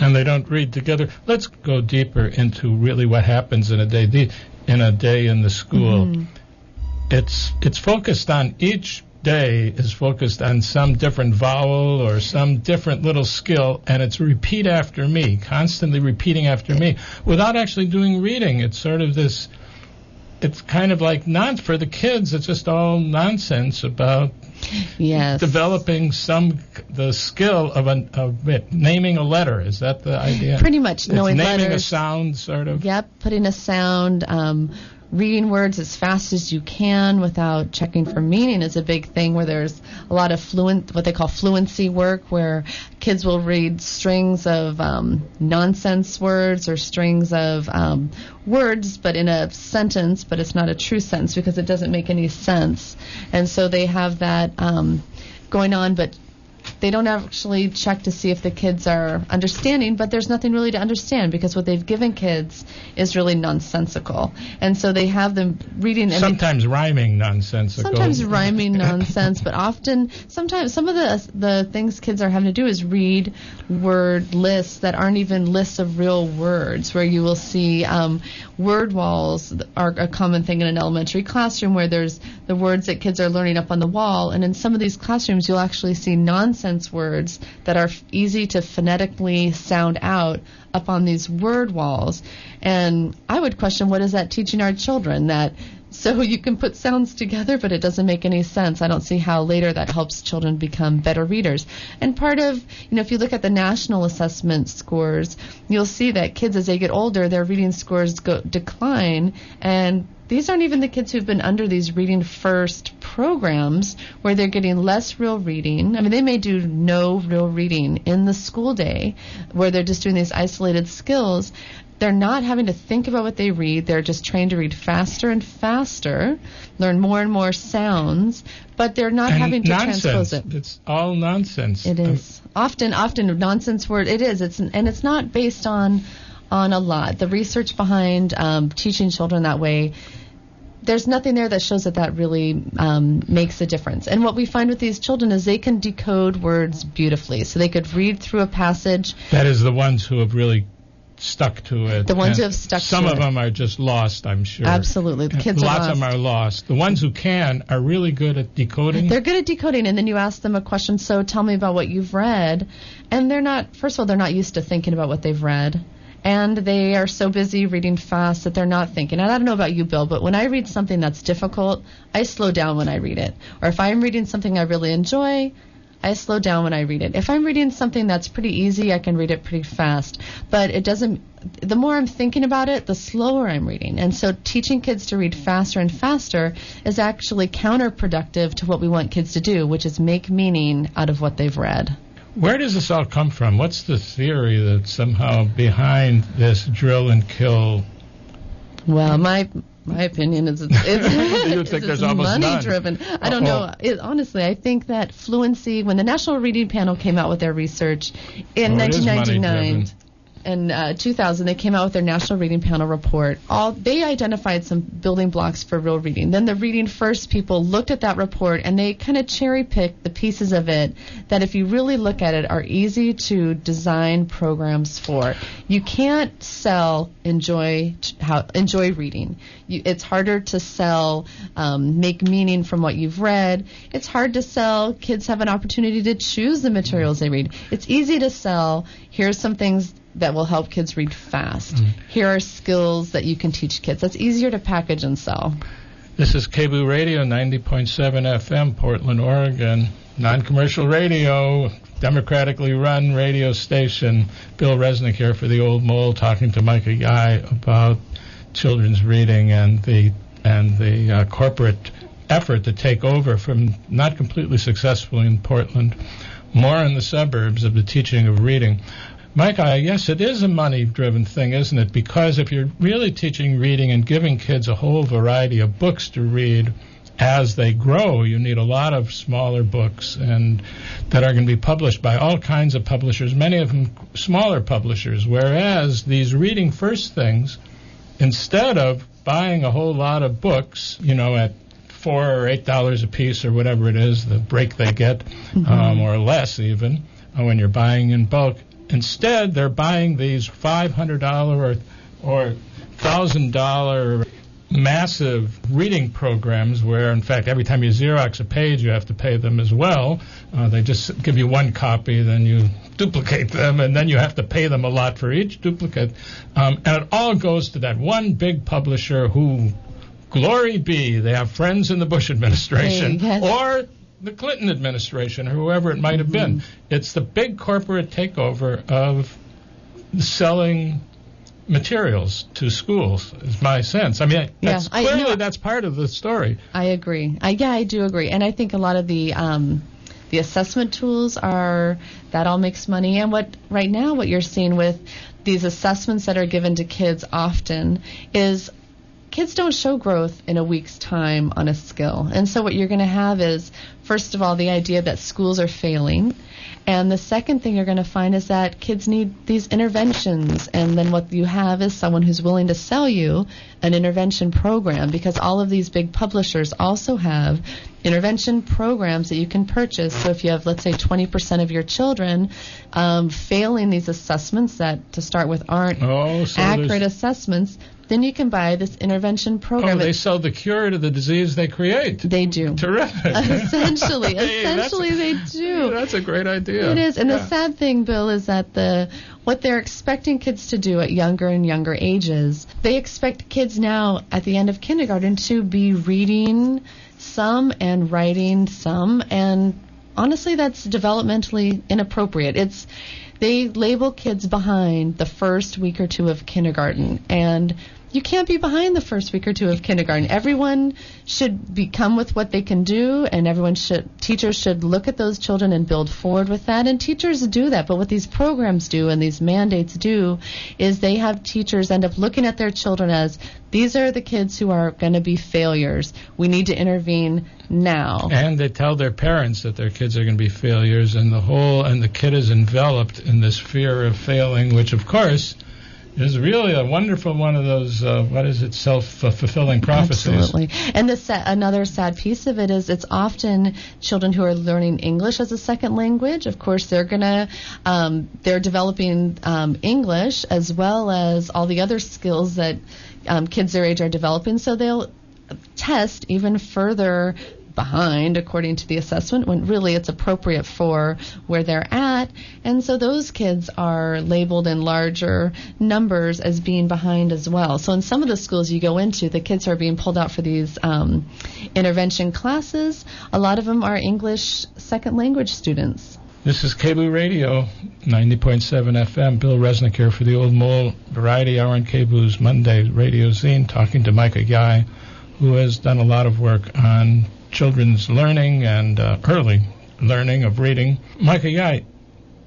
And they don't read together. Let's go deeper into really what happens in a day. The, in a day in the school,
Mhm.
it's it's focused on each day is focused on some different vowel or some different little skill, and it's repeat after me, constantly repeating after me, without actually doing reading. It's sort of this. It's kind of like non for the kids. It's just all nonsense about
Yes.
developing some the skill of, an, of it, naming a letter. Is that the idea?
Pretty much,
It's
knowing
naming
letters.
a sound, sort of.
Yep, putting a sound, um, reading words as fast as you can without checking for meaning is a big thing where there's a lot of fluent, what they call fluency work, where kids will read strings of um, nonsense words or strings of um, words, but in a sentence, but it's not a true sentence because it doesn't make any sense. And so they have that um, going on, but they don't actually check to see if the kids are understanding, but there's nothing really to understand because what they've given kids is really nonsensical. And so they have them reading. And
sometimes rhyming nonsensical.
Sometimes rhyming nonsense, but often, sometimes some of the the things kids are having to do is read word lists that aren't even lists of real words, where you will see um, word walls are a common thing in an elementary classroom where there's the words that kids are learning up on the wall, and in some of these classrooms you'll actually see nonsense words that are easy to phonetically sound out up on these word walls. And I would question what is that teaching our children that so you can put sounds together, but it doesn't make any sense. I don't see how later that helps children become better readers. And part of, you know, if you look at the national assessment scores, you'll see that kids as they get older, their reading scores go, decline. And these aren't even the kids who've been under these reading first programs where they're getting less real reading. I mean, they may do no real reading in the school day where they're just doing these isolated skills they're not having to think about what they read. They're just trained to read faster and faster, learn more and more sounds, but they're not
and
having to
nonsense.
transpose it.
It's all nonsense.
It is um, often, often nonsense word. It is. It's and it's not based on on a lot. The research behind um, teaching children that way there's nothing there that shows that that really um, makes a difference. And what we find with these children is they can decode words beautifully. So they could read through a passage.
That is the ones who have really stuck to it.
The ones
And
who have stuck
Some of
it.
them are just lost, I'm sure.
Absolutely. The kids are
Lots of them are lost. The ones who can are really good at decoding.
They're good at decoding, and then you ask them a question. So tell me about what you've read, and they're not. First of all, they're not used to thinking about what they've read, and they are so busy reading fast that they're not thinking. And I don't know about you, Bill, but when I read something that's difficult, I slow down when I read it. Or if I'm reading something I really enjoy. I slow down when I read it. If I'm reading something that's pretty easy, I can read it pretty fast. But it doesn't, the more I'm thinking about it, the slower I'm reading. And so teaching kids to read faster and faster is actually counterproductive to what we want kids to do, which is make meaning out of what they've read.
Where does this all come from? What's the theory that's somehow behind this drill and kill?
Well, my my opinion is it's, it's, it's, money
none.
driven. I don't know.
Uh-oh.
It, honestly, I think that fluency, when the National Reading Panel came out with their research in
Oh,
1999
money-driven.
uh, 2000, they came out with their National Reading Panel report. All they identified some building blocks for real reading. Then the Reading First people looked at that report and they kind of cherry picked the pieces of it that, if you really look at it, are easy to design programs for. You can't sell enjoy how enjoy reading. You, it's harder to sell um, make meaning from what you've read. It's hard to sell kids have an opportunity to choose the materials they read. It's easy to sell. Here's some things that will help kids read fast. Here are skills that you can teach kids. That's easier to package and sell.
This is KBOO Radio, 90.7 FM, Portland, Oregon. Non-commercial radio, democratically run radio station. Bill Resnick here for the Old Mole, talking to Micah Guy about children's reading and the and the uh, corporate effort to take over from not completely successful in Portland, more in the suburbs of the teaching of reading. Micah, yes, it is a money-driven thing, isn't it? Because if you're really teaching reading and giving kids a whole variety of books to read as they grow, you need a lot of smaller books and that are going to be published by all kinds of publishers, many of them smaller publishers. Whereas these reading first things, instead of buying a whole lot of books, you know, at four or eight dollars a piece or whatever it is, the break they get, um, or less even, uh, when you're buying in bulk. Instead, they're buying these five hundred dollar or or thousand dollar massive reading programs where, in fact, every time you Xerox a page, you have to pay them as well. Uh, they just give you one copy, then you duplicate them, and then you have to pay them a lot for each duplicate. Um, and it all goes to that one big publisher who, glory be, they have friends in the Bush administration or the Clinton administration or whoever it might have been. It's the big corporate takeover of selling materials to schools is my sense. I mean, that's
Yeah, I-
clearly
no,
that's part of the story.
I agree. I, yeah, I do agree, and I think a lot of the um, the assessment tools are that all makes money. And what right now, what you're seeing with these assessments that are given to kids often is kids don't show growth in a week's time on a skill. And so what you're going to have is, first of all, the idea that schools are failing. And the second thing you're going to find is that kids need these interventions. And then what you have is someone who's willing to sell you an intervention program because all of these big publishers also have intervention programs that you can purchase. So if you have, let's say, 20% of your children um, failing these assessments that, to start with, aren't
oh, so
accurate assessments, then you can buy this intervention program.
Oh, they sell the cure to the disease they create.
They do.
Terrific.
essentially,
Hey,
essentially they do.
That's a great idea.
It is, and
Yeah.
the sad thing, Bill, is that the what they're expecting kids to do at younger and younger ages, they expect kids now at the end of kindergarten to be reading some and writing some, and honestly, that's developmentally inappropriate. It's they label kids behind the first week or two of kindergarten, and you can't be behind the first week or two of kindergarten. Everyone should become with what they can do, and everyone should teachers should look at those children and build forward with that. And teachers do that. But what these programs do and these mandates do is they have teachers end up looking at their children as these are the kids who are going to be failures. We need to intervene now.
And they tell their parents that their kids are going to be failures, and the whole and the kid is enveloped in this fear of failing, which of course is really a wonderful one of those uh, what is it self fulfilling prophecies.
Absolutely. And the sa- another sad piece of it is it's often children who are learning English as a second language. Of course, they're gonna um, they're developing um, English as well as all the other skills that um, kids their age are developing. So they'll test even further behind according to the assessment when really it's appropriate for where they're at. And so those kids are labeled in larger numbers as being behind as well. So in some of the schools you go into the kids are being pulled out for these um, intervention classes a lot of them are english second language students.
This is KBOO Radio, 90.7 FM. Bill Resnick here for the Old Mole Variety Hour on KBOO's Monday Radio Zine, talking to Micah Guy, who has done a lot of work on children's learning and uh, early learning of reading. Micah Guy,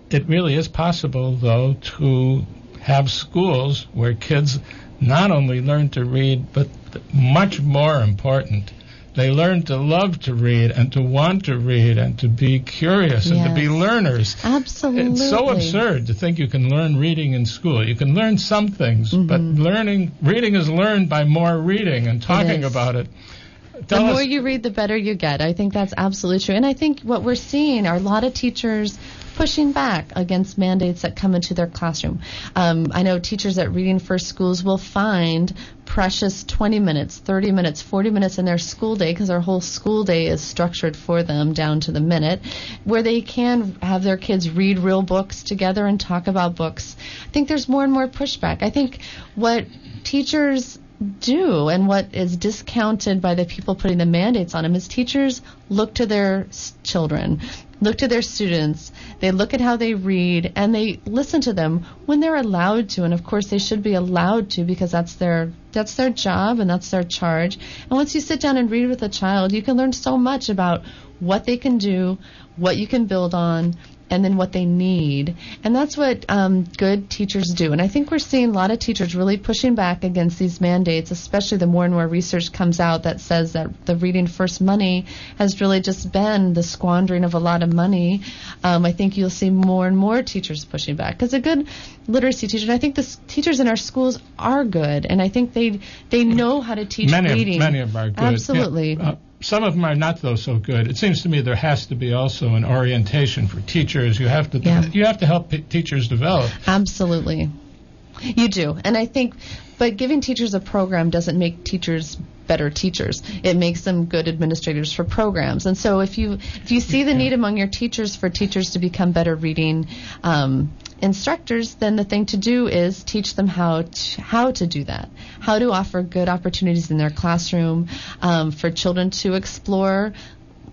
it really is possible, though, to have schools where kids not only learn to read, but much more important, they learn to love to read and to want to read and to be curious and to be learners.
absolutely
It's so absurd to think you can learn reading in school. You can learn some things, but learning reading is learned by more reading and talking about it.
The more you read, the better you get. I think that's absolutely true. And I think what we're seeing are a lot of teachers pushing back against mandates that come into their classroom. Um, I know teachers at Reading First schools will find precious 20 minutes, 30 minutes, 40 minutes in their school day because their whole school day is structured for them down to the minute, where they can have their kids read real books together and talk about books. I think there's more and more pushback. I think what teachers do and what is discounted by the people putting the mandates on them is teachers look to their children look to their students. They look at how they read and they listen to them when they're allowed to. And of course they should be allowed to because that's their that's their job and that's their charge. And once you sit down and read with a child you can learn so much about what they can do what you can build on and then what they need. And that's what um, good teachers do. And I think we're seeing a lot of teachers really pushing back against these mandates, especially the more and more research comes out that says that the Reading First money has really just been the squandering of a lot of money. Um, I think you'll see more and more teachers pushing back because a good literacy teacher, and I think the s- teachers in our schools are good, and I think they they know how to teach
many
reading.
of, many of them are good.
Absolutely.
Yeah, uh, some of them are not though so good. It seems to me there has to be also an orientation for teachers. You have to
Yeah.
you have to help p- teachers develop.
Absolutely. You do. And I think, but giving teachers a program doesn't make teachers better teachers. It makes them good administrators for programs. And so if you if you see the need among your teachers for teachers to become better reading um, instructors, then the thing to do is teach them how to, how to do that, how to offer good opportunities in their classroom um, for children to explore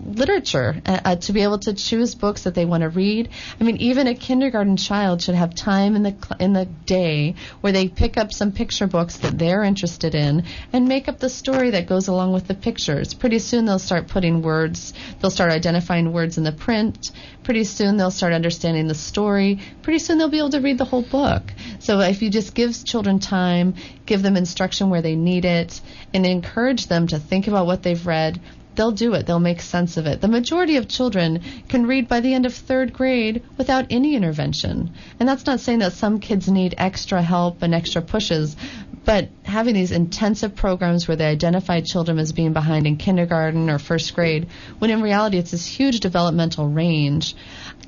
literature, uh, uh, to be able to choose books that they want to read. I mean, even a kindergarten child should have time in the cl- in the day where they pick up some picture books that they're interested in and make up the story that goes along with the pictures. Pretty soon they'll start putting words, they'll start identifying words in the print. Pretty soon they'll start understanding the story. Pretty soon they'll be able to read the whole book. So if you just give children time, give them instruction where they need it, and encourage them to think about what they've read, they'll do it. They'll make sense of it. The majority of children can read by the end of third grade without any intervention. And that's not saying that some kids need extra help and extra pushes, but having these intensive programs where they identify children as being behind in kindergarten or first grade, when in reality it's this huge developmental range,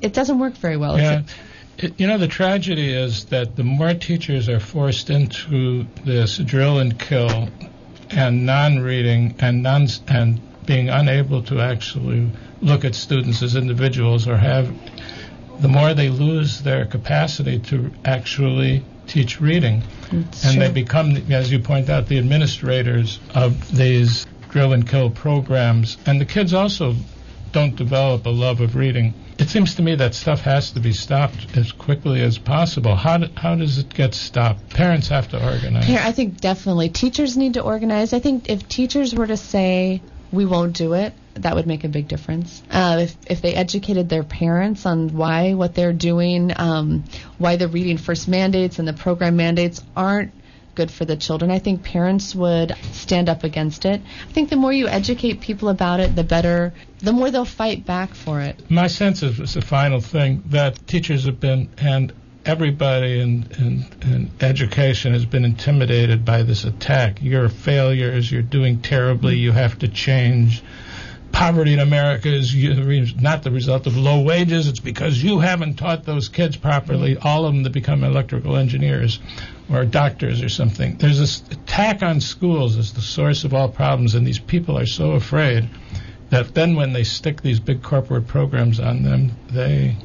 it doesn't work very well.
Yeah. It, you know, the tragedy is that the more teachers are forced into this drill and kill and non-reading and non and being unable to actually look at students as individuals or have the more they lose their capacity to actually teach reading.
It's
and
true.
they become as you point out the administrators of these drill and kill programs. And the kids also don't develop a love of reading. It seems to me that stuff has to be stopped as quickly as possible. How do, how does it get stopped? Parents have to organize.
Here, I think definitely teachers need to organize. I think if teachers were to say we won't do it, that would make a big difference. Uh, if if they educated their parents on why what they're doing, um, why the reading first mandates and the program mandates aren't good for the children, I think parents would stand up against it. I think the more you educate people about it, the better, the more they'll fight back for it.
My sense is, is the final thing that teachers have been and everybody in, in, in education has been intimidated by this attack. You're failures. You're doing terribly. You have to change. Poverty in America is not the result of low wages. It's because you haven't taught those kids properly. All of them to become electrical engineers or doctors or something. There's this attack on schools as the source of all problems, and these people are so afraid that then when they stick these big corporate programs on them, they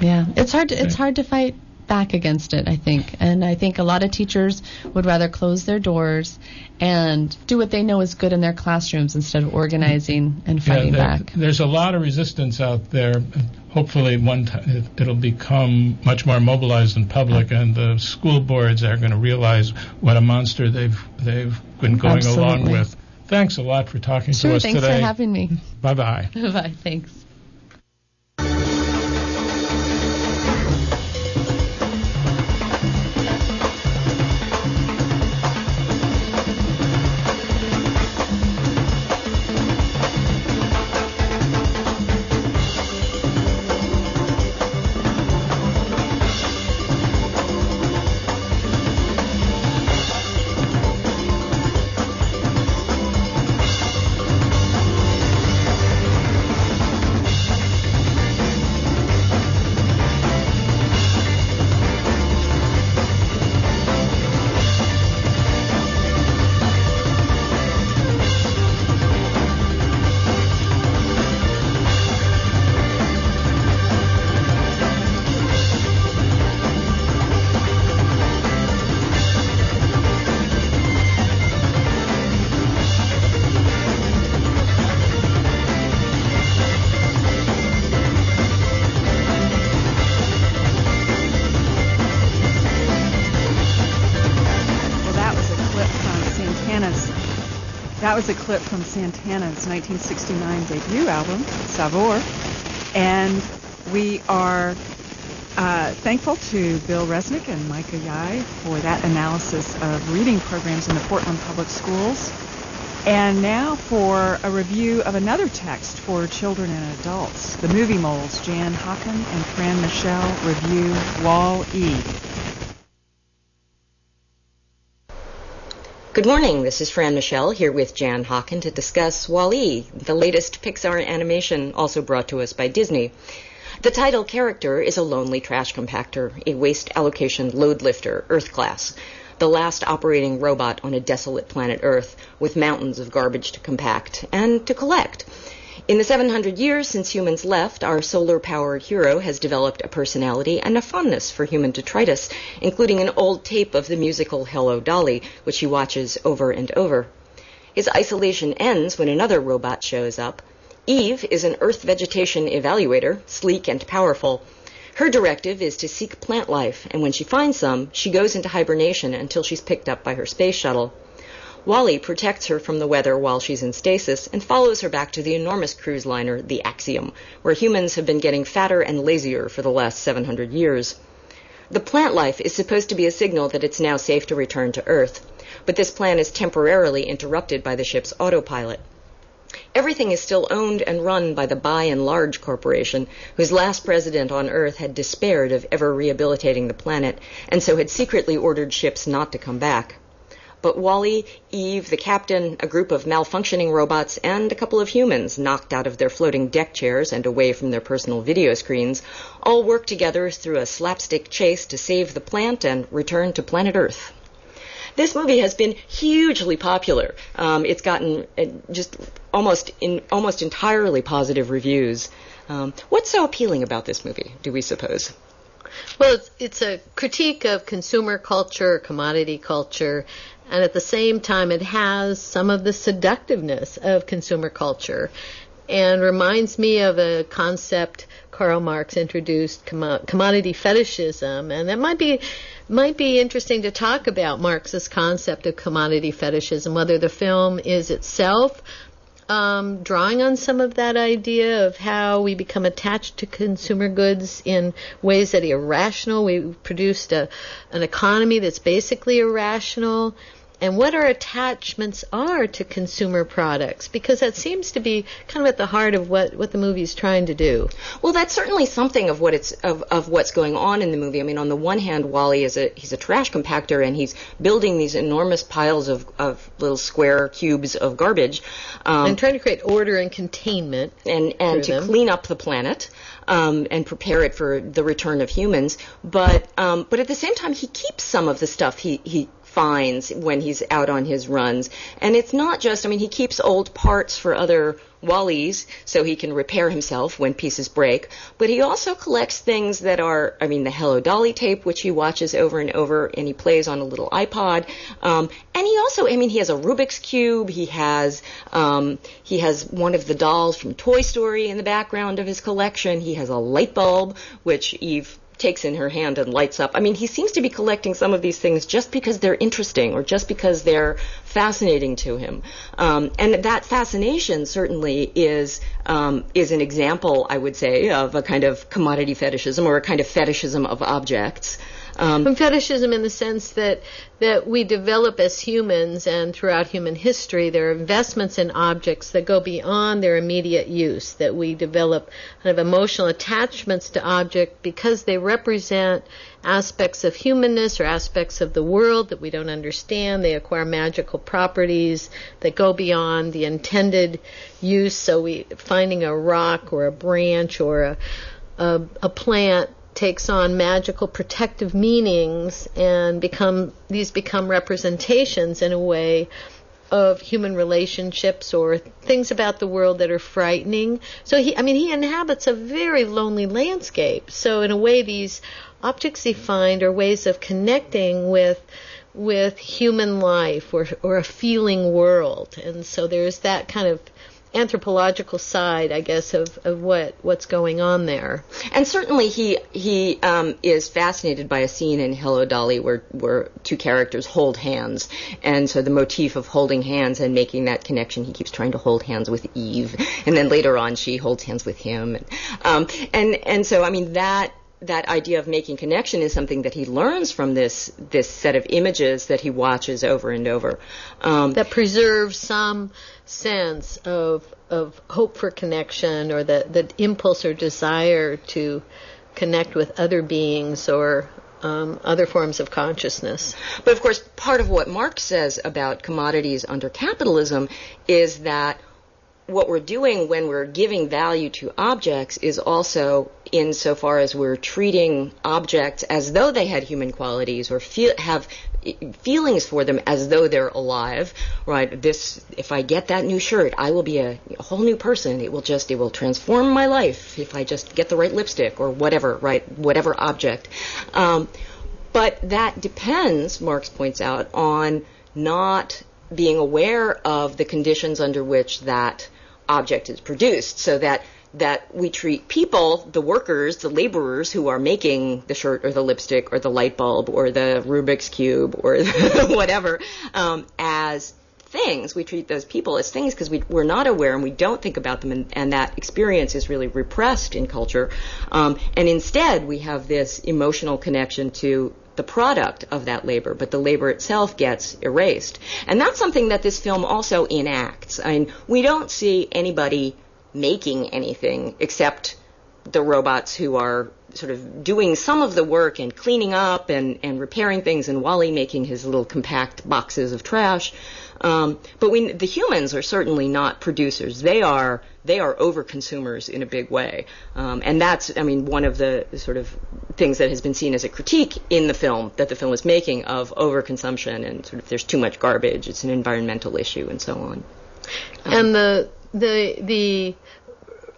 Yeah, it's hard. To, it's hard to fight back against it. I think, and I think a lot of teachers would rather close their doors and do what they know is good in their classrooms instead of organizing and fighting
there-
back.
There's a lot of resistance out there. Hopefully, one time it, it'll become much more mobilized in public, and the school boards are going to realize what a monster they've they've been going along
Absolutely.
with. Thanks a lot for talking
Sure.
to us
Thanks
today.
for having me.
Bye bye.
Bye. Thanks.
A clip from Santana's 1969 debut album, Savor, and we are uh, thankful to Bill Resnick and Micah Yai for that analysis of reading programs in the Portland Public Schools. And now for a review of another text for children and adults. The Movie Moles, Jan Hocken and Fran Michelle review Wall E.
Good morning. This is Fran Michelle here with Jan Hawken to discuss Wall-E, the latest Pixar animation also brought to us by Disney. The title character is a lonely trash compactor, a waste allocation load lifter, Earth class, the last operating robot on a desolate planet Earth with mountains of garbage to compact and to collect. In the 700 years since humans left, our solar-powered hero has developed a personality and a fondness for human detritus, including an old tape of the musical Hello Dolly, which he watches over and over. His isolation ends when another robot shows up. Eve is an Earth vegetation evaluator, sleek and powerful. Her directive is to seek plant life, and when she finds some, she goes into hibernation until she's picked up by her space shuttle. Wall-E protects her from the weather while she's in stasis and follows her back to the enormous cruise liner, the Axiom, where humans have been getting fatter and lazier for the last 700 years. The plant life is supposed to be a signal that it's now safe to return to Earth, but this plan is temporarily interrupted by the ship's autopilot. Everything is still owned and run by the Buy n Large Corporation, whose last president on Earth had despaired of ever rehabilitating the planet, and so had secretly ordered ships not to come back. But Wall-E, Eve, the captain, a group of malfunctioning robots, and a couple of humans knocked out of their floating deck chairs and away from their personal video screens all work together through a slapstick chase to save the plant and return to planet Earth. This movie has been hugely popular. Um, it's gotten uh, just almost in almost entirely positive reviews. Um, what's so appealing about this movie? Do we suppose?
Well, it's, it's a critique of consumer culture, commodity culture, and at the same time, it has some of the seductiveness of consumer culture and reminds me of a concept Karl Marx introduced, commodity fetishism, and that might be might be interesting to talk about Marx's concept of commodity fetishism, whether the film is itself um, drawing on some of that idea of how we become attached to consumer goods in ways that are irrational. We produced a, an economy that's basically irrational and what our attachments are to consumer products because that seems to be kind of at the heart of what, what the movie is trying to do.
Well, that's certainly something of what it's of, of what's going on in the movie. I mean, on the one hand, Wall-E is a he's a trash compactor and he's building these enormous piles of, of little square cubes of garbage
um, and trying to create order and containment
and and to them. clean up the planet. Um, and prepare it for the return of humans. But um, but at the same time, he keeps some of the stuff he he finds when he's out on his runs. And it's not just, I mean, he keeps old parts for other Wallies so he can repair himself when pieces break, but he also collects things that are, I mean, the Hello Dolly tape, which he watches over and over, and he plays on a little iPod. Um, and he also, I mean, he has a Rubik's cube. He has, um, he has one of the dolls from Toy Story in the background of his collection. He has a light bulb, which Eve takes in her hand and lights up. I mean, he seems to be collecting some of these things just because they're interesting or just because they're fascinating to him. Um, and that fascination certainly is um, is an example, I would say, of a kind of commodity fetishism or a kind of fetishism of objects.
Um, From fetishism in the sense that that we develop as humans and throughout human history, there are investments in objects that go beyond their immediate use. That we develop kind of emotional attachments to objects because they represent aspects of humanness or aspects of the world that we don't understand. They acquire magical properties that go beyond the intended use. So we finding a rock or a branch or a a, a plant takes on magical protective meanings and become these become representations in a way of human relationships or things about the world that are frightening. So he I mean he inhabits a very lonely landscape. So in a way these objects he finds are ways of connecting with with human life or or a feeling world. And so there's that kind of anthropological side, I guess, of, of what what's going on there.
And certainly he he um, is fascinated by a scene in Hello Dolly where where two characters hold hands, and so the motif of holding hands and making that connection, he keeps trying to hold hands with Eve, and then later on she holds hands with him, and um, and and so I mean that that idea of making connection is something that he learns from this this set of images that he watches over and over.
Um, that preserves some sense of of hope for connection or the the impulse or desire to connect with other beings or um, other forms of consciousness.
But of course, part of what Marx says about commodities under capitalism is that what we're doing when we're giving value to objects is also insofar as we're treating objects as though they had human qualities or feel, have feelings for them as though they're alive right? This if i get that new shirt i will be a, a, whole new person. It will just it will transform my life if i just get the right lipstick or whatever right? Whatever object. Um, but that depends marx points out on not being aware of the conditions under which that object is produced, so that that we treat people, the workers, the laborers who are making the shirt or the lipstick or the light bulb or the Rubik's cube or whatever, um, as things. We treat those people as things because we, we're not aware and we don't think about them, and, and that experience is really repressed in culture. Um, and instead, we have this emotional connection to the product of that labor, but the labor itself gets erased. And that's something that this film also enacts. I mean, we don't see anybody making anything except the robots who are sort of doing some of the work and cleaning up and, and repairing things, and Wall-E making his little compact boxes of trash. Um, but we, the humans are certainly not producers. They are they are overconsumers in a big way, um, and that's I mean one of the sort of things that has been seen as a critique in the film that the film is making of overconsumption and sort of there's too much garbage. It's an environmental issue and so on.
Um, and the the the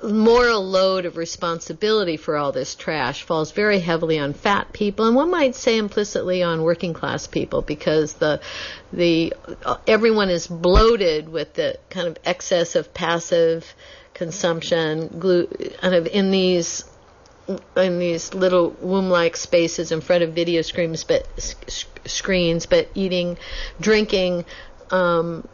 moral load of responsibility for all this trash falls very heavily on fat people and one might say implicitly on working class people because the the everyone is bloated with the kind of excess of passive consumption glue kind of in these in these little womb-like spaces in front of video screens but screens but eating drinking um,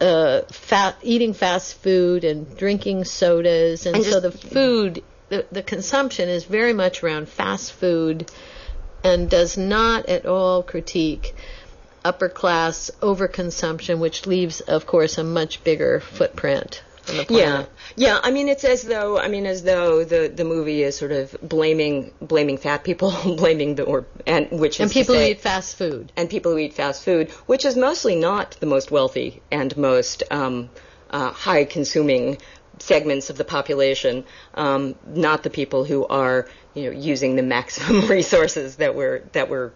uh, fat, eating fast food and drinking sodas, and, and so the food, the, the consumption is very much around fast food, and does not at all critique upper class overconsumption, which leaves, of course, a much bigger footprint
yeah, yeah. I mean, it's as though I mean, as though the the movie is sort of blaming blaming fat people, blaming the or and which
and people
say,
who eat fast food
and people who eat fast food, which is mostly not the most wealthy and most um, uh, high consuming segments of the population, um, not the people who are you know using the maximum resources that we're that we're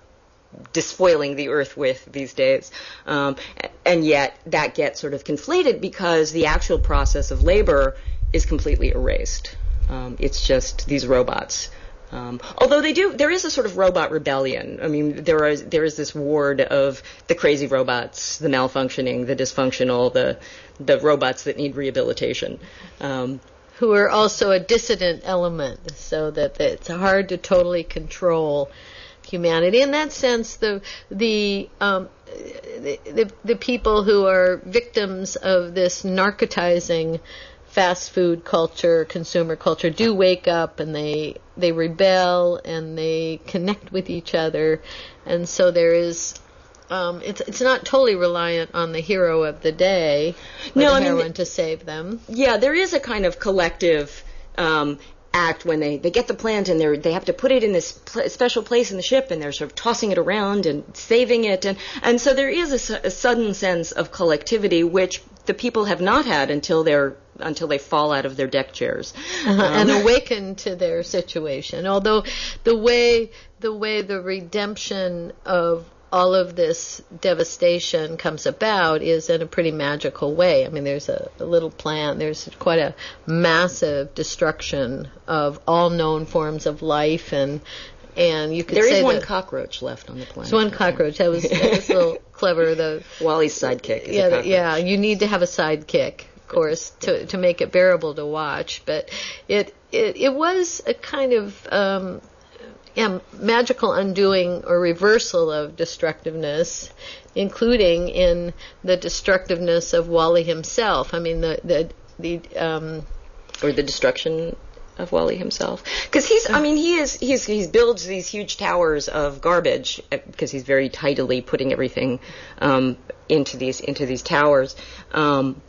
despoiling the earth with these days. Um, and yet that gets sort of conflated because the actual process of labor is completely erased. Um, it's just these robots. Um, although they do, there is a sort of robot rebellion. I mean, there is there is this ward of the crazy robots, the malfunctioning, the dysfunctional, the the robots that need rehabilitation. Um,
who are also a dissident element, so that it's hard to totally control humanity. In that sense, the the um, the, the, the people who are victims of this narcotizing fast food culture, consumer culture, do wake up and they they rebel and they connect with each other, and so there is. Um, it's it's not totally reliant on the hero of the day, no, the heroine I mean, to save them.
Yeah, there is a kind of collective um, act when they, they get the plant and they they have to put it in this pl- special place in the ship and they're sort of tossing it around and saving it. And and so there is a, a sudden sense of collectivity which the people have not had until they're until they fall out of their deck chairs.
Uh-huh, um, and awaken to their situation. Although the way the way the redemption of all of this devastation comes about is in a pretty magical way. I mean, there's a, a, little plant, there's quite a massive destruction of all known forms of life, and and you could
there is one cockroach left on the planet.
There's one cockroach. That was, that was a little clever. The
Wall-E's sidekick.
yeah, yeah. You need to have a sidekick, of course, to to make it bearable to watch. But it it it was a kind of um, yeah, magical undoing or reversal of destructiveness, including in the destructiveness of Wall-E himself. I mean, the the the um,
or the destruction of Wall-E himself, because he's. I mean, he is. He's he builds these huge towers of garbage because he's very tidily putting everything um, into these into these towers. Um,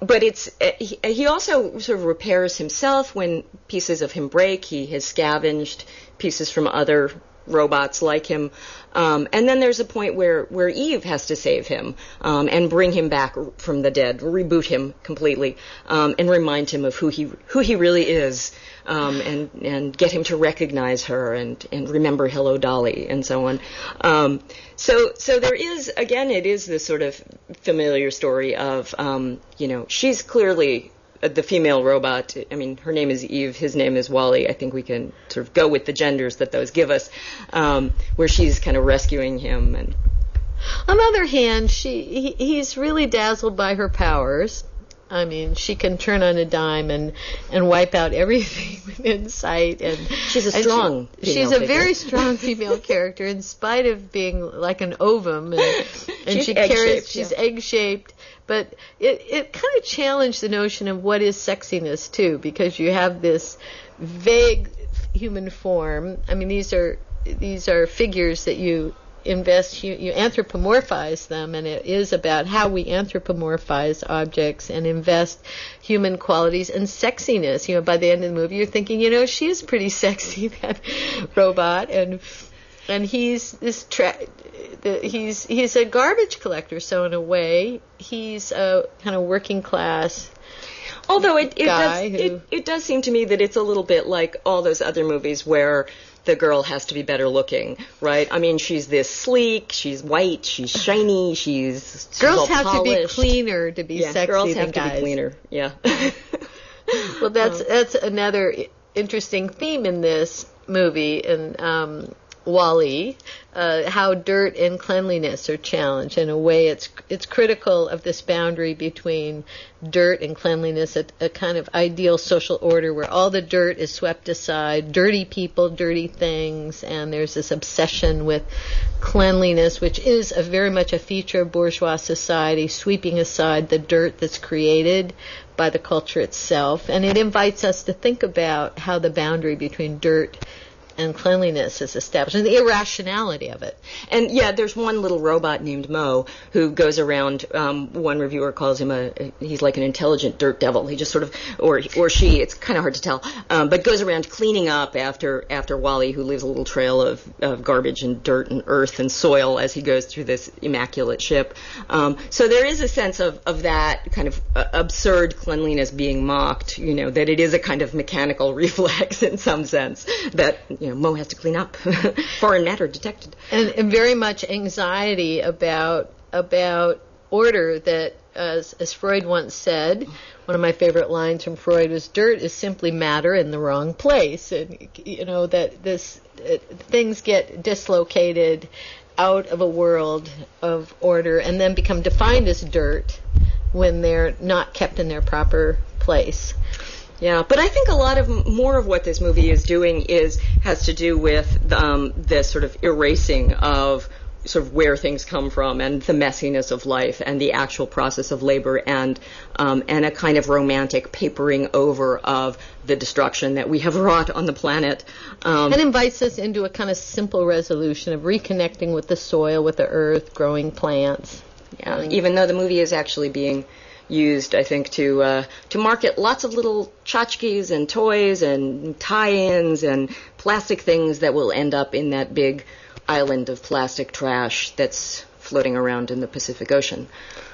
but it's eh, he, eh, he also sort of repairs himself when pieces of him break. He has scavenged pieces from other robots like him. Um, and then there's a point where, where Eve has to save him um, and bring him back from the dead, reboot him completely, um, and remind him of who he who he really is, um, and and get him to recognize her and and remember Hello Dolly and so on. Um, so so there is again, it is this sort of familiar story of um, you know she's clearly the female robot. I mean, her name is Eve. His name is Wall-E. I think we can sort of go with the genders that those give us, um, where she's kind of rescuing him. And
on the other hand, she he, he's really dazzled by her powers, I mean, she can turn on a dime and and wipe out everything within sight. And
she's a strong.
She, she's
figure.
a very strong female character, in spite of being like an ovum, and, and she carries. She's
yeah.
egg shaped, but it it kind of challenged the notion of what is sexiness too, because you have this vague human form. I mean, these are these are figures that you invest you, you anthropomorphize them and it is about how we anthropomorphize objects and invest human qualities and sexiness you know by the end of the movie you're thinking you know she is pretty sexy that robot and and he's this tra- the, he's he's a garbage collector so in a way he's a kind of working class
Although it it does
who-
it, it does seem to me that it's a little bit like all those other movies where the girl has to be better looking, right? I mean, she's this sleek, she's white, she's shiny, she's, she's
girls have to be cleaner to be
Yeah,
sexy
girls have to be cleaner. Yeah.
well, that's that's another interesting theme in this movie, and um, Wall-E, uh, how dirt and cleanliness are challenged. In a way, it's it's critical of this boundary between dirt and cleanliness, a, a kind of ideal social order where all the dirt is swept aside, dirty people, dirty things, and there's this obsession with cleanliness, which is a very much a feature of bourgeois society, sweeping aside the dirt that's created by the culture itself. And it invites us to think about how the boundary between dirt and cleanliness is established and the irrationality of it.
And yeah, there's one little robot named Mo who goes around. Um, one reviewer calls him a he's like an intelligent dirt devil. He just sort of or or she. It's kind of hard to tell, um, but goes around cleaning up after after Wall-E, who leaves a little trail of, of garbage and dirt and earth and soil as he goes through this immaculate ship. Um, so there is a sense of of that kind of uh, absurd cleanliness being mocked. You know that it is a kind of mechanical reflex in some sense that you Mo has to clean up foreign matter detected.
and, and very much anxiety about about order that as, as Freud once said one of my favorite lines from Freud was dirt is simply matter in the wrong place and you know that this things get dislocated out of a world of order and then become defined as dirt when they're not kept in their proper place
Yeah, but I think a lot of more of what this movie is doing is has to do with um, this sort of erasing of sort of where things come from and the messiness of life and the actual process of labor and um, and a kind of romantic papering over of the destruction that we have wrought on the planet. Um,
and invites us into a kind of simple resolution of reconnecting with the soil, with the earth, growing plants.
Yeah, even though the movie is actually being used, I think, to uh, to market lots of little tchotchkes and toys and tie-ins and plastic things that will end up in that big island of plastic trash that's floating around in the Pacific Ocean.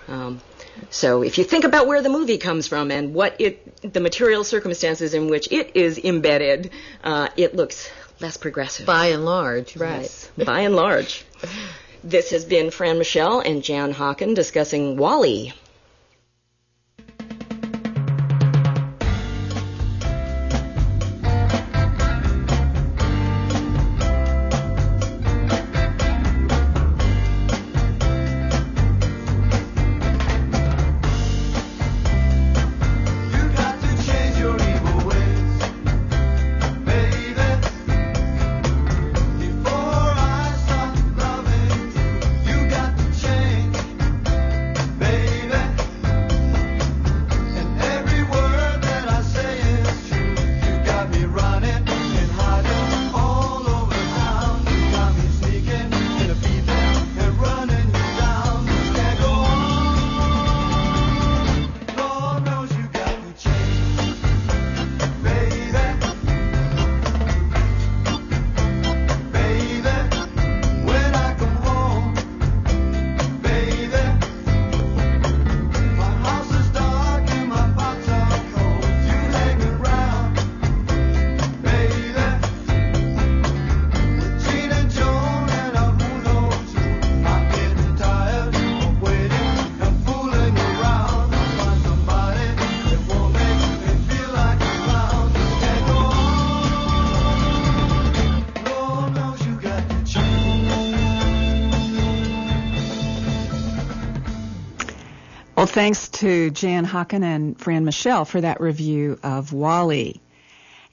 Um, so if you think about where the movie comes from and what it, the material circumstances in which it is embedded, uh, it looks less progressive.
By and large, right.
Yes, by and large. This has been Fran Michelle and Jan Haaken discussing
Wall-E.
Thanks to Jan Haaken and Fran Michelle for that review of Wall-E.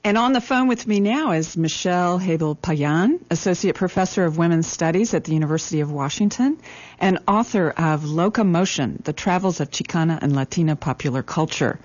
And on the phone with me now is Michelle Habell-Pallán, Associate Professor of Women's Studies at the University of Washington and author of Loca Motion, The Travels of Chicana and Latina Popular Culture.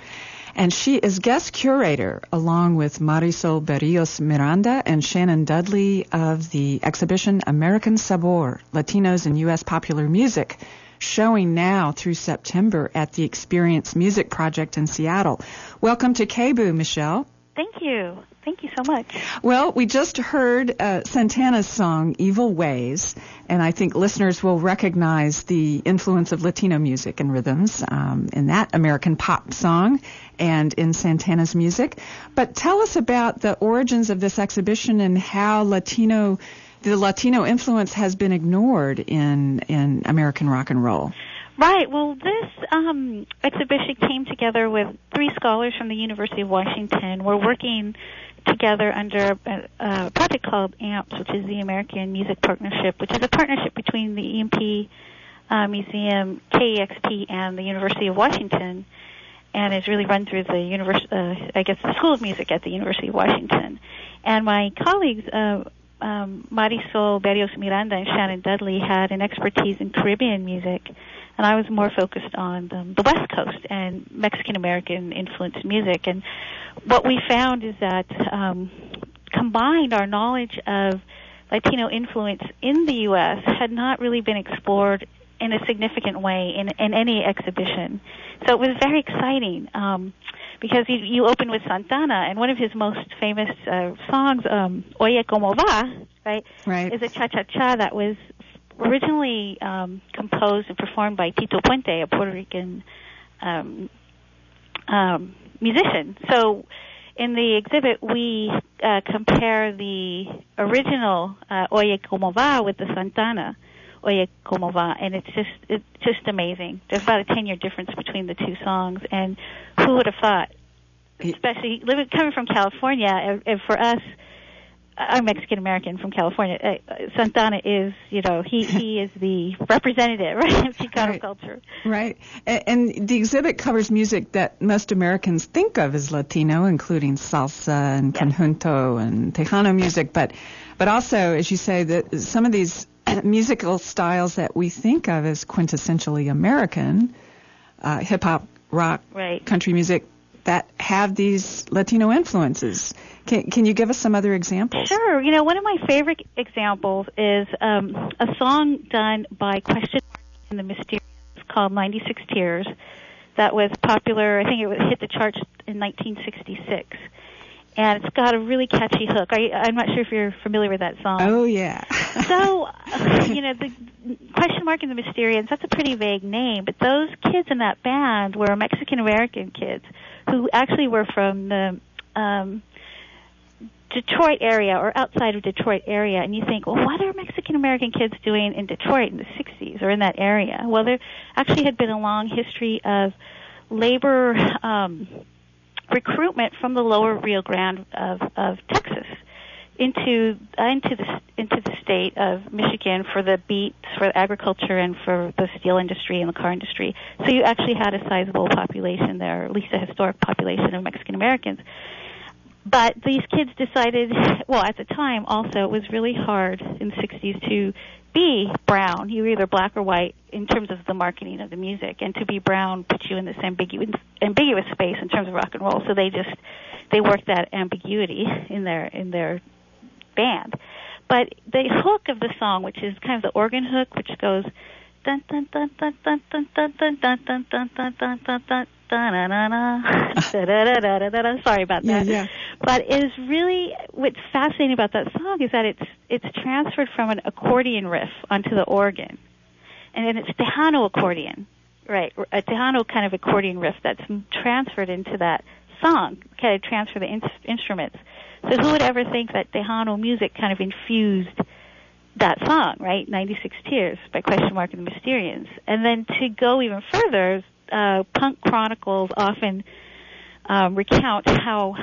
And she is guest curator along with Marisol Berrios Miranda and Shannon Dudley of the exhibition American Sabor, Latinos in U.S. Popular Music, showing now through September at the Experience Music Project in Seattle. Welcome to KBOO, Michelle.
Thank you. Thank you so much.
Well, we just heard uh, Santana's song, Evil Ways, and I think listeners will recognize the influence of Latino music and rhythms um, in that American pop song and in Santana's music. But tell us about the origins of this exhibition and how Latino, the Latino influence has been ignored in, in American rock and roll.
Right. Well, this um, exhibition came together with three scholars from the University of Washington. We're working together under a, a project called AMPS, which is the American Music Partnership, which is a partnership between the EMP uh, Museum, KEXP, and the University of Washington, and is really run through the university, uh, I guess, the School of Music at the University of Washington. And my colleagues, uh, um, Marisol Berrios Miranda and Shannon Dudley, had an expertise in Caribbean music and I was more focused on the, the West Coast and Mexican American influenced music. And what we found is that um, combined our knowledge of Latino influence in the U.S. had not really been explored in a significant way in, in any exhibition. So it was very exciting. Um, because you, you open with Santana, and one of his most famous uh, songs, um, "Oye Como Va," right,
right,
is a cha-cha-cha that was originally um, composed and performed by Tito Puente, a Puerto Rican um, um, musician. So in the exhibit, we uh, compare the original uh, Oye Como Va with the Santana Oye Como Va, and it's just it's just amazing. There's about a 10 year difference between the two songs, and who would have thought? Especially living coming from California, and, and for us, I'm Mexican American from California. Uh, Santana is, you know, he he is the representative, right, of Chicano
right.
culture.
Right, and, and the exhibit covers music that most Americans think of as Latino, including salsa and
Yes.
conjunto and Tejano music, but but also, as you say, that some of these musical styles that we think of as quintessentially American, uh, hip hop, rock,
Right.
country music, that have these Latino influences. Can can you give us some other examples?
Sure. You know, one of my favorite examples is um, a song done by Question Mark and the Mysterians called 96 Tears that was popular, I think it was- hit the charts in 1966. And it's got a really catchy hook. I, I'm not sure if you're familiar with that song.
Oh yeah.
so, you know, the question mark and the Mysterians, that's a pretty vague name, but those kids in that band were Mexican American kids who actually were from the um Detroit area or outside of Detroit area and you think, well, what are Mexican American kids doing in Detroit in the 60s or in that area? Well, there actually had been a long history of labor um recruitment from the lower Rio Grande of of Texas into uh, into the into the state of Michigan for the beets, for agriculture, and for the steel industry and the car industry. So you actually had a sizable population there, or at least a historic population of Mexican Americans. But these kids decided, well, at the time also, it was really hard in the 60s to be brown. You were either black or white in terms of the marketing of the music, and to be brown puts you in this ambiguous ambiguous space in terms of rock and roll. So they just they work that ambiguity in their in their band. But the hook of the song, which is kind of the organ hook, which goes dun dun dun dun dun dun dun dun dun dun dun dun dun. Sorry about that.
yeah.
But is really what's fascinating about that song is that it's it's transferred from an accordion riff onto the organ, and then it's Tejano accordion, right? A Tejano kind of accordion riff that's transferred into that song, kind of transfer the in- instruments. So who would ever think that Tejano music kind of infused that song, right? 96 Tears by Question Mark and the Mysterians. And then to go even further, uh, punk chronicles often um, recount how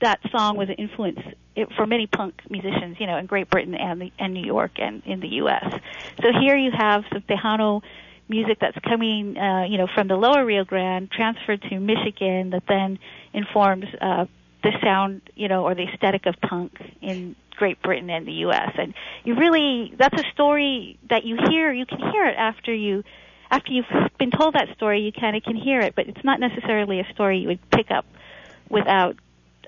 that song was an influence for many punk musicians, you know, in Great Britain and the, and New York and in the U.S. So here you have some Tejano music that's coming, uh, you know, from the lower Rio Grande transferred to Michigan that then informs uh, the sound, you know, or the aesthetic of punk in Great Britain and the U.S. And you really, that's a story that you hear. You can hear it after you, after you've been told that story. You kind of can hear it, but it's not necessarily a story you would pick up without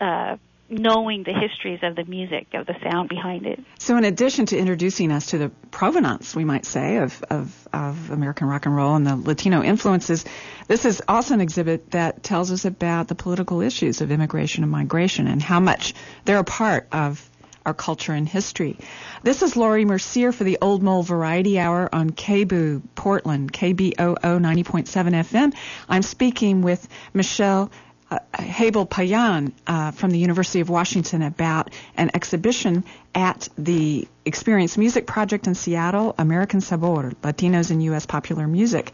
uh, knowing the histories of the music, of the sound behind it.
So, in addition to introducing us to the provenance, we might say, of, of, of American rock and roll and the Latino influences, this is also an exhibit that tells us about the political issues of immigration and migration and how much they're a part of our culture and history. This is Laurie Mercier for the Old Mole Variety Hour on KBOO Portland, KBOO 90.7 FM. I'm speaking with Michelle uh, Habell-Pallán uh, from the University of Washington about an exhibition at the Experience Music Project in Seattle, American Sabor, Latinos in U.S. Popular Music.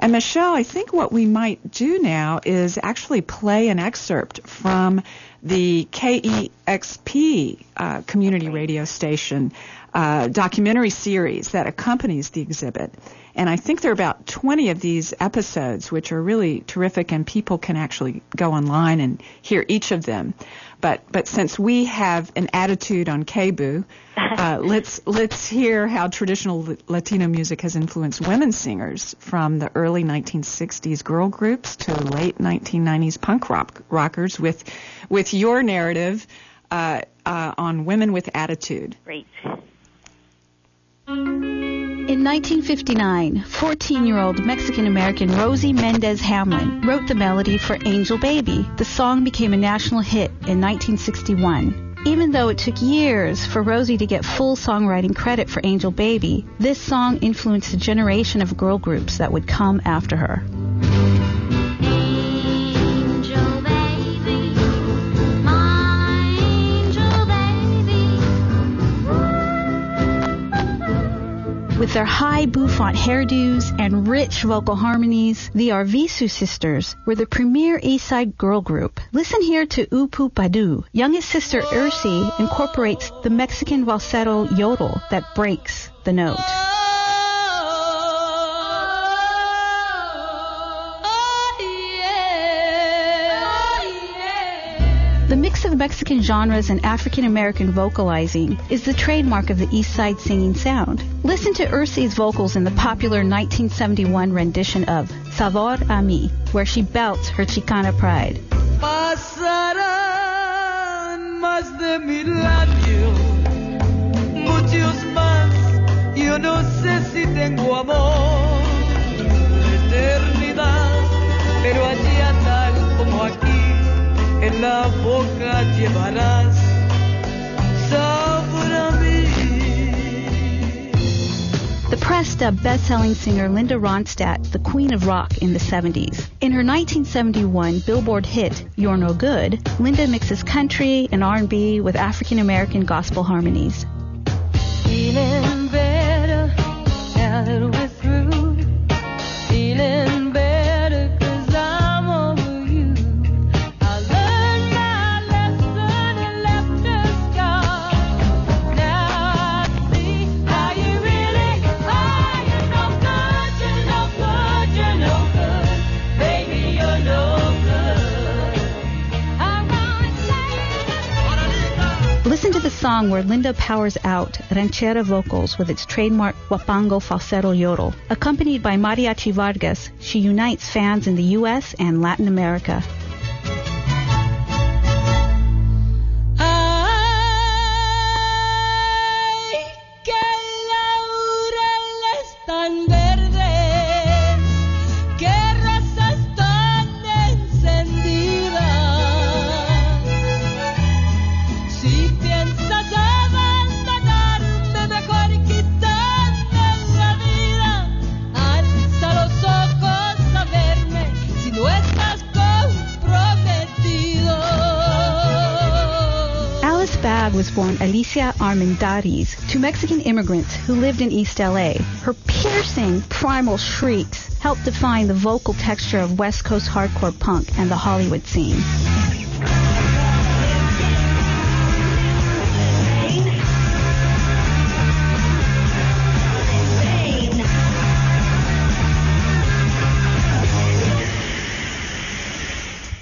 And Michelle, I think what we might do now is actually play an excerpt from the KEXP uh, community radio station uh, documentary series that accompanies the exhibit. And I think there are about 20 of these episodes, which are really terrific, and people can actually go online and hear each of them. But but since we have an attitude on KBOO, uh, let's let's hear how traditional Latino music has influenced women singers from the early 1960s girl groups to late 1990s punk rock rockers with with your narrative uh, uh, on women with attitude.
Great.
In 1959, 14 year old Mexican American Rosie Mendez Hamlin wrote the melody for Angel Baby. The song became a national hit in 1961. Even though it took years for Rosie to get full songwriting credit for Angel Baby, this song influenced a generation of girl groups that would come after her. With their high bouffant hairdos and rich vocal harmonies, the Arvizu sisters were the premier East Side girl group. Listen here to Upu Padu. Youngest sister Ursi incorporates the Mexican falsetto yodel that breaks the note. Mix of Mexican genres and African American vocalizing is the trademark of the East Side singing sound. Listen to Ursi's vocals in the popular 1971 rendition of Sabor a mí, where she belts her Chicana pride.
Pasarán más de en la boca llevarás sabor a mí.
The press dubbed best-selling singer Linda Ronstadt the queen of rock in the 70s. In her 1971 Billboard hit You're No Good, Linda mixes country and R&B with African American gospel harmonies.
Feeling better now that we're
song where Linda powers out ranchera vocals with its trademark huapango falsetto yodel. Accompanied by Mariachi Vargas, she unites fans in the U.S. and Latin America. Alicia Armendariz to Mexican immigrants who lived in East LA. Her piercing, primal shrieks helped define the vocal texture of West Coast hardcore punk and the Hollywood scene.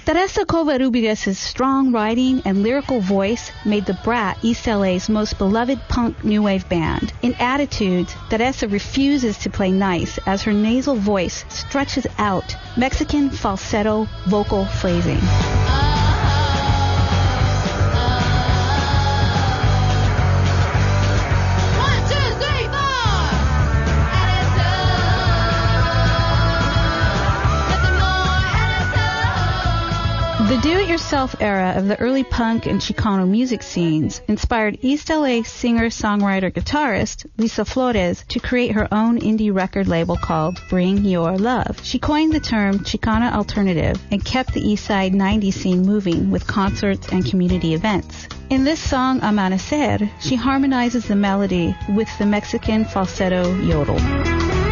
Teresa Covarrubias' strong writing and lyrical voice made the Brat East LA's most beloved punk new wave band. In Attitudes, Teresa refuses to play nice as her nasal voice stretches out Mexican falsetto vocal phrasing. The do-it-yourself era of the early punk and Chicano music scenes inspired East LA singer-songwriter-guitarist Lysa Flores to create her own indie record label called Bring Your Love. She coined the term Chicana Alternative and kept the East Side 90s scene moving with concerts and community events. In this song, Amanecer, she harmonizes the melody with the Mexican falsetto yodel.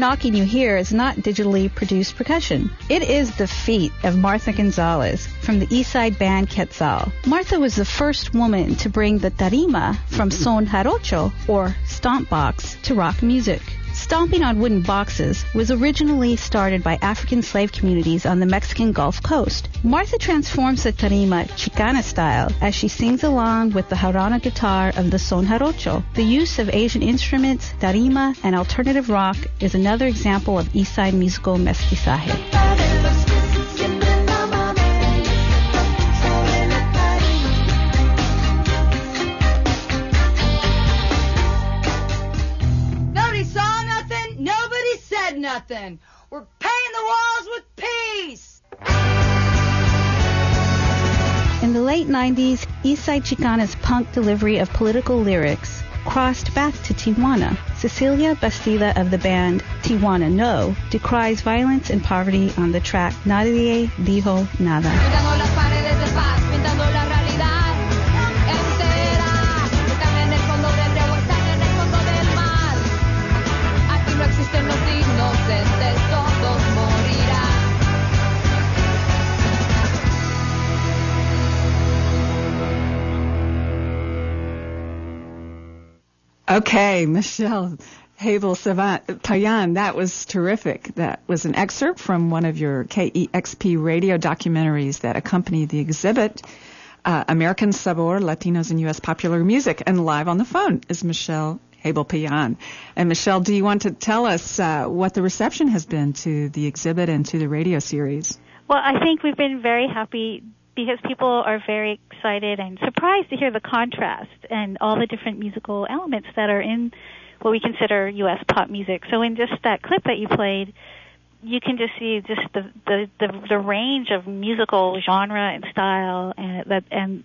Knocking you hear is not digitally produced percussion. It is the feet of Martha Gonzalez from the Eastside band Quetzal. Martha was the first woman to bring the tarima from mm-hmm. son jarocho, or stomp box, to rock music. Stomping on wooden boxes was originally started by African slave communities on the Mexican Gulf Coast. Martha transforms the tarima Chicana style as she sings along with the jarana guitar of the son jarocho. The use of Asian instruments, tarima, and alternative rock is another example of Eastside musical mestizaje.
Nothing. We're painting the walls with peace.
In the late 90s, Eastside Chicana's punk delivery of political lyrics crossed back to Tijuana. Cecilia Bastida of the band Tijuana No decries violence and poverty on the track Nadie Dijo Nada.
Pintando las
Okay, Michelle Habell-Pallán, that was terrific. That was an excerpt from one of your KEXP radio documentaries that accompanied the exhibit. Uh, American Sabor, Latinos in U.S. Popular Music. And live on the phone is Michelle Habell-Pallán. And Michelle, do you want to tell us uh, what the reception has been to the exhibit and to the radio series?
Well, I think we've been very happy because people are very excited and surprised to hear the contrast and all the different musical elements that are in what we consider U.S. pop music. So in just that clip that you played, you can just see just the the the, the range of musical genre and style and that and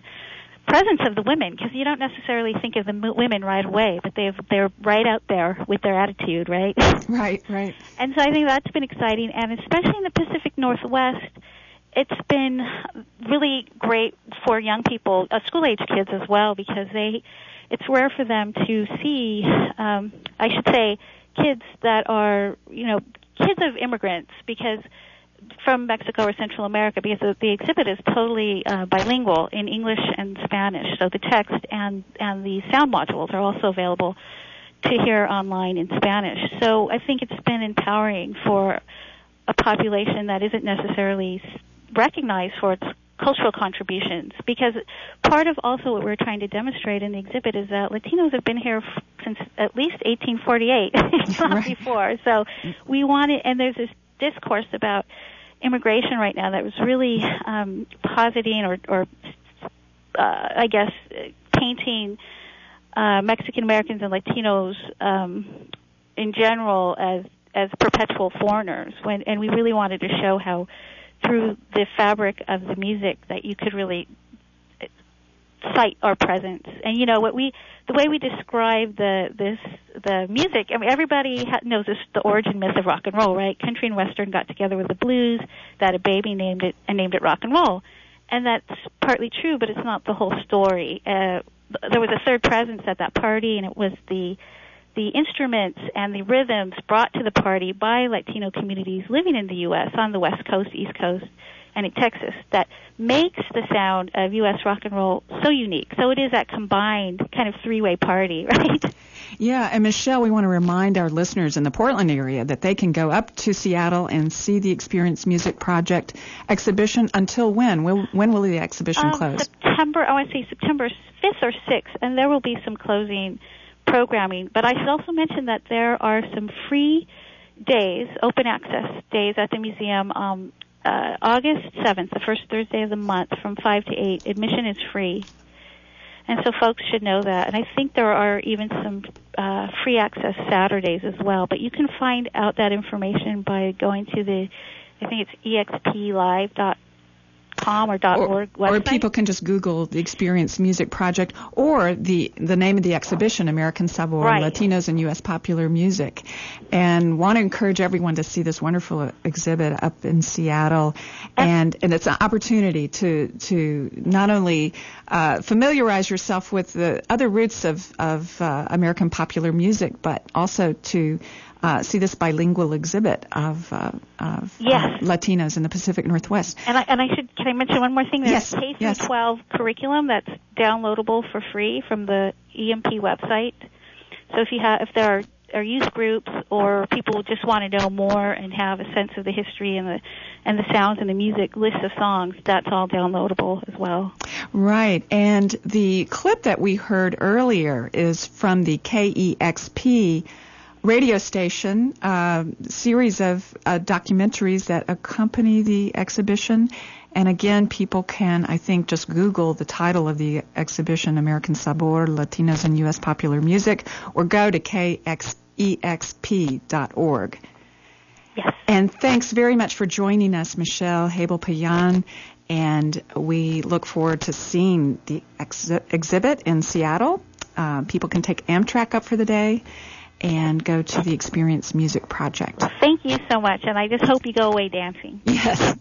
presence of the women because you don't necessarily think of the m- women right away, but they've they're right out there with their attitude, right?
Right, right.
And so I think that's been exciting, and especially in the Pacific Northwest, it's been really great for young people, uh, school age kids as well, because they, it's rare for them to see, um, I should say, kids that are, you know, kids of immigrants, because from Mexico or Central America, because the, the exhibit is totally uh, bilingual in English and Spanish. So the text and and the sound modules are also available to hear online in Spanish. So I think it's been empowering for a population that isn't necessarily recognized for its cultural contributions because part of also what we're trying to demonstrate in the exhibit is that Latinos have been here f- since at least 1848 if not before. So we wanted and there's this discourse about immigration right now that was really um, positing or, or uh, I guess painting uh, Mexican Americans and Latinos um, in general as as perpetual foreigners when and we really wanted to show how through the fabric of the music that you could really cite our presence. And you know what we the way we describe the this the music i mean everybody ha- knows this the origin myth of rock and roll right? Country and western got together with the blues that a baby named it and named it rock and roll. And that's partly true, but it's not the whole story. Uh, there was a third presence at that party, and it was the the instruments and the rhythms brought to the party by Latino communities living in the U.S. on the West Coast, East Coast, and in Texas that makes the sound of U.S. rock and roll so unique. So it is that combined kind of three-way party, right?
Yeah, and Michelle, we want to remind our listeners in the Portland area that they can go up to Seattle and see the Experience Music Project exhibition until when? When, when will the exhibition
um,
close?
September, I want to say September 5th or 6th, and there will be some closing programming. But I should also mention that there are some free days, open access days at the museum. Um, uh, August 7th, the first Thursday of the month, from 5 to 8. Admission is free. And so folks should know that. And I think there are even some uh, free access Saturdays as well. But you can find out that information by going to the, I think it's emplive.com or .org website.
Or people can just Google the Experience Music Project or the the name of the exhibition, American Sabor,
Right.
Latinos and U.S. Popular Music. And want to encourage everyone to see this wonderful exhibit up in Seattle. And and it's an opportunity to to not only uh, familiarize yourself with the other roots of of uh, American popular music, but also to uh, see this bilingual exhibit of, uh, of
Yes.
uh, Latinos in the Pacific Northwest.
And I, and I should can I mention one more thing? There's
Yes,
K through
yes.
12 curriculum that's downloadable for free from the EMP website. So if you have if there are, are youth groups or people just want to know more and have a sense of the history and the and the sounds and the music list of songs, that's all downloadable as well.
Right. And the clip that we heard earlier is from the KEXP radio station uh, series of uh, documentaries that accompany the exhibition. And again, people can, I think, just Google the title of the exhibition, American Sabor, Latinos and U.S. Popular Music, or go to kexp.org.
Yes.
And thanks very much for joining us, Michelle Habell-Pallán. And we look forward to seeing the ex- exhibit in Seattle. Uh, people can take Amtrak up for the day and go to the Experience Music Project.
Thank you so much, and I just hope you go away dancing.
Yes.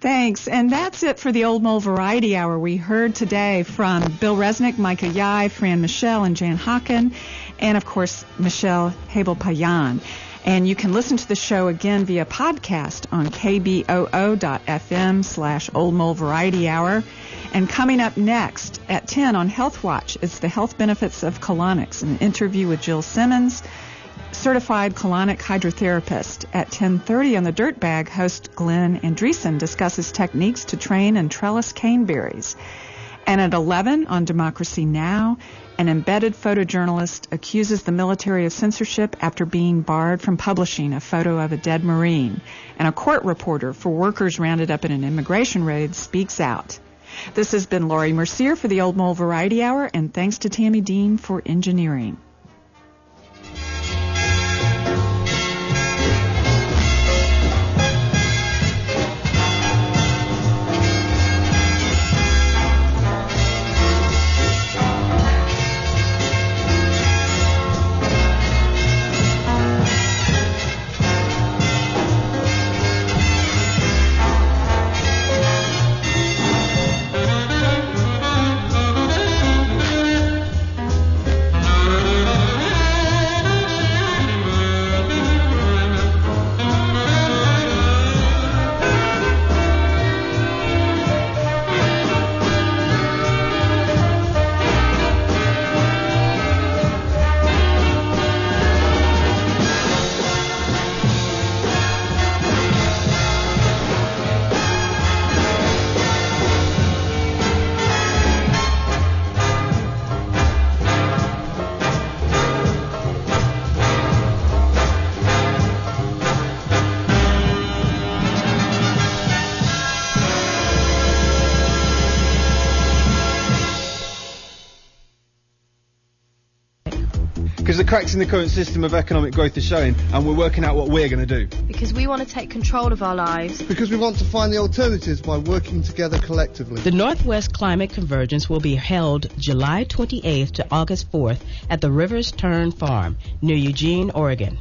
Thanks. And that's it for the Old Mole Variety Hour. We heard today from Bill Resnick, Micah Yai, Fran Michelle, and Jan Haaken, and of course, Michelle Habell-Pallán. And you can listen to the show again via podcast on kboo.fm slash Old Mole Variety Hour. And coming up next at 10 on Health Watch is the health benefits of colonics, an interview with Jill Simmons, certified colonic hydrotherapist. At 10:30 on the Dirt Bag, host Glenn Andreessen discusses techniques to train and trellis caneberries. And at 11 on Democracy Now, an embedded photojournalist accuses the military of censorship after being barred from publishing a photo of a dead Marine. And a court reporter for workers rounded up in an immigration raid speaks out. This has been Laurie Mercier for the Old Mole Variety Hour, and thanks to Tammy Dean for engineering.
Cracks in the current system of economic growth are showing, and we're working out what we're going to do.
Because we want to take control of our lives.
Because we want to find the alternatives by working together collectively.
The Northwest Climate Convergence will be held July 28th to August 4th at the Rivers Turn Farm near Eugene, Oregon.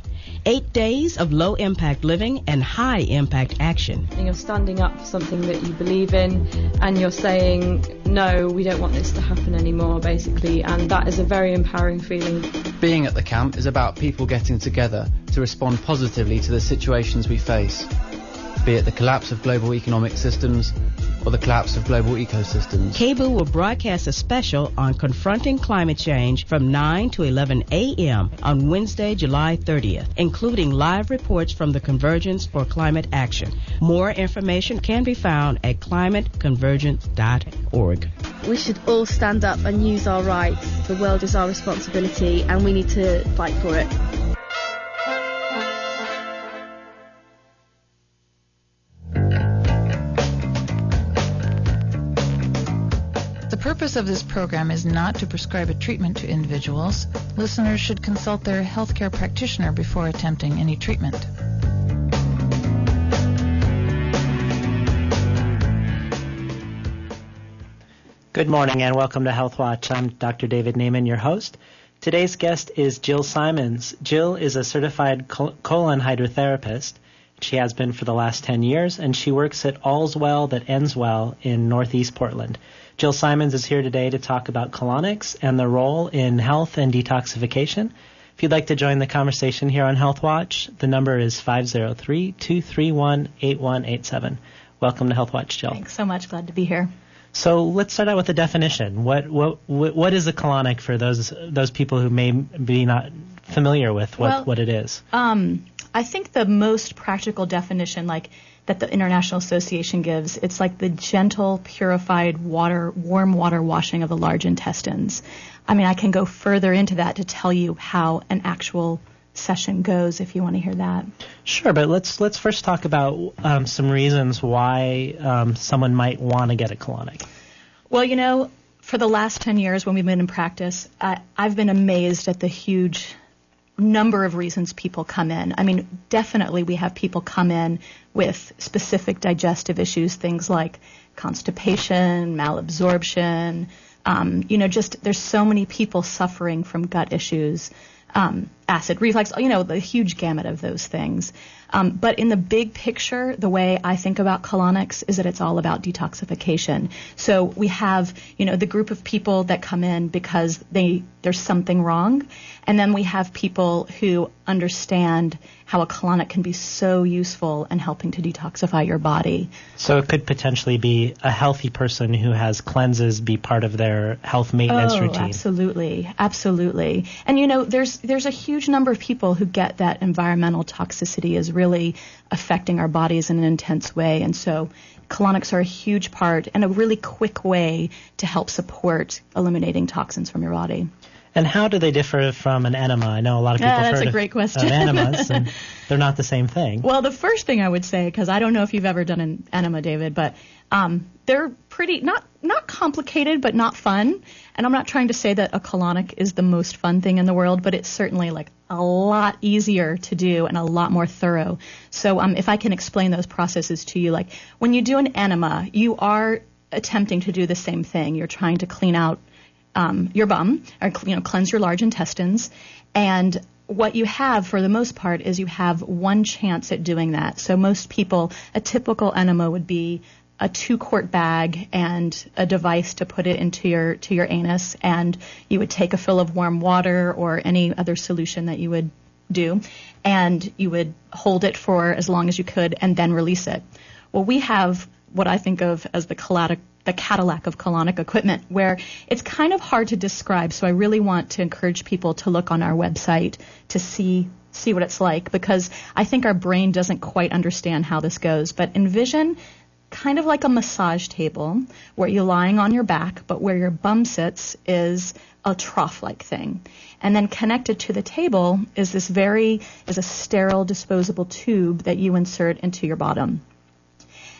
Eight days of low impact living and high impact action.
You're standing up for something that you believe in and you're saying, no, we don't want this to happen anymore, basically. And that is a very empowering feeling.
Being at the camp is about people getting together to respond positively to the situations we face, be it the collapse of global economic systems or the collapse of global ecosystems.
KBOO will broadcast a special on confronting climate change from 9 to 11 a.m. on Wednesday, July 30th, including live reports from the Convergence for Climate Action. More information can be found at climateconvergence.org.
We should all stand up and use our rights. The world is our responsibility and we need to fight for it.
Purpose of this program is not to prescribe a treatment to individuals. Listeners should consult their healthcare practitioner before attempting any treatment.
Good morning and welcome to Health Watch. I'm Dr. David Naiman, your host. Today's guest is Jill Simons. Jill is a certified col- colon hydrotherapist. She has been for the last 10 years, and she works at All's Well That Ends Well in Northeast Portland. Jill Simons is here today to talk about colonics and their role in health and detoxification. If you'd like to join the conversation here on Health Watch, the number is 503-231-8187. Welcome to Health Watch, Jill.
Thanks so much. Glad to be here.
So let's start out with the definition. What what what is a colonic for those those people who may be not familiar with what,
Well,
what it is?
Um, I think the most practical definition, like that the International Association gives, it's like the gentle, purified water, warm water washing of the large intestines. I mean, I can go further into that to tell you how an actual session goes if you want to hear that.
Sure, but let's let's first talk about um, some reasons why um, someone might want to get a colonic.
Well, you know, for the last 10 years when we've been in practice, I, I've been amazed at the huge number of reasons people come in. I mean, definitely we have people come in with specific digestive issues, things like constipation, malabsorption, um, you know, just there's so many people suffering from gut issues, um, acid reflux, you know, the huge gamut of those things. Um, but in the big picture, the way I think about colonics is that it's all about detoxification. So we have, you know, the group of people that come in because they there's something wrong, and then we have people who understand how a colonic can be so useful in helping to detoxify your body.
So it could potentially be a healthy person who has cleanses be part of their health maintenance
oh,
routine.
absolutely, absolutely. And you know, there's there's a huge number of people who get that environmental toxicity is really affecting our bodies in an intense way, and so colonics are a huge part and a really quick way to help support eliminating toxins from your body.
And how do they differ from an enema? I know a lot of people
Yeah,
have
that's
heard
a
of-
great question.
of enemas, and they're not the same thing.
Well, the first thing I would say, because I don't know if you've ever done an enema, David, but um, they're pretty not not complicated, but not fun. And I'm not trying to say that a colonic is the most fun thing in the world, but it's certainly like a lot easier to do and a lot more thorough. So um, if I can explain those processes to you, like when you do an enema, you are attempting to do the same thing. You're trying to clean out um, your bum, or you know, cleanse your large intestines, and what you have for the most part is you have one chance at doing that. So most people, a typical enema would be a two quart bag and a device to put it into your to your anus, and you would take a fill of warm water or any other solution that you would do, and you would hold it for as long as you could and then release it. Well, we have what I think of as the the Cadillac of colonic equipment, where it's kind of hard to describe. So I really want to encourage people to look on our website to see see what it's like because I think our brain doesn't quite understand how this goes. But envision kind of like a massage table where you're lying on your back, but where your bum sits is a trough-like thing. And then connected to the table is this very is a sterile disposable tube that you insert into your bottom.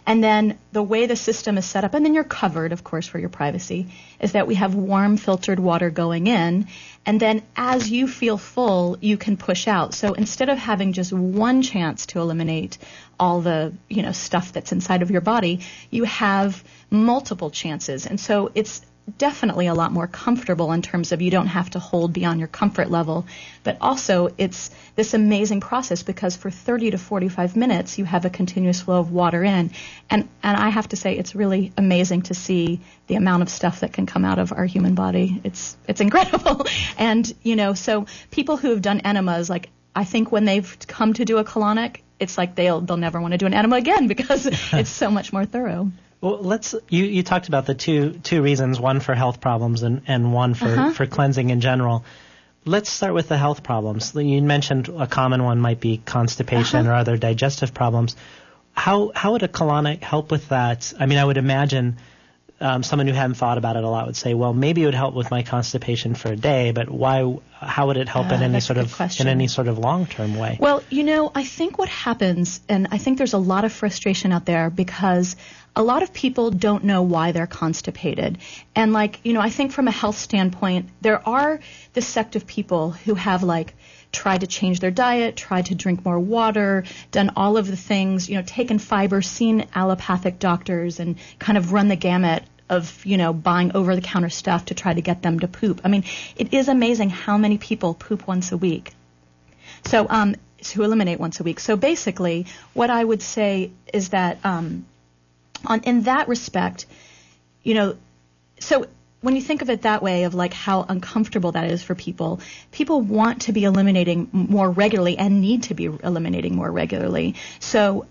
And then the way the system is set up, and then you're covered, of course, for your privacy, is that we have warm filtered water going in. And then as you feel full, you can push out. So instead of having just one chance to eliminate all the, you know, stuff that's inside of your body, you have multiple chances. And so it's definitely a lot more comfortable in terms of you don't have to hold beyond your comfort level, but also it's this amazing process because for 30 to 45 minutes you have a continuous flow of water in, and and I have to say it's really amazing to see the amount of stuff that can come out of our human body. It's it's incredible, and you know so people who have done enemas like I think when they've come to do a colonic, it's like they'll they'll never want to do an enema again because it's so much more thorough.
Well, let's. You, you talked about the two two reasons, one for health problems and, and one for,
Uh-huh.
for cleansing in general. Let's start with the health problems. You mentioned a common one might be constipation
Uh-huh.
or other digestive problems. How how would a colonic help with that? I mean, I would imagine um, someone who hadn't thought about it a lot would say, well, maybe it would help with my constipation for a day, but why? How would it help in
Ah,
any sort of
question.
in any sort of long term way?
Well, you know, I think what happens, and I think there's a lot of frustration out there because a lot of people don't know why they're constipated. And, like, you know, I think from a health standpoint, there are this sect of people who have, like, tried to change their diet, tried to drink more water, done all of the things, you know, taken fiber, seen allopathic doctors, and kind of run the gamut of, you know, buying over the counter stuff to try to get them to poop. I mean, it is amazing how many people poop once a week. So, um, to eliminate once a week. So basically, what I would say is that, um, on in that respect, you know, so when you think of it that way, of like how uncomfortable that is for people, people want to be eliminating more regularly and need to be eliminating more regularly. So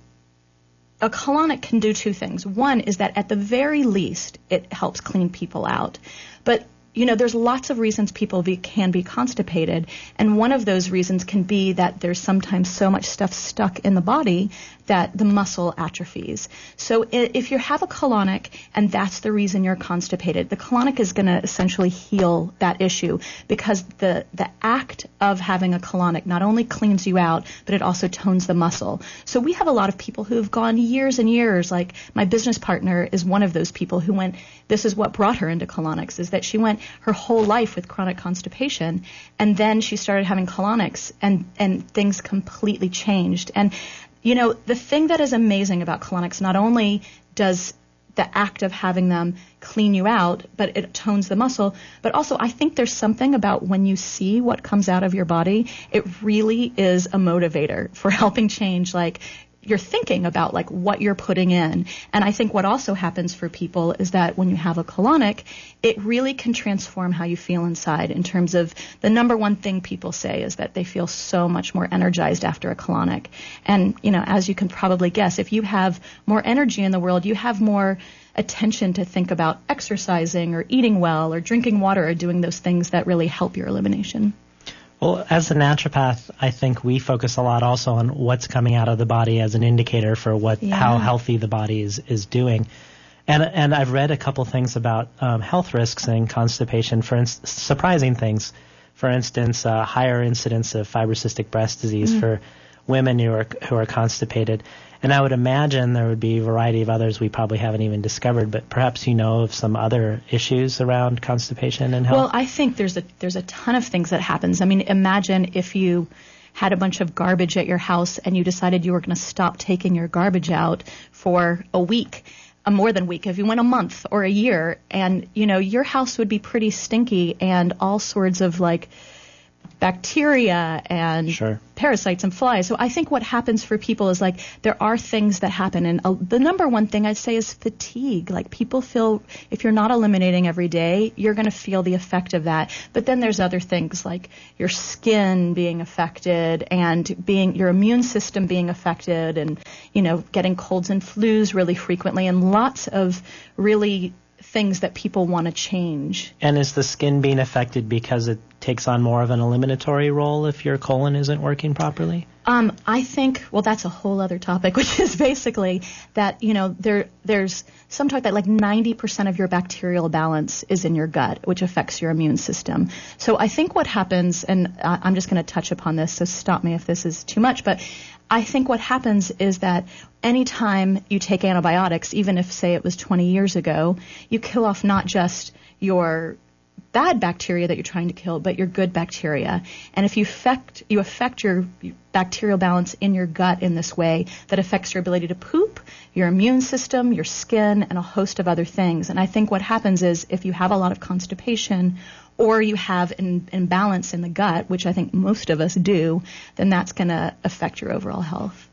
a colonic can do two things. One is that at the very least, it helps clean people out. But you know, there's lots of reasons people be, can be constipated, and one of those reasons can be that there's sometimes so much stuff stuck in the body that the muscle atrophies. So if you have a colonic and that's the reason you're constipated, the colonic is going to essentially heal that issue because the the act of having a colonic not only cleans you out, but it also tones the muscle. So we have a lot of people who have gone years and years. Like my business partner is one of those people who went. This is what brought her into colonics is that she went her whole life with chronic constipation, and then she started having colonics, and and things completely changed. And you know the thing that is amazing about colonics not only does the act of having them clean you out, but it tones the muscle. But also, I think there's something about when you see what comes out of your body, it really is a motivator for helping change, like, your thinking about like what you're putting in. And I think what also happens for people is that when you have a colonic, it really can transform how you feel inside in terms of the number one thing people say is that they feel so much more energized after a colonic. And, you know, as you can probably guess, if you have more energy in the world, you have more attention to think about exercising or eating well or drinking water or doing those things that really help your elimination.
Well, as a naturopath, I think we focus a lot also on what's coming out of the body as an indicator for what
Yeah.
how healthy the body is is doing. And and I've read a couple things about um, health risks and constipation. For instance, surprising things. For instance, uh, higher incidence of fibrocystic breast disease
Mm.
for women who are who are constipated. And I would imagine there would be a variety of others we probably haven't even discovered. But perhaps you know of some other issues around constipation and health.
Well, I think there's a there's a ton of things that happens. I mean, imagine if you had a bunch of garbage at your house and you decided you were going to stop taking your garbage out for a week. A more than week, if you went a month or a year, and you know your house would be pretty stinky, and all sorts of like bacteria and
Sure.
parasites and flies. So I think what happens for people is like there are things that happen, and uh, the number one thing I'd say is fatigue. Like people feel if you're not eliminating every day, you're going to feel the effect of that. But then there's other things like your skin being affected and being your immune system being affected, and you know getting colds and flus really frequently, and lots of really things that people want to change.
And is the skin being affected because it takes on more of an eliminatory role if your colon isn't working properly?
Um, I think, well, that's a whole other topic, which is basically that, you know, there, there's some talk that like 90% of your bacterial balance is in your gut, which affects your immune system. So I think what happens, and I- I'm just going to touch upon this, so stop me if this is too much, but I think what happens is that anytime you take antibiotics, even if, say, it was 20 years ago, you kill off not just your bad bacteria that you're trying to kill, but your good bacteria. And if you affect, you affect your bacterial balance in your gut in this way, that affects your ability to poop, your immune system, your skin, and a host of other things. And I think what happens is if you have a lot of constipation or you have an imbalance in the gut, which I think most of us do, then that's going to affect your overall health.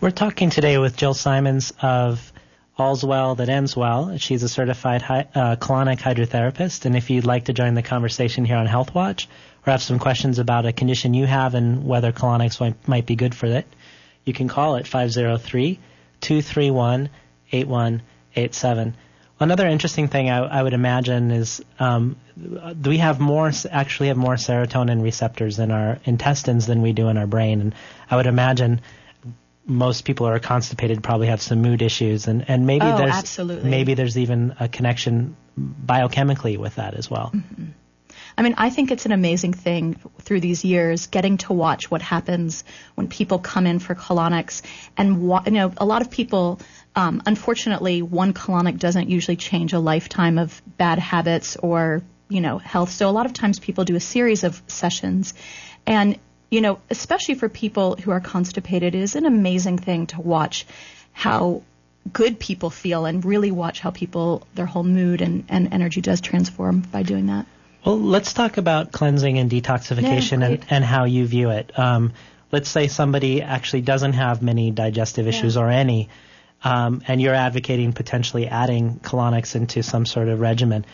We're talking today with Jill Simons of All's Well That Ends Well. She's a certified hy- uh, colonic hydrotherapist, and if you'd like to join the conversation here on Health Watch or have some questions about a condition you have and whether colonics might, might be good for it, you can call at 503 231 8187. Another interesting thing I, I would imagine is um, we have more actually have more serotonin receptors in our intestines than we do in our brain, and I would imagine most people who are constipated probably have some mood issues, and and maybe
Oh,
there's
absolutely.
maybe there's even a connection biochemically with that as well.
I mean, I think it's an amazing thing through these years getting to watch what happens when people come in for colonics. And, wa- you know, a lot of people, um, unfortunately, one colonic doesn't usually change a lifetime of bad habits or, you know, health. So a lot of times people do a series of sessions. And, you know, especially for people who are constipated, it is an amazing thing to watch how good people feel and really watch how people, their whole mood and, and energy does transform by doing that.
Well, let's talk about cleansing and detoxification
Yeah,
and, and how you view it. Um, let's say somebody actually doesn't have many digestive issues or any, um, and you're advocating potentially adding colonics into some sort of regimen.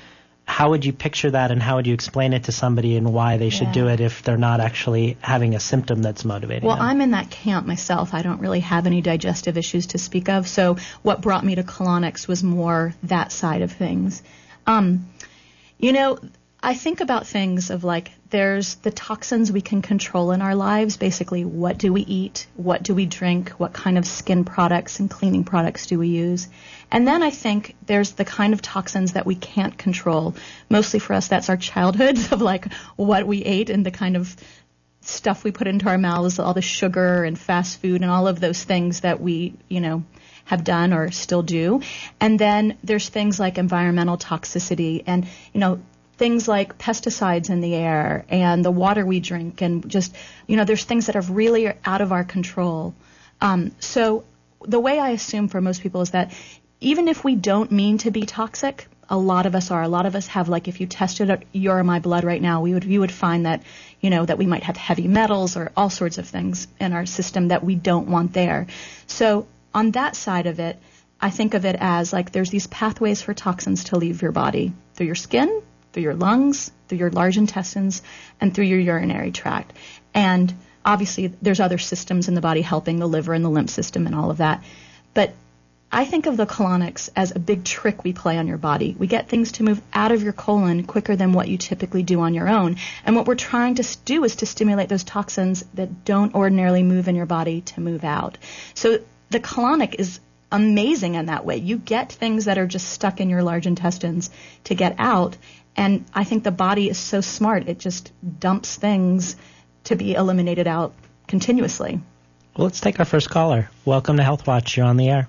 How would you picture that, and how would you explain it to somebody, and why they should
Yeah.
do it if they're not actually having a symptom that's motivating
Well,
them?
I'm in that camp myself. I don't really have any digestive issues to speak of. So what brought me to colonics was more that side of things. Um, you know, I think about things of like there's the toxins we can control in our lives. Basically, what do we eat? What do we drink? What kind of skin products and cleaning products do we use? And then I think there's the kind of toxins that we can't control. Mostly for us, that's our childhoods of like what we ate and the kind of stuff we put into our mouths, all the sugar and fast food and all of those things that we, you know, have done or still do. And then there's things like environmental toxicity and, you know, things like pesticides in the air and the water we drink and just, you know, there's things that are really out of our control. Um, so the way I assume for most people is that even if we don't mean to be toxic, a lot of us are. A lot of us have like if you tested your my blood right now, we would you would find that you know that we might have heavy metals or all sorts of things in our system that we don't want there. So on that side of it, I think of it as like there's these pathways for toxins to leave your body through your skin, through your lungs, through your large intestines, and through your urinary tract. And obviously, there's other systems in the body helping the liver and the lymph system and all of that. But I think of the colonics as a big trick we play on your body. We get things to move out of your colon quicker than what you typically do on your own. And what we're trying to do is to stimulate those toxins that don't ordinarily move in your body to move out. So the colonic is amazing in that way. You get things that are just stuck in your large intestines to get out. And I think the body is so smart, it just dumps things to be eliminated out continuously.
well, let's take our first caller. Welcome to Health Watch. You're on the air.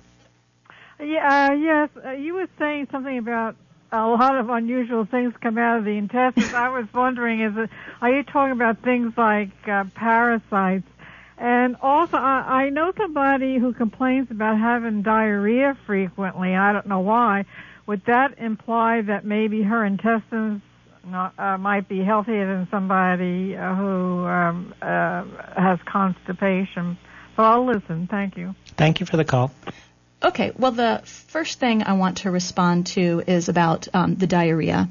Yeah, uh, yes, uh, you were saying something about a lot of unusual things come out of the intestines. I was wondering, is it, are you talking about things like uh, parasites? And also, I, I know somebody who complains about having diarrhea frequently. I don't know why. Would that imply that maybe her intestines not, uh, might be healthier than somebody uh, who um, uh, has constipation? So I'll listen. Thank you.
Thank you for the call.
Okay, well, the first thing I want to respond to is about um, the diarrhea.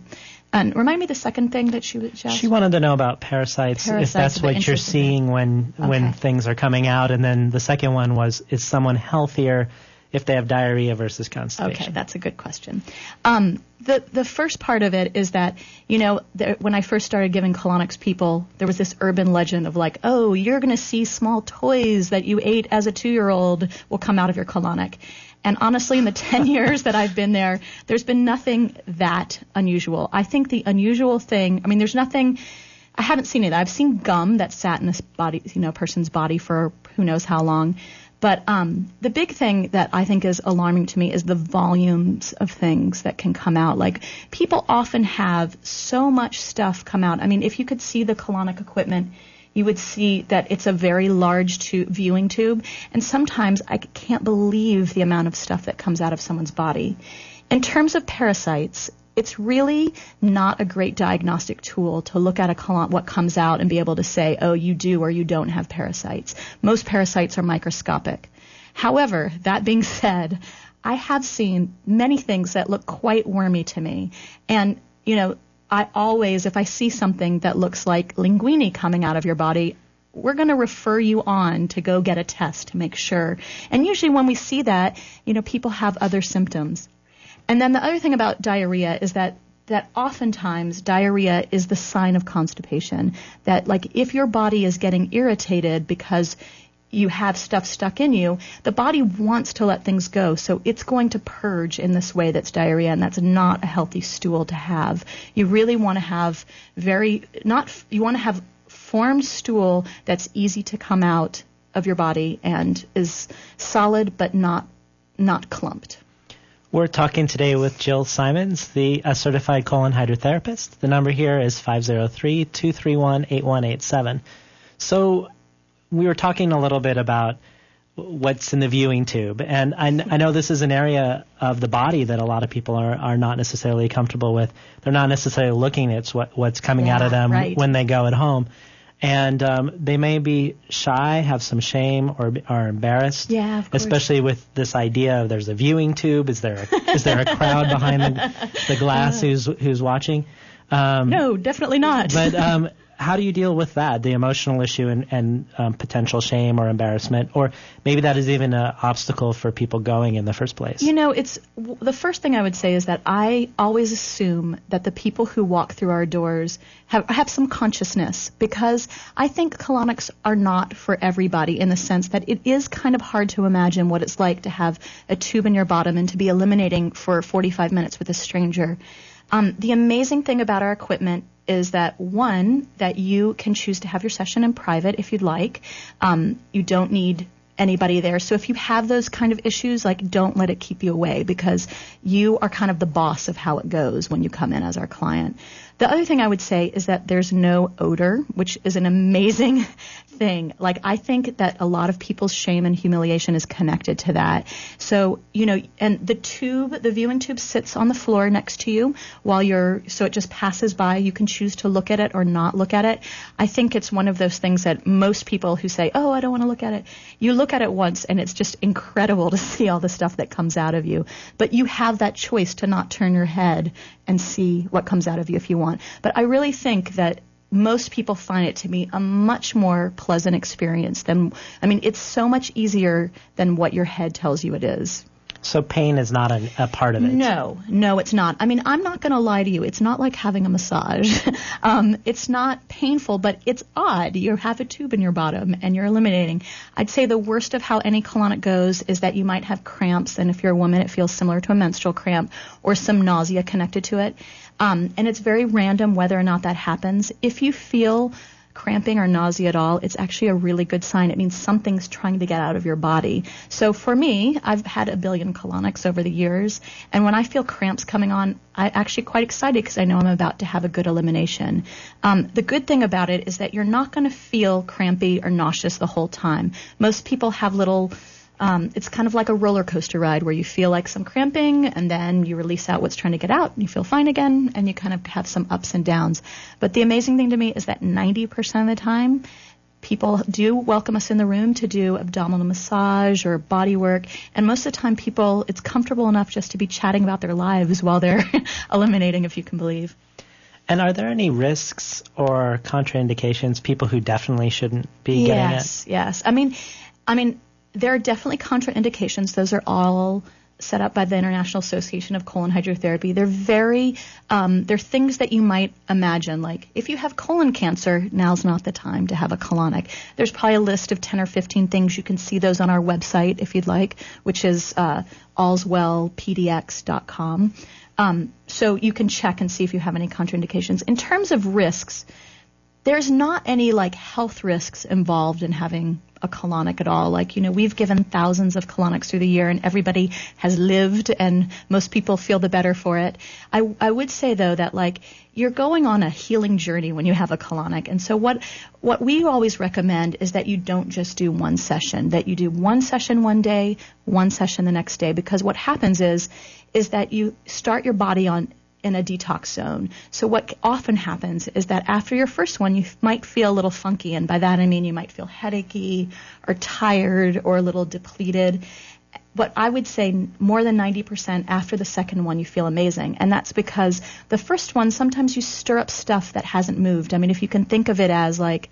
And remind me the second thing that she was she?
She wanted to know about parasites, if that's what you're
interest of it.
seeing when when things are coming out, and then the second one was is someone healthier if they have diarrhea versus constipation?
Okay, that's a good question. Um, the the first part of it is that you know there, when I first started giving colonics people, there was this urban legend of like, oh, you're going to see small toys that you ate as a two year old will come out of your colonic. And honestly, in the 10 years that I've been there, there's been nothing that unusual. I think the unusual thing, I mean, there's nothing. I haven't seen it. I've seen gum that sat in this body, you know, person's body for who knows how long. But um, the big thing that I think is alarming to me is the volumes of things that can come out. Like people often have so much stuff come out. I mean, if you could see the colonic equipment, you would see that it's a very large tu- viewing tube. And sometimes I can't believe the amount of stuff that comes out of someone's body. In terms of parasites, it's really not a great diagnostic tool to look at a colon, what comes out and be able to say, oh, you do or you don't have parasites. Most parasites are microscopic. However, that being said, I have seen many things that look quite wormy to me. And, you know, I always, if I see something that looks like linguine coming out of your body, we're going to refer you on to go get a test to make sure. And usually when we see that, you know, people have other symptoms. And then the other thing about diarrhea is that that oftentimes diarrhea is the sign of constipation. That like if your body is getting irritated because you have stuff stuck in you, the body wants to let things go. So it's going to purge in this way that's diarrhea, and that's not a healthy stool to have. You really want to have very, not, you want to have formed stool that's easy to come out of your body and is solid but not, not clumped.
We're talking today with Jill Simons, the a certified colon hydrotherapist. The number here is 503-231-8187. So we were talking a little bit about what's in the viewing tube, and I, I know this is an area of the body that a lot of people are, are not necessarily comfortable with. They're not necessarily looking at what, what's coming
Yeah,
out of them
right.
when they go at home. And um, they may be shy, have some shame, or are embarrassed.
Yeah, of.
Especially with this idea of there's a viewing tube. Is there a, is there a crowd behind the, the glass who's who's watching? Um,
No, definitely not.
but um, how do you deal with that, the emotional issue and, and um, potential shame or embarrassment, or maybe that is even an obstacle for people going in the first place?
You know, it's the first thing I would say is that I always assume that the people who walk through our doors have have some consciousness because I think colonics are not for everybody in the sense that it is kind of hard to imagine what it's like to have a tube in your bottom and to be eliminating for 45 minutes with a stranger. Um, the amazing thing about our equipment is that one, that you can choose to have your session in private if you'd like. Um, you don't need anybody there. So if you have those kind of issues, like don't let it keep you away because you are kind of the boss of how it goes when you come in as our client. The other thing I would say is that there's no odor, which is an amazing thing. Like I think that a lot of people's shame and humiliation is connected to that. So, you know, and the tube, the viewing tube sits on the floor next to you while you're, so it just passes by. You can choose to look at it or not look at it. I think it's one of those things that most people who say, oh, I don't want to look at it, you look at it once and it's just incredible to see all the stuff that comes out of you. But you have that choice to not turn your head and see what comes out of you if you want. But I really think that most people find it to be a much more pleasant experience than, I mean, it's so much easier than what your head tells you it is.
So pain is not a, a part of it.
No, no, it's not. I mean, I'm not going to lie to you. It's not like having a massage. um, it's not painful, but it's odd. You have a tube in your bottom and you're eliminating. I'd say the worst of how any colonic goes is that you might have cramps, and if you're a woman, it feels similar to a menstrual cramp or some nausea connected to it. Um, and it's very random whether or not that happens. If you feel cramping or nausea at all, it's actually a really good sign. It means something's trying to get out of your body. So for me, I've had a billion colonics over the years, and when I feel cramps coming on, I'm actually quite excited because I know I'm about to have a good elimination. Um, the good thing about it is that you're not going to feel crampy or nauseous the whole time. Most people have little um, it's kind of like a roller coaster ride where you feel like some cramping and then you release out what's trying to get out and you feel fine again and you kind of have some ups and downs. But the amazing thing to me is that 90% of the time, people do welcome us in the room to do abdominal massage or body work. And most of the time, people, it's comfortable enough just to be chatting about their lives while they're eliminating, if you can believe.
And are there any risks or contraindications? People who definitely shouldn't be getting it.
yes, yes. I mean, I mean, there are definitely contraindications. Those are all set up by the International Association of Colon Hydrotherapy. They're very, um, they're things that you might imagine. Like if you have colon cancer, now's not the time to have a colonic. There's probably a list of 10 or 15 things. You can see those on our website if you'd like, which is uh, allswellpdx.com. Um, so you can check and see if you have any contraindications. In terms of risks, there's not any like health risks involved in having a colonic at all. Like, you know, we've given thousands of colonics through the year and everybody has lived and most people feel the better for it. I, I would say though that like you're going on a healing journey when you have a colonic. And so what, what we always recommend is that you don't just do one session, that you do one session one day, one session the next day, because what happens is, is that you start your body on in a detox zone. So what often happens is that after your first one, you might feel a little funky, and by that I mean you might feel headachy or tired or a little depleted. But I would say more than 90% after the second one, you feel amazing. And that's because the first one, sometimes you stir up stuff that hasn't moved. I mean, if you can think of it as like,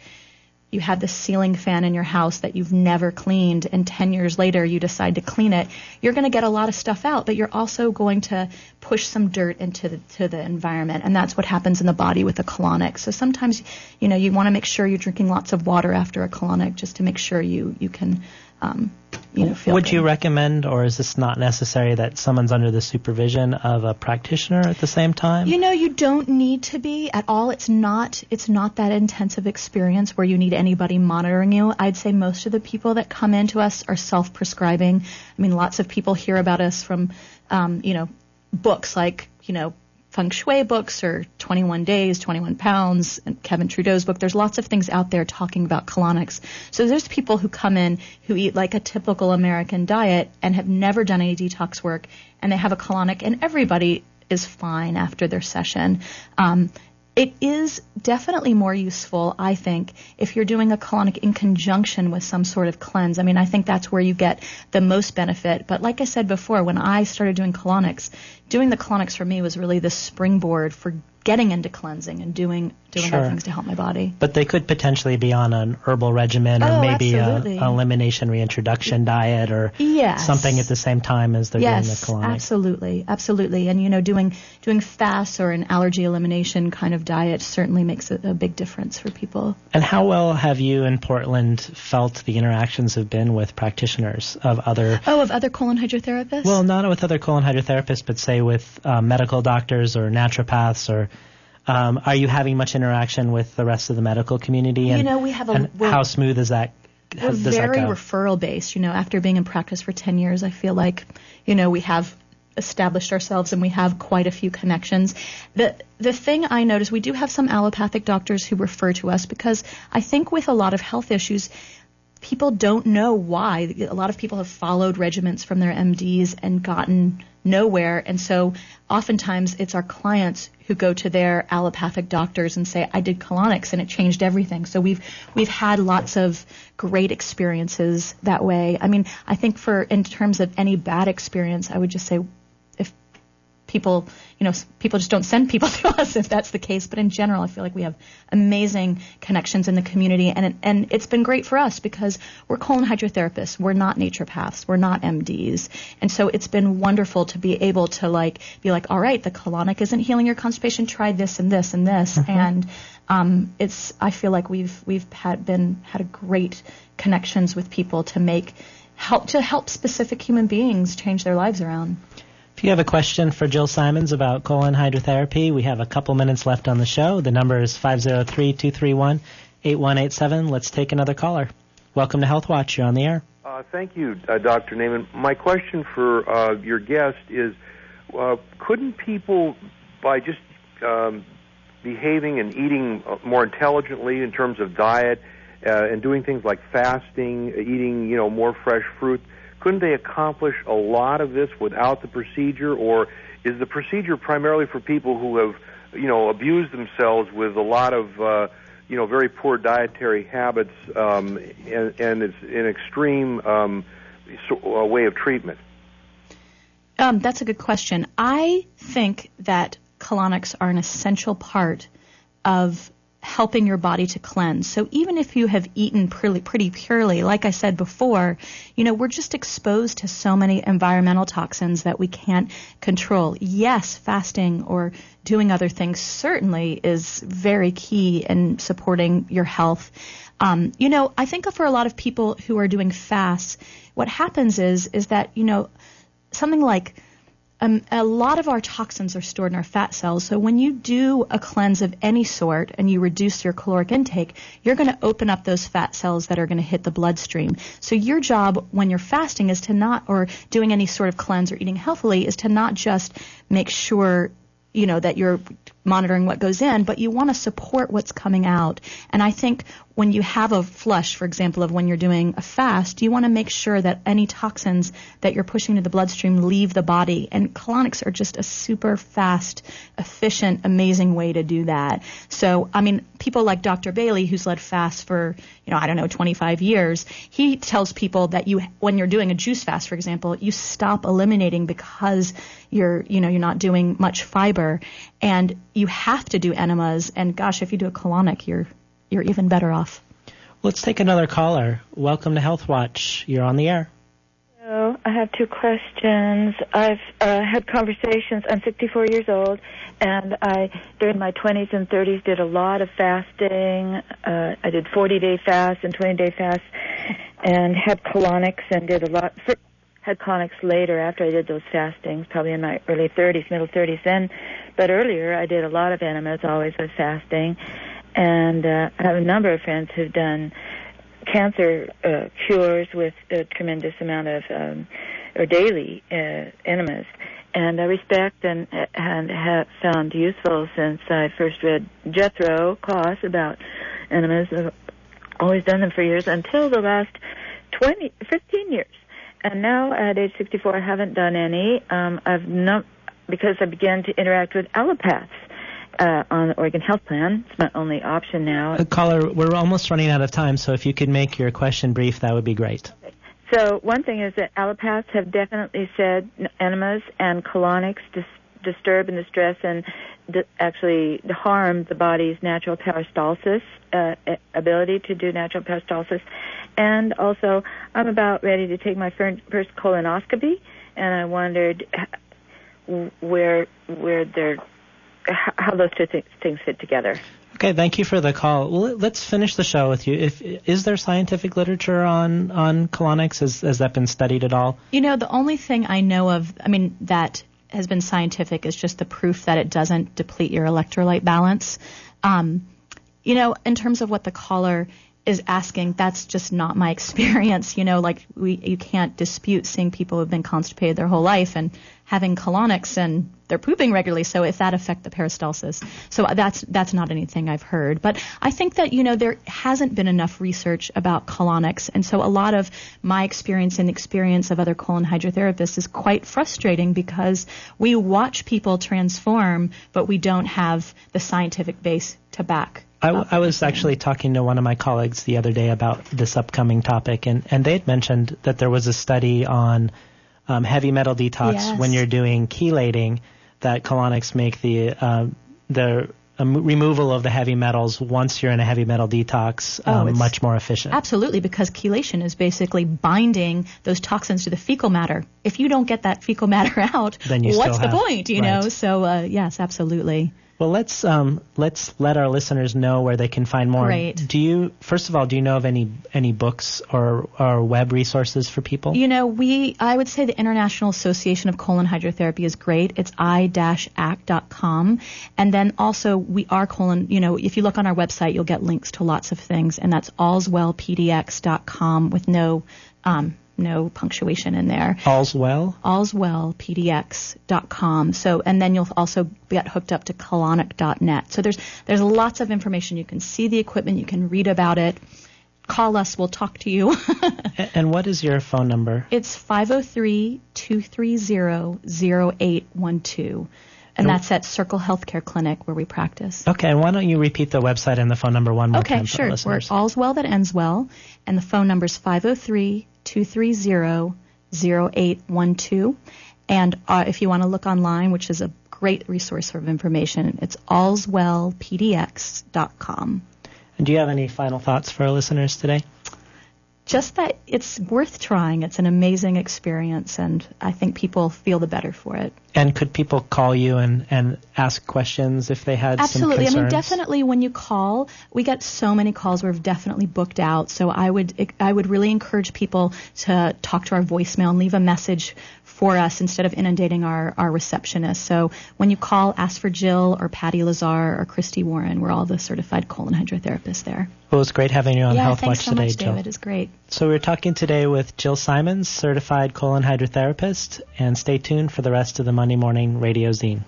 you had the ceiling fan in your house that you've never cleaned and 10 years later you decide to clean it you're going to get a lot of stuff out but you're also going to push some dirt into the to the environment and that's what happens in the body with a colonic. So sometimes you know you want to make sure you're drinking lots of water after a colonic just to make sure you you can um, you know feel
Would
good.
you recommend, or is this not necessary, that someone's under the supervision of a practitioner at the same time?
You know, you don't need to be at all. It's not it's not that intensive experience where you need anybody monitoring you. I'd say most of the people that come into us are self-prescribing. I mean, lots of people hear about us from um, you know, books like, you know, feng shui books or 21 days, 21 pounds, and Kevin Trudeau's book. There's lots of things out there talking about colonics. So there's people who come in who eat like a typical American diet and have never done any detox work and they have a colonic and everybody is fine after their session. Um, it is definitely more useful, I think, if you're doing a colonic in conjunction with some sort of cleanse. I mean, I think that's where you get the most benefit. But like I said before, when I started doing colonics, doing the colonics for me was really the springboard for getting into cleansing and doing doing
Sure.
other things to help my body.
But they could potentially be on an herbal regimen or
Oh,
maybe a, an elimination reintroduction diet or
Yes.
something at the same time as they're doing the
yes,
colonic.
absolutely, absolutely. And you know, doing doing fasts or an allergy elimination kind of diet certainly makes a, a big difference for people.
And how well have you in Portland felt the interactions have been with practitioners of other,
Oh, of other colon hydrotherapists?
well, not with other colon hydrotherapists, but say with uh, medical doctors or naturopaths or um, are you having much interaction with the rest of the medical community? And,
You know, we have a-
how smooth is that?
We're
does that
very referral based. You know, after being in practice for 10 years, I feel like, you know, we have established ourselves and we have quite a few connections. The the thing I notice, we do have some allopathic doctors who refer to us because I think with a lot of health issues, people don't know why. A lot of people have followed regimens from their MDs and gotten nowhere. And so oftentimes it's our clients who go to their allopathic doctors and say, I did colonics and it changed everything. So we've, we've had lots of great experiences that way. I mean, I think for, in terms of any bad experience, I would just say people, you know, people just don't send people to us if that's the case. But in general, I feel like we have amazing connections in the community, and it, and it's been great for us because we're colon hydrotherapists, we're not naturopaths, we're not MDs, and so it's been wonderful to be able to like be like, all right, the colonic isn't healing your constipation, try this and this and this, and um, it's I feel like we've we've had been had a great connections with people to make help to help specific human beings change their lives around.
If you have a question for Jill Simons about colon hydrotherapy, we have a couple minutes left on the show. The number is 503-231-8187. Let's take another caller. Welcome to Health Watch. You're on the air.
Uh, thank you, uh, Dr. Naiman. My question for uh, your guest is uh, couldn't people, by just um, behaving and eating uh, more intelligently in terms of diet uh, and doing things like fasting, eating you know more fresh fruit, couldn't they accomplish a lot of this without the procedure, or is the procedure primarily for people who have you know abused themselves with a lot of uh, you know very poor dietary habits, um, and, and it's an extreme um, so, uh, way of treatment?
Um, that's a good question. I think that colonics are an essential part of helping your body to cleanse. So even if you have eaten pretty, pretty purely, like I said before, you know, we're just exposed to so many environmental toxins that we can't control. Yes, fasting or doing other things certainly is very key in supporting your health. Um, you know, I think for a lot of people who are doing fasts, what happens is is that you know something like um, a lot of our toxins are stored in our fat cells. So when you do a cleanse of any sort and you reduce your caloric intake, you're going to open up those fat cells that are going to hit the bloodstream. So your job when you're fasting is to not, or doing any sort of cleanse or eating healthily, is to not just make sure you know that you're monitoring what goes in, but you want to support what's coming out. And I think when you have a flush, for example, of when you're doing a fast, you want to make sure that any toxins that you're pushing to the bloodstream leave the body. And colonics are just a super fast, efficient, amazing way to do that. So, I mean, people like Dr. Bailey, who's led fasts for, you know, I don't know, 25 years, he tells people that you, when you're doing a juice fast, for example, you stop eliminating because you're, you know, you're not doing much fiber. And you have to do enemas. And gosh, if you do a colonic, you're you're even better off.
Let's take another caller. Welcome to Health Watch. You're on the air.
Hello, I have two questions. I've uh, had conversations. I'm 64 years old, and I, during my 20s and 30s, did a lot of fasting. Uh, I did 40 day fasts and 20 day fasts, and had colonics and did a lot. For, had colonics later after I did those fastings, probably in my early 30s, middle 30s. Then, but earlier I did a lot of enemas, always with fasting and uh, I have a number of friends who've done cancer uh, cures with a tremendous amount of um, or daily uh, enemas. And I respect and and have found useful since I first read Jethro Kloss about enemas. I've always done them for years until the last 20, 15 years. And now at age 64, I haven't done any. Um, I've not because I began to interact with allopaths uh, on the Oregon Health Plan. It's my only option now.
Uh, caller, we're almost running out of time, so if you could make your question brief, that would be great.
Okay. So one thing is that allopaths have definitely said enemas and colonics dis- disturb and distress and di- actually harm the body's natural peristalsis uh, ability to do natural peristalsis. And also, I'm about ready to take my first colonoscopy, and I wondered where where they're how those two th- things fit together.
Okay, thank you for the call. Well, let's finish the show with you. If is there scientific literature on on colonics? Has has that been studied at all?
You know, the only thing I know of, I mean, that has been scientific is just the proof that it doesn't deplete your electrolyte balance. Um, you know, in terms of what the caller is asking, that's just not my experience. You know, like we, you can't dispute seeing people who've been constipated their whole life and having colonics and they're pooping regularly. So if that affect the peristalsis, so that's that's not anything I've heard. But I think that you know there hasn't been enough research about colonics, and so a lot of my experience and experience of other colon hydrotherapists is quite frustrating because we watch people transform, but we don't have the scientific base to back
I, I, was actually talking to one of my colleagues the other day about this upcoming topic, and, and they had mentioned that there was a study on um, heavy metal detox
yes.
when you're doing chelating, that colonics make the uh, the um, removal of the heavy metals once you're in a heavy metal detox um,
oh,
much more efficient.
Absolutely, because chelation is basically binding those toxins to the fecal matter. If you don't get that fecal matter out,
then you
what's
the
have, point? You
right.
know. So uh, yes, absolutely.
Well, let's um, let's let our listeners know where they can find more.
Great.
Do you first of all do you know of any any books or or web resources for people?
You know, we I would say the International Association of Colon Hydrotherapy is great. It's i-act.com, and then also we are colon. You know, if you look on our website, you'll get links to lots of things, and that's allswellpdx.com with no um, no punctuation in there.
All's well.
All's well pdx.com. So and then you'll also get hooked up to colonic.net. So there's there's lots of information. You can see the equipment. You can read about it. Call us. We'll talk to you.
and what is your phone number?
It's 503-230-0812. And that's at Circle Healthcare Clinic where we practice.
Okay, and why don't you repeat the website and the phone number one more
okay,
time
sure.
for listeners?
We're All's Well That Ends Well, and the phone number is 503-230-0812. And uh, if you want to look online, which is a great resource for information, it's allswellpdx.com.
And do you have any final thoughts for our listeners today?
Just that it's worth trying. It's an amazing experience, and I think people feel the better for it.
And could people call you and, and ask questions if they had
Absolutely. I mean, definitely when you call, we get so many calls. We're definitely booked out. So I would I would really encourage people to talk to our voicemail and leave a message for us instead of inundating our, our receptionist. So when you call, ask for Jill or Patty Lazar or Christy Warren. We're all the certified colon hydrotherapists there.
Well, it was great having you on
yeah,
Health Watch
so
today,
much,
Jill.
David. It's great.
So we're talking today with Jill Simons, certified colon hydrotherapist, and stay tuned for the rest of the Monday morning radio zine.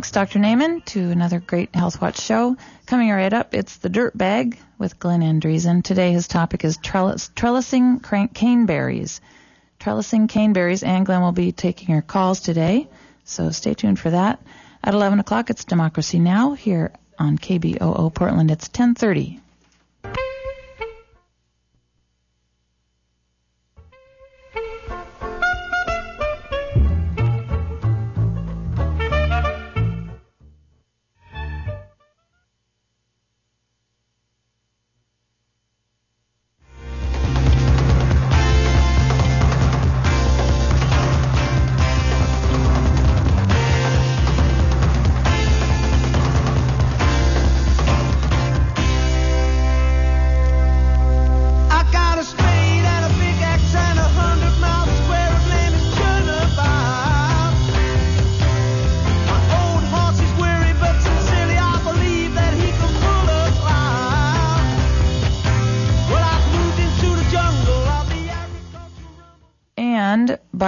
Thanks, Dr. Naiman, to another great Health Watch show. Coming right up, it's the Dirt Bag with Glenn Andreessen. Today, his topic is trellis, trellising crank caneberries. Trellising caneberries, and Glenn will be taking your calls today, so stay tuned for that. At 11 o'clock, it's Democracy Now! here on KBOO Portland. It's 1030.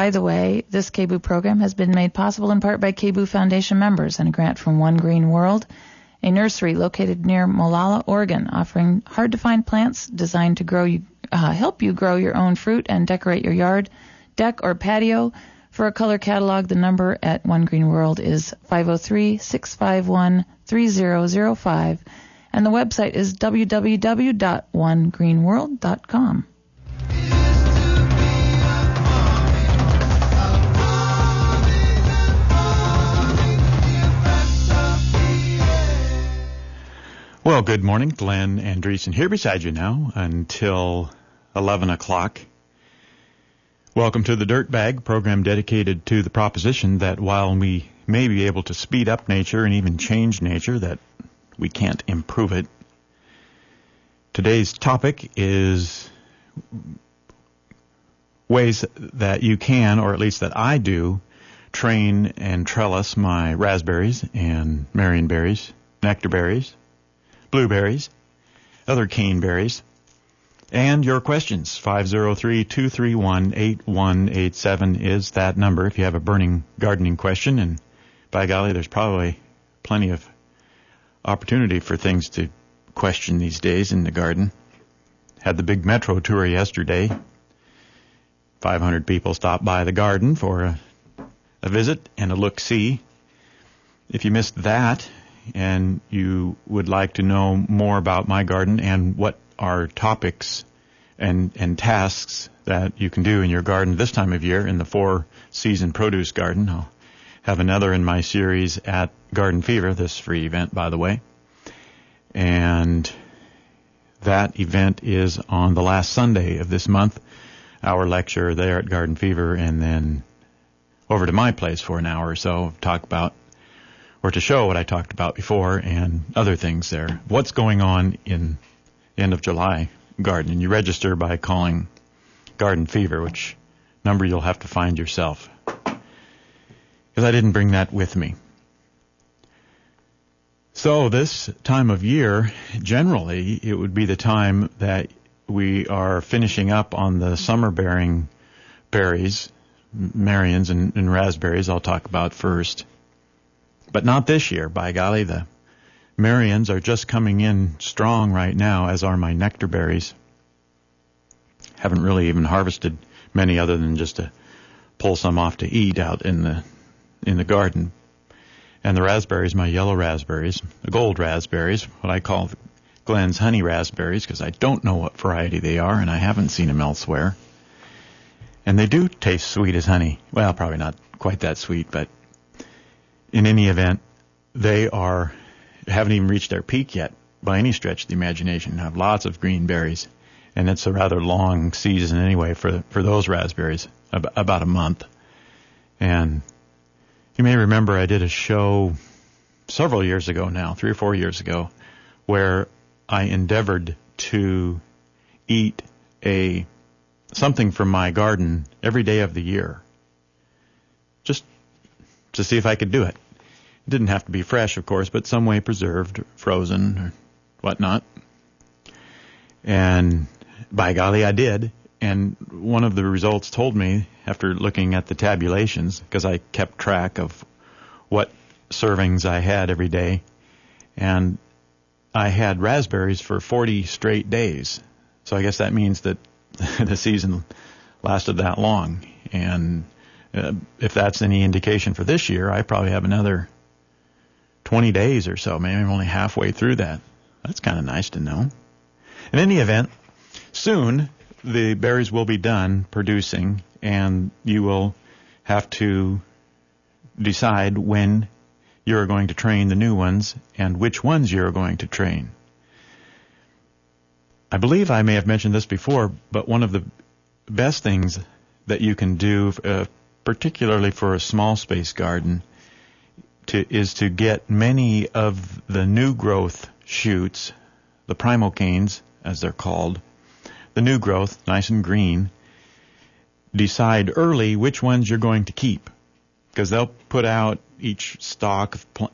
By the way, this KBOO program has been made possible in part by KBOO Foundation members and a grant from One Green World, a nursery located near Molalla, Oregon, offering hard-to-find plants designed to grow you, uh, help you grow your own fruit and decorate your yard, deck, or patio. For a color catalog, the number at One Green World is 503-651-3005, and the website is www.onegreenworld.com.
Well, good morning. Glenn Andersen here beside you now until 11 o'clock. Welcome to the Dirt Bag, program dedicated to the proposition that while we may be able to speed up nature and even change nature, that we can't improve it. Today's topic is ways that you can, or at least that I do, train and trellis my raspberries and Marion berries, nectar berries, blueberries, other cane berries, and your questions. 503-231-8187 is that number if you have a burning gardening question. And by golly, there's probably plenty of opportunity for things to question these days in the garden. Had the big metro tour yesterday. 500 people stopped by the garden for a, a visit and a look-see. If you missed that, and you would like to know more about my garden and what are topics and, and tasks that you can do in your garden this time of year in the four season produce garden, I'll have another in my series at Garden Fever, this free event, by the way. And that event is on the last Sunday of this month. Our lecture there at Garden Fever, and then over to my place for an hour or so, talk about or to show what I talked about before and other things there. What's going on in end of July garden? And you register by calling Garden Fever, which number you'll have to find yourself. Because I didn't bring that with me. So this time of year, generally, it would be the time that we are finishing up on the summer bearing berries, Marions and, and raspberries I'll talk about first. But not this year. By golly, the Marions are just coming in strong right now, as are my nectar berries. Haven't really even harvested many other than just to pull some off to eat out in the in the garden. And the raspberries, my yellow raspberries, the gold raspberries, what I call Glenn's honey raspberries, because I don't know what variety they are and I haven't seen them elsewhere. And they do taste sweet as honey. Well, probably not quite that sweet, but in any event, they are haven't even reached their peak yet by any stretch of the imagination. Have lots of green berries, and it's a rather long season anyway for for those raspberries, ab- about a month. And you may remember I did a show several years ago now, three or four years ago, where I endeavored to eat a something from my garden every day of the year. Just to see if I could do it. It didn't have to be fresh, of course, but some way preserved, frozen, or whatnot. And by golly, I did. And one of the results told me, after looking at the tabulations, because I kept track of what servings I had every day, and I had raspberries for 40 straight days. So I guess that means that the season lasted that long. And uh, if that's any indication for this year, I probably have another 20 days or so. Maybe I'm only halfway through that. That's kind of nice to know. In any event, soon the berries will be done producing, and you will have to decide when you're going to train the new ones and which ones you're going to train. I believe I may have mentioned this before, but one of the best things that you can do, uh, particularly for a small space garden, to, is to get many of the new growth shoots, the primocanes, as they're called, the new growth, nice and green, decide early which ones you're going to keep. Because they'll put out, each stock pl-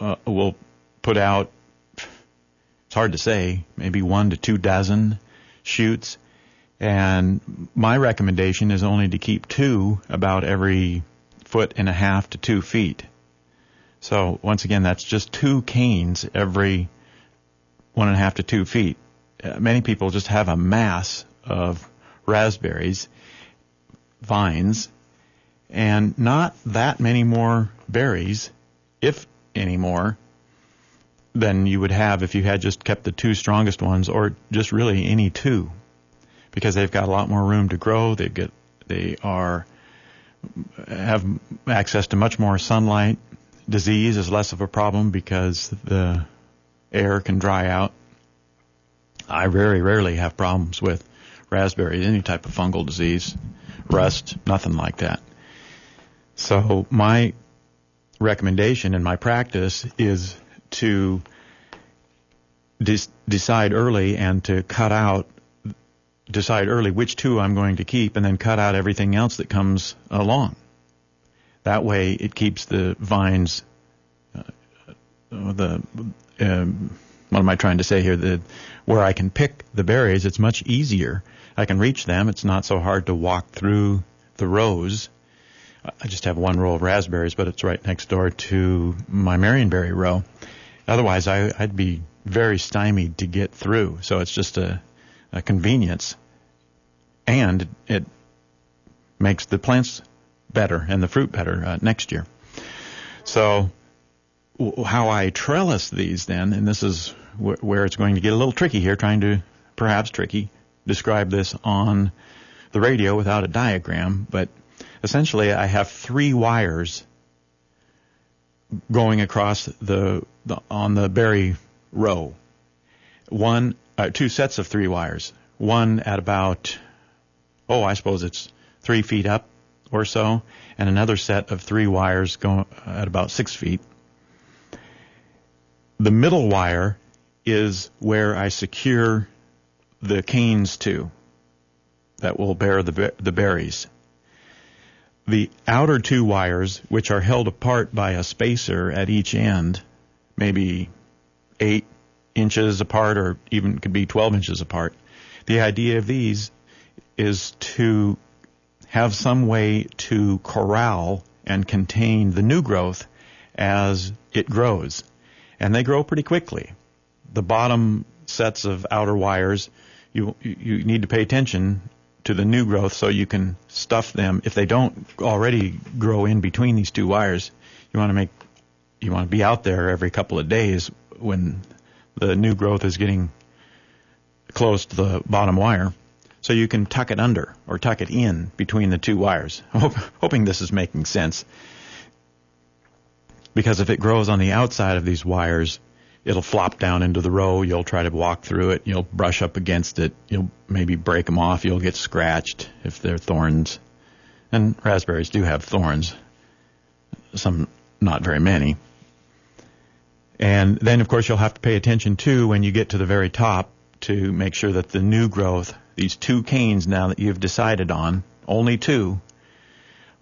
uh, will put out, it's hard to say, maybe one to two dozen shoots. And my recommendation is only to keep two about every foot and a half to two feet. So once again, that's just two canes every one and a half to two feet. Uh, many people just have a mass of raspberries, vines, and not that many more berries, if any more, than you would have if you had just kept the two strongest ones, or just really any two, because they've got a lot more room to grow. They get they are have access to much more sunlight disease is less of a problem because the air can dry out. I very rarely have problems with raspberries, any type of fungal disease, rust, nothing like that. So my recommendation in my practice is to de- decide early and to cut out decide early which two I'm going to keep and then cut out everything else that comes along. That way, it keeps the vines. Uh, the um, what am I trying to say here? The where I can pick the berries, it's much easier. I can reach them. It's not so hard to walk through the rows. I just have one row of raspberries, but it's right next door to my Marionberry row. Otherwise, I, I'd be very stymied to get through. So it's just a, a convenience, and it makes the plants better and the fruit better uh, next year. So w- how I trellis these then, and this is wh- where it's going to get a little tricky here, trying to perhaps tricky describe this on the radio without a diagram, but essentially I have three wires going across the, the on the berry row. One, uh, two sets of three wires. One at about, oh, I suppose it's three feet up or so, and another set of three wires going at about six feet. The middle wire is where I secure the canes to that will bear the, the berries. The outer two wires, which are held apart by a spacer at each end, maybe eight inches apart or even could be 12 inches apart. The idea of these is to have some way to corral and contain the new growth as it grows. And they grow pretty quickly. The bottom sets of outer wires, you, you need to pay attention to the new growth so you can stuff them. If they don't already grow in between these two wires, you want to make you want to be out there every couple of days when the new growth is getting close to the bottom wire so you can tuck it under or tuck it in between the two wires. Hoping this is making sense. Because if it grows on the outside of these wires, it'll flop down into the row. You'll try to walk through it. You'll brush up against it. You'll maybe break them off. You'll get scratched if they're thorns. And raspberries do have thorns. Some, not very many. And then, of course, you'll have to pay attention too when you get to the very top to make sure that the new growth, these two canes now that you've decided on, only two,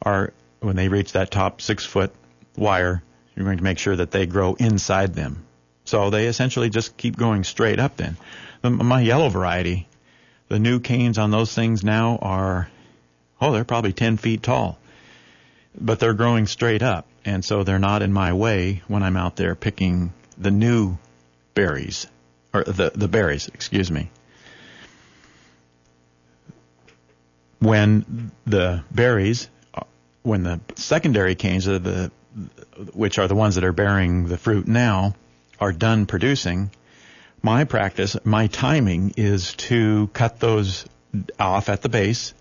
are, when they reach that top six foot wire, you're going to make sure that they grow inside them. So they essentially just keep going straight up then. The, my yellow variety, the new canes on those things now are, oh, they're probably 10 feet tall. But they're growing straight up, and so they're not in my way when I'm out there picking the new berries or the the berries, excuse me. When the berries, uh, when the secondary canes, are the which are the ones that are bearing the fruit now, are done producing, my practice, my timing is to cut those off at the base,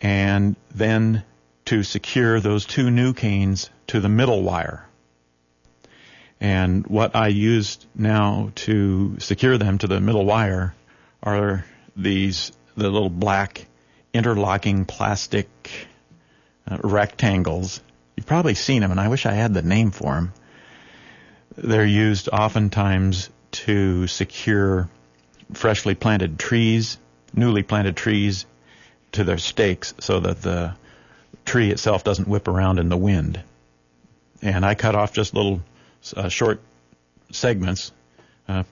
and then to secure those two new canes to the middle wire. And what I used now to secure them to the middle wire are these, the little black interlocking plastic uh, rectangles. You've probably seen them, and I wish I had the name for them. They're used oftentimes to secure freshly planted trees, newly planted trees, to their stakes so that the tree itself doesn't whip around in the wind. And I cut off just little uh, short segments, uh,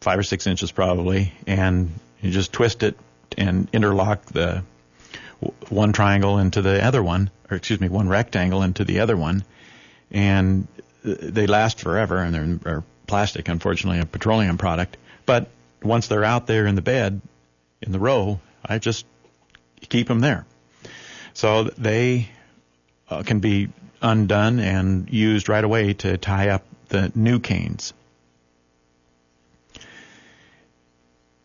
five or six inches probably, and you just twist it and interlock the one triangle into the other one, or excuse me, one rectangle into the other one, and they last forever, and they're, plastic, unfortunately, a petroleum product. But once they're out there in the bed, in the row, I just keep them there. So they uh, can be undone and used right away to tie up the new canes.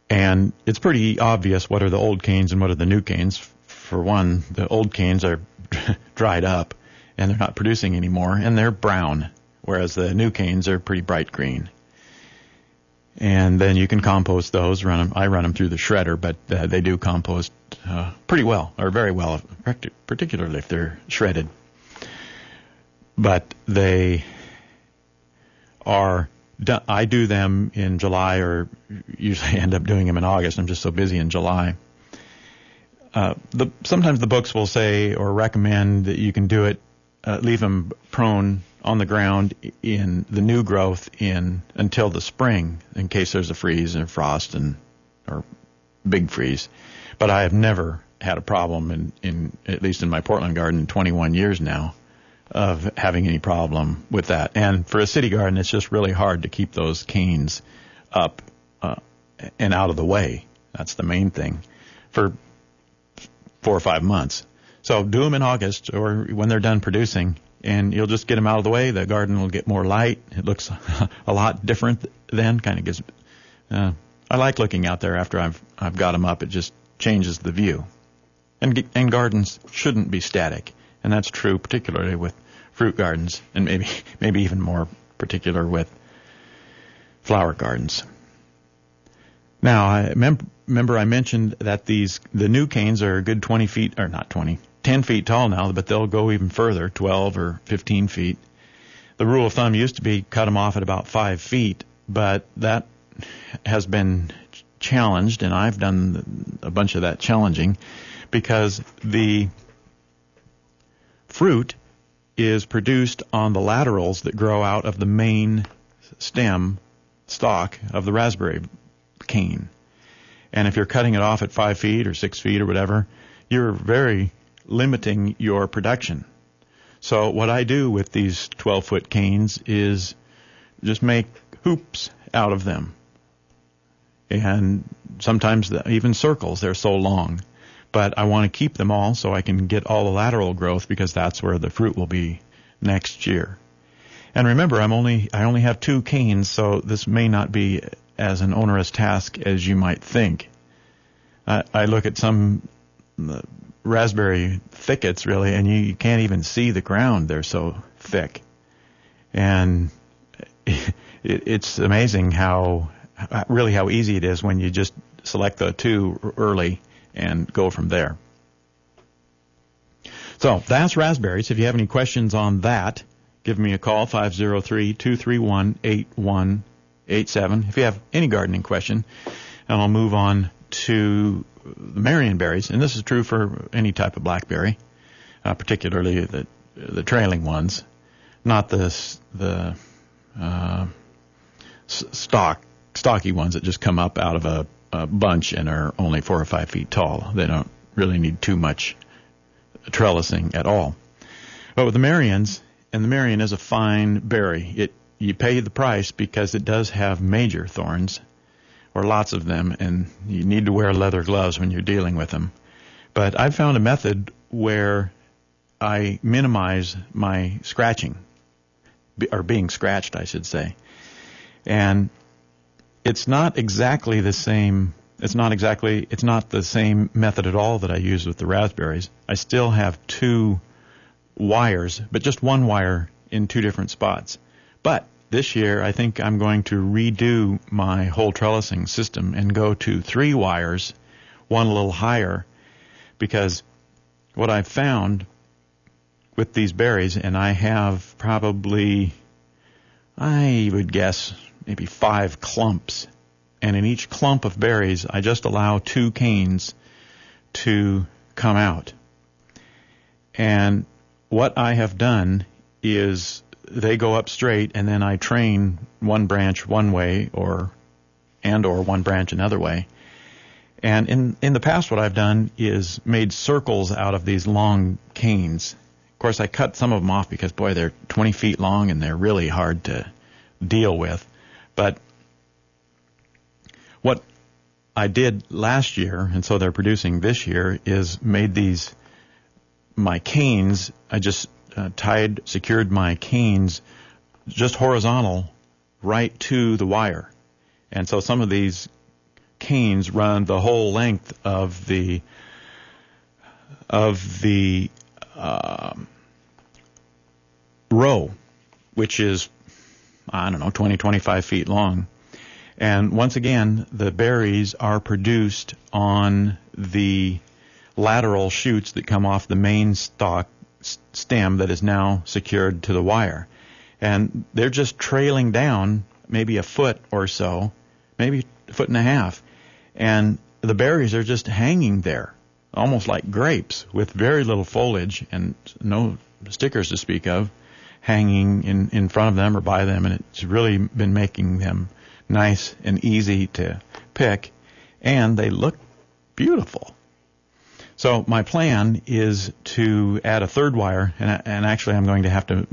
And it's pretty obvious what are the old canes and what are the new canes. For one, the old canes are dried up and they're not producing anymore and they're brown, whereas the new canes are pretty bright green. And then you can compost those. Run them. I run them through the shredder, but uh, they do compost uh, pretty well, or very well, particularly if they're shredded. But they are I do them in July or usually end up doing them in August. I'm just so busy in July. Uh, the, sometimes the books will say or recommend that you can do it, uh, leave them prone on the ground in the new growth in until the spring in case there's a freeze and frost and or big freeze. But I have never had a problem in, in at least in my Portland garden in 21 years now of having any problem with that. And for a city garden, it's just really hard to keep those canes up uh, and out of the way. That's the main thing for four or five months. So do them in August or when they're done producing, and you'll just get them out of the way. The garden will get more light. It looks a lot different then. Kind of gives. Uh, I like looking out there after I've I've got them up. It just changes the view. And and gardens shouldn't be static and that's true particularly with fruit gardens, and maybe maybe even more particular with flower gardens. Now, I mem- remember I mentioned that these the new canes are a good 20 feet, or not 20, 10 feet tall now, but they'll go even further, 12 or 15 feet. The rule of thumb used to be cut them off at about five feet, but that has been challenged, and I've done a bunch of that challenging because the Fruit is produced on the laterals that grow out of the main stem stalk of the raspberry cane. And if you're cutting it off at five feet or six feet or whatever, you're very limiting your production. So what I do with these 12 foot canes is just make hoops out of them. And sometimes even circles, they're so long but I want to keep them all so I can get all the lateral growth because that's where the fruit will be next year. And remember, I'm only I only have two canes, so this may not be as an onerous task as you might think. I, I look at some uh, raspberry thickets really, and you, you can't even see the ground; they're so thick. And it, it's amazing how really how easy it is when you just select the two early and go from there. So that's raspberries. If you have any questions on that, give me a call 503-231-8187 if you have any gardening question. And I'll move on to the Marion berries, and this is true for any type of blackberry, uh, particularly the the trailing ones, not the the uh, stock stocky ones that just come up out of a, a bunch and are only four or five feet tall. They don't really need too much trellising at all. But with the Marions, and the Marion is a fine berry. It you pay the price because it does have major thorns, or lots of them, and you need to wear leather gloves when you're dealing with them. But I've found a method where I minimize my scratching, or being scratched, I should say. And it's not exactly the same. It's not exactly. It's not the same method at all that I use with the raspberries. I still have two wires, but just one wire in two different spots. But this year, I think I'm going to redo my whole trellising system and go to three wires, one a little higher, because what I've found with these berries, and I have probably, I would guess, maybe five clumps. And in each clump of berries, I just allow two canes to come out. And what I have done is they go up straight and then I train one branch one way or and or one branch another way. And in in the past what I've done is made circles out of these long canes. Of course I cut some of them off because boy they're 20 feet long and they're really hard to deal with. But what I did last year and so they're producing this year is made these my canes I just uh, tied, secured my canes just horizontal right to the wire. And so some of these canes run the whole length of the of the uh, row, which is I don't know 20 25 feet long. And once again, the berries are produced on the lateral shoots that come off the main stalk stem that is now secured to the wire. And they're just trailing down maybe a foot or so, maybe a foot and a half. And the berries are just hanging there, almost like grapes, with very little foliage and no stickers to speak of hanging in, in front of them or by them. And it's really been making them nice and easy to pick. And they look beautiful. So my plan is to add a third wire, and, and actually I'm going to have to,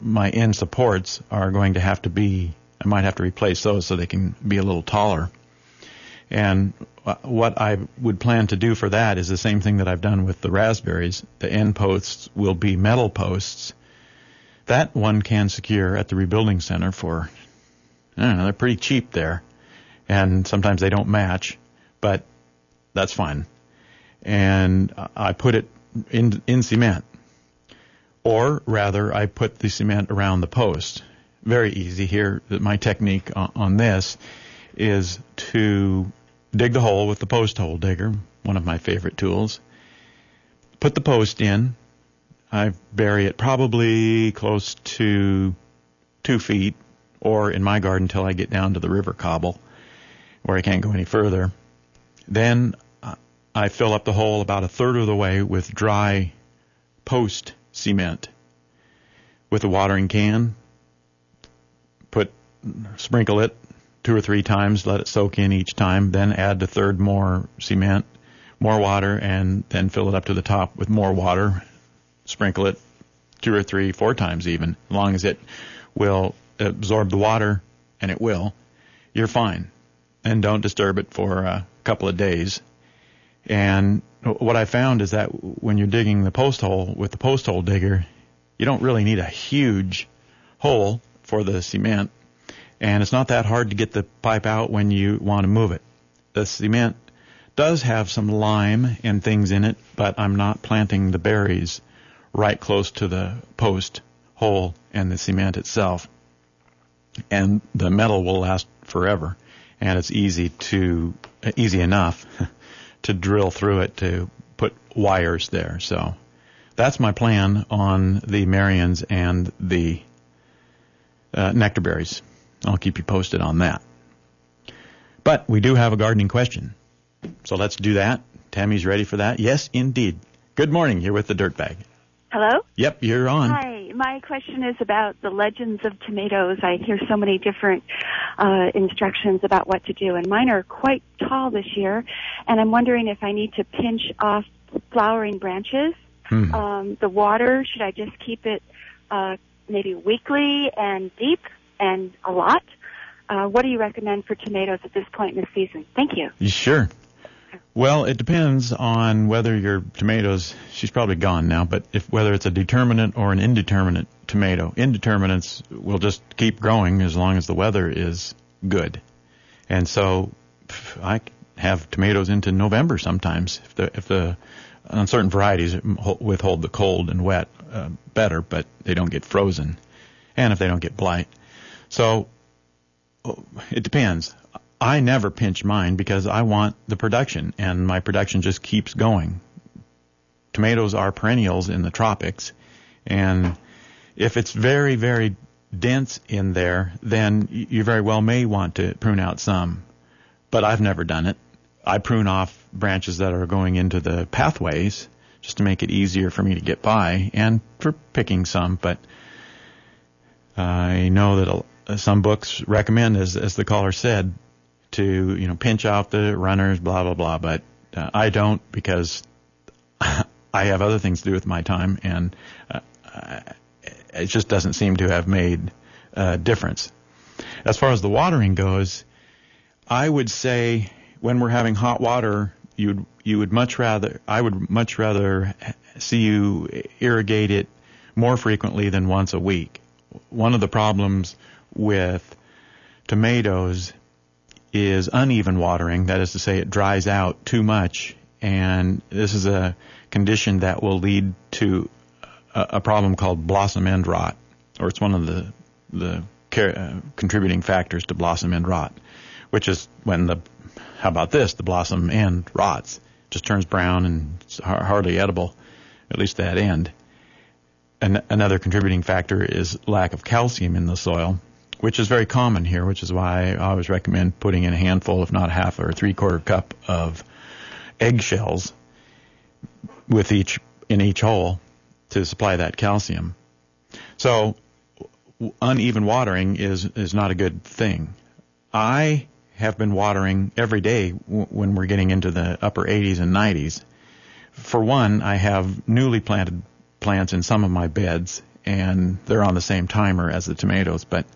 my end supports are going to have to be, I might have to replace those so they can be a little taller. And what I would plan to do for that is the same thing that I've done with the raspberries. The end posts will be metal posts. That one can secure at the rebuilding center for, I don't know, they're pretty cheap there. And sometimes they don't match, but that's fine and I put it in in cement. Or rather, I put the cement around the post. Very easy here. My technique on, this is to dig the hole with the post hole digger, one of my favorite tools. Put the post in. I bury it probably close to two feet, or in my garden till I get down to the river cobble, where I can't go any further. Then I fill up the hole about a third of the way with dry post cement with a watering can. Put sprinkle it two or three times, let it soak in each time, then add the third more cement, more water, and then fill it up to the top with more water. Sprinkle it two or three, four times even, as long as it will absorb the water, and it will. You're fine. And don't disturb it for a couple of days and what I found is that when you're digging the post hole with the post hole digger, you don't really need a huge hole. for the cement, and it's not that hard to get the pipe out when you want to move it. The cement does have some lime and things in it, but I'm not planting the berries right close to the post hole and the cement itself. And the metal will last forever, and it's easy to easy enough to drill through it to put wires there. So that's my plan on the Marions and the uh, nectar berries. I'll keep you posted on that. But we do have a gardening question. So let's do that. Tammy's ready for that? Yes, indeed. Good morning. You're with the Dirt Bag.
Hello?
Yep, you're on.
Hi. My question is about the legends of tomatoes. I hear so many different uh, instructions about what to do, and mine are quite tall this year. And I'm wondering if I need to pinch off flowering branches.
Hmm.
Um, the water, should I just keep it uh, maybe weekly and deep and a lot? Uh, what do you recommend for tomatoes at this point in the season? Thank you.
You sure? Well, it depends on whether your tomatoes. She's probably gone now, but if whether it's a determinate or an indeterminate tomato, indeterminates will just keep growing as long as the weather is good, and so I have tomatoes into November sometimes if the if the on certain varieties withhold the cold and wet uh, better, but they don't get frozen, and if they don't get blight, so oh, it depends. I never pinch mine because I want the production, and my production just keeps going. Tomatoes are perennials in the tropics, and if it's very, very dense in there, then you very well may want to prune out some. But I've never done it. I prune off branches that are going into the pathways just to make it easier for me to get by and for picking some, but I know that some books recommend, as, as the caller said, to you know pinch out the runners, blah blah blah. But uh, I don't because I have other things to do with my time, and uh, it just doesn't seem to have made a difference. As far as the watering goes, I would say when we're having hot water, you'd you would much rather I would much rather see you irrigate it more frequently than once a week. One of the problems with tomatoes is uneven watering. That is to say, it dries out too much, and this is a condition that will lead to a, a problem called blossom end rot, or it's one of the the uh, contributing factors to blossom end rot, which is when the how about this? The blossom end rots, just turns brown and it's hardly edible, at least that end. An- another contributing factor is lack of calcium in the soil, which is very common here, which is why I always recommend putting in a handful, if not half or three quarter cup of eggshells with each in each hole to supply that calcium. So uneven watering is is not a good thing. I have been watering every day w- when we're getting into the upper 80s and 90s. For one, I have newly planted plants in some of my beds, and they're on the same timer as the tomatoes, but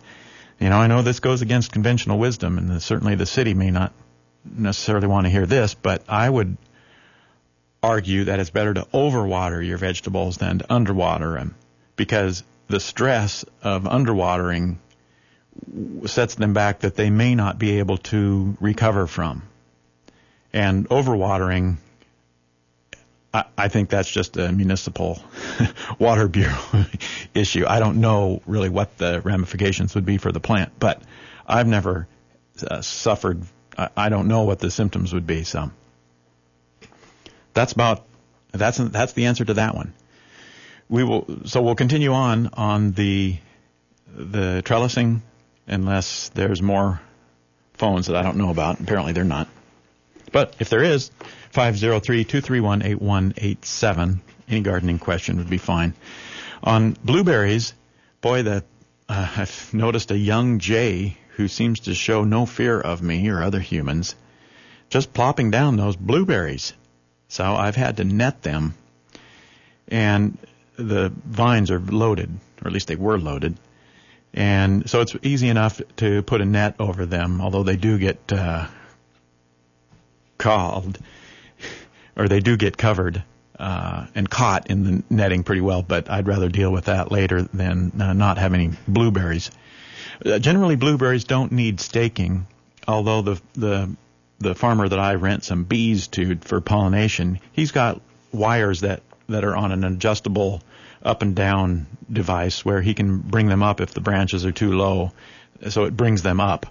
you know, I know this goes against conventional wisdom, and certainly the city may not necessarily want to hear this, but I would argue that it's better to overwater your vegetables than to underwater them because the stress of underwatering sets them back that they may not be able to recover from. And overwatering, I, think that's just a municipal water bureau issue. I don't know really what the ramifications would be for the plant, but I've never uh, suffered. I, I don't know what the symptoms would be. So that's about that's that's the answer to that one. We will so we'll continue on on the the trellising unless there's more phones that I don't know about. Apparently they're not. But if there is, 503-231-8187, any gardening question would be fine. On blueberries, boy, the uh, I've noticed a young jay who seems to show no fear of me or other humans, just plopping down those blueberries. So I've had to net them, and the vines are loaded, or at least they were loaded. And so it's easy enough to put a net over them, although they do get uh, called, or they do get covered uh, and caught in the netting pretty well. But I'd rather deal with that later than uh, not have any blueberries. Uh, generally, blueberries don't need staking, although the the the farmer that I rent some bees to for pollination, he's got wires that that are on an adjustable up and down device where he can bring them up if the branches are too low, so it brings them up.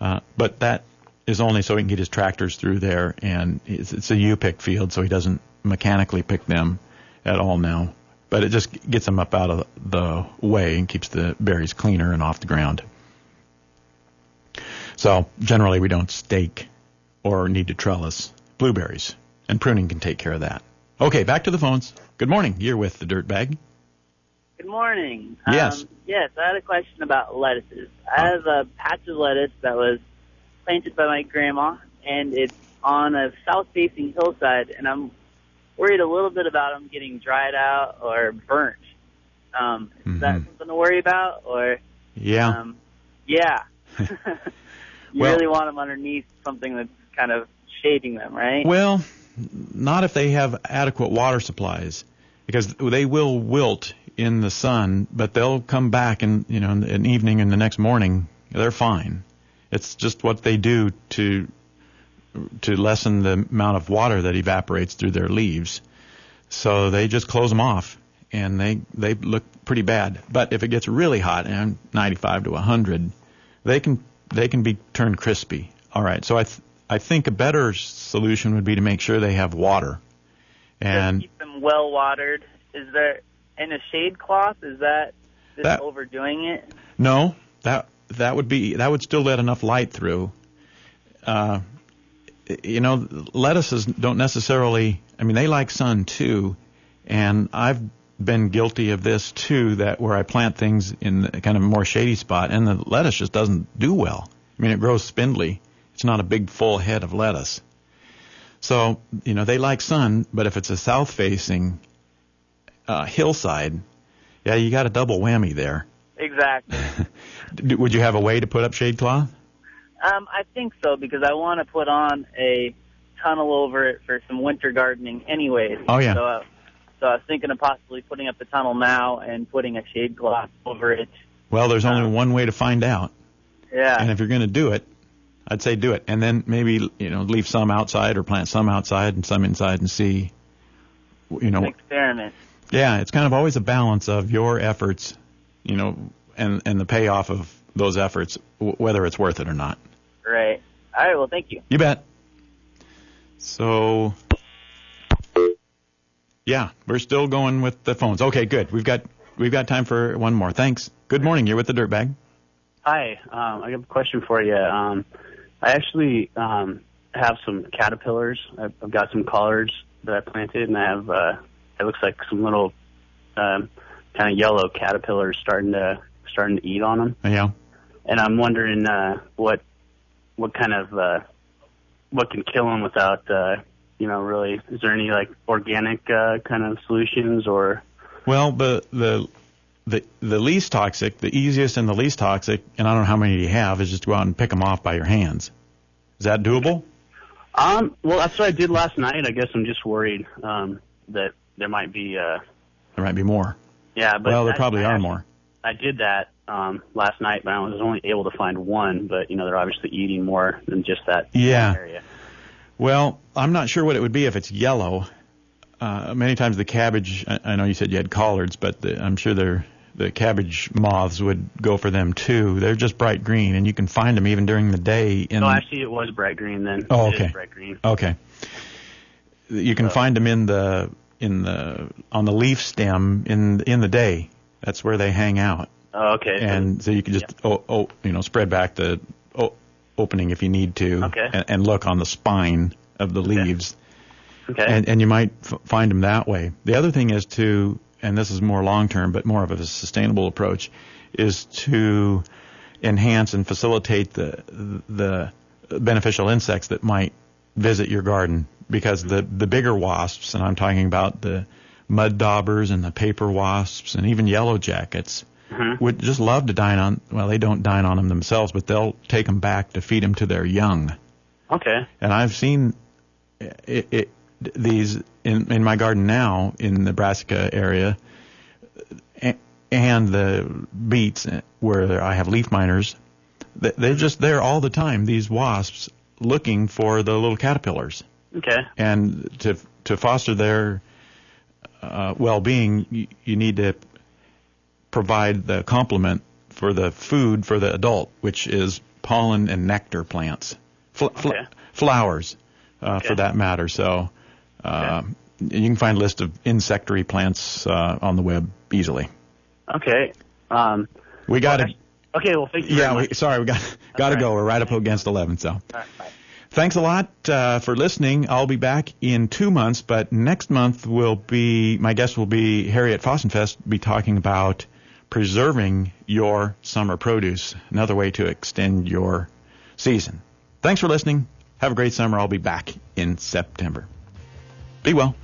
Uh, but that is only so he can get his tractors through there, and it's, it's a U-pick field, so he doesn't mechanically pick them at all now. But it just gets them up out of the way and keeps the berries cleaner and off the ground. So generally, we don't stake or need to trellis blueberries, and pruning can take care of that. Okay, back to the phones. Good morning. You're with the Dirt Bag.
Good morning.
Yes.
Um, yes, I had a question about lettuces. I have a patch of lettuce that was planted by my grandma, and it's on a south-facing hillside, and I'm worried a little bit about them getting dried out or burnt. Um, is that something to worry about, or
Yeah.
um, yeah? you
Well-
really want them underneath something that's kind of shading them, right?
Well, not if they have adequate water supplies, because they will wilt in the sun, but they'll come back and you know in an evening and the next morning they're fine. It's just what they do to to lessen the amount of water that evaporates through their leaves. So they just close them off, and they they look pretty bad. But if it gets really hot, and 95 to 100, they can they can be turned crispy. All right. So I th- I think a better solution would be to make sure they have water. And
Keep them well watered. Is there in a shade cloth? Is that just
That-
overdoing it?
no, that that would be that would still let enough light through. Uh, you know, lettuces don't necessarily. I mean, they like sun too, and I've been guilty of this too. That where I plant things in kind of a more shady spot, and the lettuce just doesn't do well. I mean, it grows spindly. It's not a big full head of lettuce. So you know, they like sun, but if it's a south-facing uh, hillside, yeah, you got a double whammy there.
Exactly.
Would you have a way to put up shade cloth?
Um, I think so because I want to put on a tunnel over it for some winter gardening, anyways.
Oh, yeah.
So, uh, so I was thinking of possibly putting up the tunnel now and putting a shade cloth over it.
Well, there's only one way to find out.
Yeah.
And if you're going to do it, I'd say do it. And then maybe, you know, leave some outside or plant some outside and some inside and see, you know,
Experiment.
yeah, it's kind of always a balance of your efforts, you know, and, and the payoff of those efforts, w- whether it's worth it or not.
Right. All right. Well, thank you.
You bet. So, yeah, we're still going with the phones. Okay, good. We've got we've got time for one more. Thanks. Good morning. You're with the Dirtbag.
Hi, um, I have a question for you. Um, I actually um, have some caterpillars. I've, I've got some collards that I planted, and I have uh, it looks like some little um, kind of yellow caterpillars starting to starting to eat on them.
Yeah.
And I'm wondering uh, what what kind of uh, what can kill them without uh, you know really. Is there any like organic uh, kind of solutions or
Well, the the the the least toxic, the easiest and the least toxic, and I don't know how many you have, is just go out and pick them off by your hands. Is that doable?
Um, well, that's what I did last night. I guess I'm just worried um, that there might be. Uh,
There might be more.
Yeah, but
well, there
I-
probably
I
are more.
I did that um, last night, but I was only able to find one. But you know, they're obviously eating more than just that
Yeah.
area.
Well, I'm not sure what it would be if it's yellow. Uh, many times the cabbage, I, I know you said you had collards, but the, I'm sure they're, the cabbage moths would go for them too. They're just bright green, and you can find them even during the day. In
no, actually, it was bright green then.
Oh, okay.
bright green.
Okay. You can find them in the in the on the leaf stem in in the day. That's where they hang out.
Oh, okay.
And so you can just oh, oh you know spread back the o- opening if you need to,
Okay.
and, and look on the spine of the leaves.
Okay.
And and you might f- find them that way. The other thing is to, and this is more long term, but more of a sustainable approach, is to enhance and facilitate the the beneficial insects that might visit your garden because the the bigger wasps, and I'm talking about the mud daubers and the paper wasps and even yellow jackets uh-huh. would just love to dine on. Well, they don't dine on them themselves, but they'll take them back to feed them to their young.
Okay.
And I've seen it, it, these in in my garden now in the brassica area. And the beets where I have leaf miners, they're just there all the time. These wasps looking for the little caterpillars,
Okay.
and to to foster their uh, well-being, you, you need to provide the complement for the food for the adult, which is pollen and nectar plants, Fl- fl-
Okay.
flowers, uh, for that matter. So. Uh, You can find a list of insectary plants uh, on the web easily.
Okay. Um,
We got to.
okay. Well, thank you.
Yeah, we, sorry, we got got to go. We're right up against 11. So, thanks a lot uh, for listening. I'll be back in two months, but next month will be my guest will be Harriet Fasenfest. Be talking about preserving your summer produce, another way to extend your season. Thanks for listening. Have a great summer. I'll be back in September. Be well.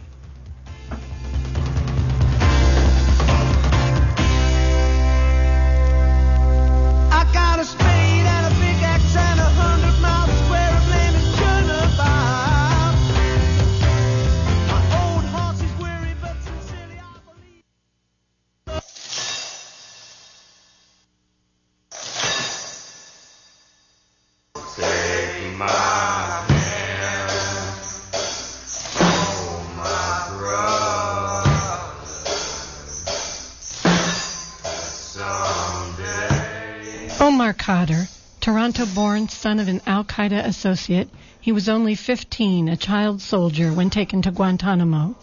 Omar Toronto born son of an Al Qaeda associate, he was only 15, a child soldier, when taken to Guantanamo.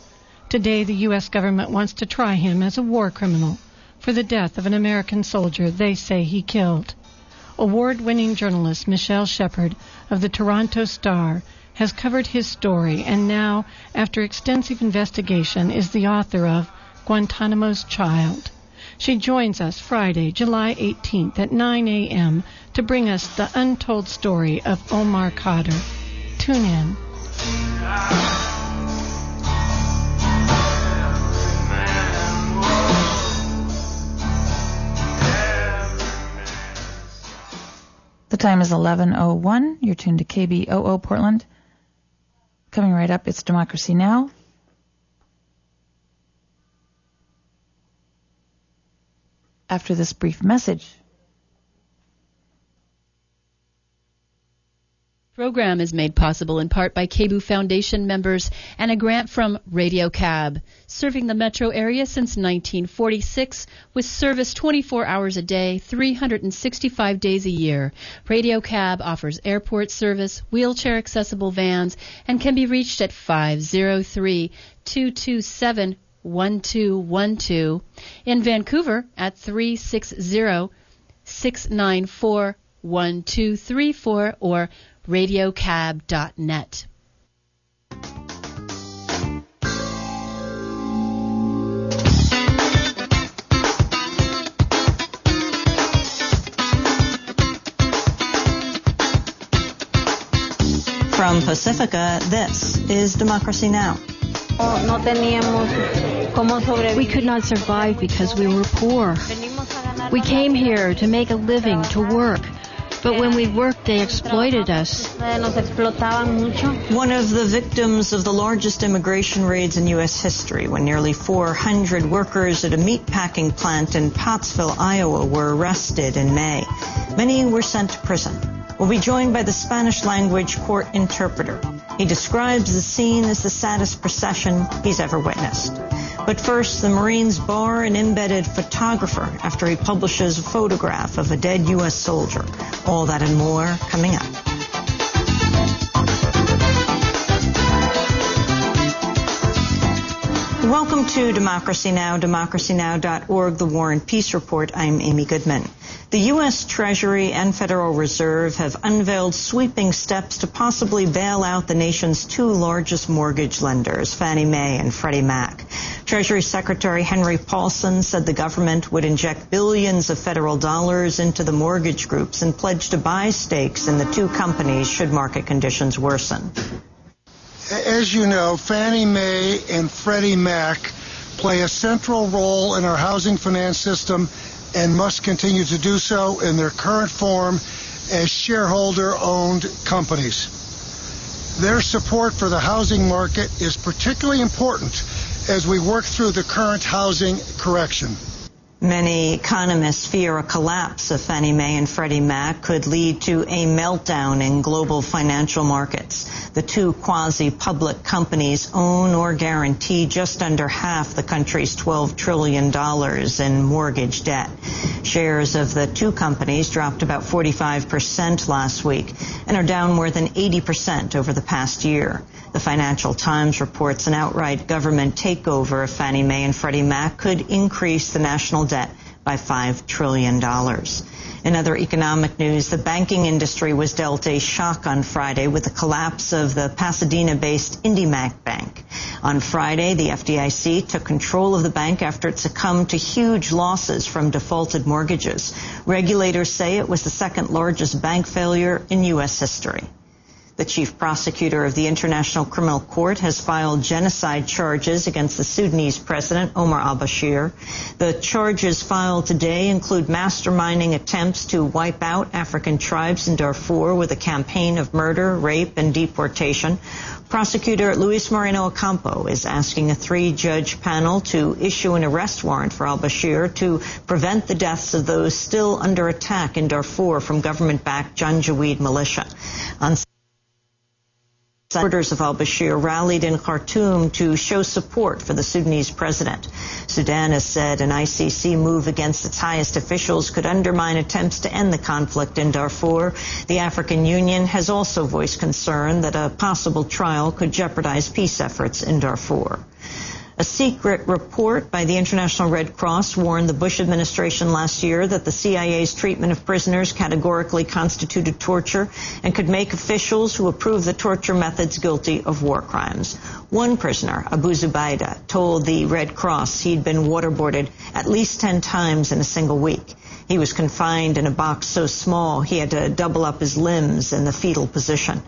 Today, the U.S. government wants to try him as a war criminal for the death of an American soldier they say he killed. Award winning journalist Michelle Shephard of the Toronto Star has covered his story and now, after extensive investigation, is the author of Guantanamo's Child. She joins us Friday, July 18th at 9 a.m. to bring us the untold story of Omar Khadr. Tune in.
The time is 11:01. You're tuned to KBOO Portland. Coming right up, it's Democracy Now. After this brief message,
program is made possible in part by KBOO Foundation members and a grant from Radio Cab, serving the metro area since 1946 with service 24 hours a day, 365 days a year. Radio Cab offers airport service, wheelchair accessible vans, and can be reached at 503 227 1212. In Vancouver at 360 694 1234 or radiocab.net.
From Pacifica, this is Democracy Now!
We could not survive because we were poor. We came here to make a living, to work. But when we worked, they exploited us.
One of the victims of the largest immigration raids in U.S. history, when nearly 400 workers at a meatpacking plant in Postville, Iowa, were arrested in May. Many were sent to prison. We'll be joined by the Spanish language court interpreter. He describes the scene as the saddest procession he's ever witnessed. But first, the Marines bar an embedded photographer after he publishes a photograph of a dead U.S. soldier. All that and more coming up. Welcome to Democracy Now!, democracynow.org, the War and Peace Report. I'm Amy Goodman. The U.S. Treasury and Federal Reserve have unveiled sweeping steps to possibly bail out the nation's two largest mortgage lenders, Fannie Mae and Freddie Mac. Treasury Secretary Henry Paulson said the government would inject billions of federal dollars into the mortgage groups and pledge to buy stakes in the two companies should market conditions worsen.
As you know, Fannie Mae and Freddie Mac play a central role in our housing finance system and must continue to do so in their current form as shareholder owned companies. Their support for the housing market is particularly important as we work through the current housing correction.
Many economists fear a collapse of Fannie Mae and Freddie Mac could lead to a meltdown in global financial markets. The two quasi-public companies own or guarantee just under half the country's $12 trillion in mortgage debt. Shares of the two companies dropped about 45% last week and are down more than 80% over the past year. The Financial Times reports an outright government takeover of Fannie Mae and Freddie Mac could increase the national debt by $5 trillion. In other economic news, the banking industry was dealt a shock on Friday with the collapse of the Pasadena-based IndyMac Bank. On Friday, the FDIC took control of the bank after it succumbed to huge losses from defaulted mortgages. Regulators say it was the second largest bank failure in U.S. history. The chief prosecutor of the International Criminal Court has filed genocide charges against the Sudanese president, Omar al-Bashir. The charges filed today include masterminding attempts to wipe out African tribes in Darfur with a campaign of murder, rape, and deportation. Prosecutor Luis Moreno Ocampo is asking a three-judge panel to issue an arrest warrant for al-Bashir to prevent the deaths of those still under attack in Darfur from government-backed Janjaweed militia. On Supporters of al-Bashir rallied in Khartoum to show support for the Sudanese president. Sudan has said an ICC move against its highest officials could undermine attempts to end the conflict in Darfur. The African Union has also voiced concern that a possible trial could jeopardize peace efforts in Darfur. A secret report by the International Red Cross warned the Bush administration last year that the CIA's treatment of prisoners categorically constituted torture and could make officials who approve the torture methods guilty of war crimes. One prisoner, Abu Zubaydah, told the Red Cross he'd been waterboarded at least 10 times in a single week. He was confined in a box so small he had to double up his limbs in the fetal position.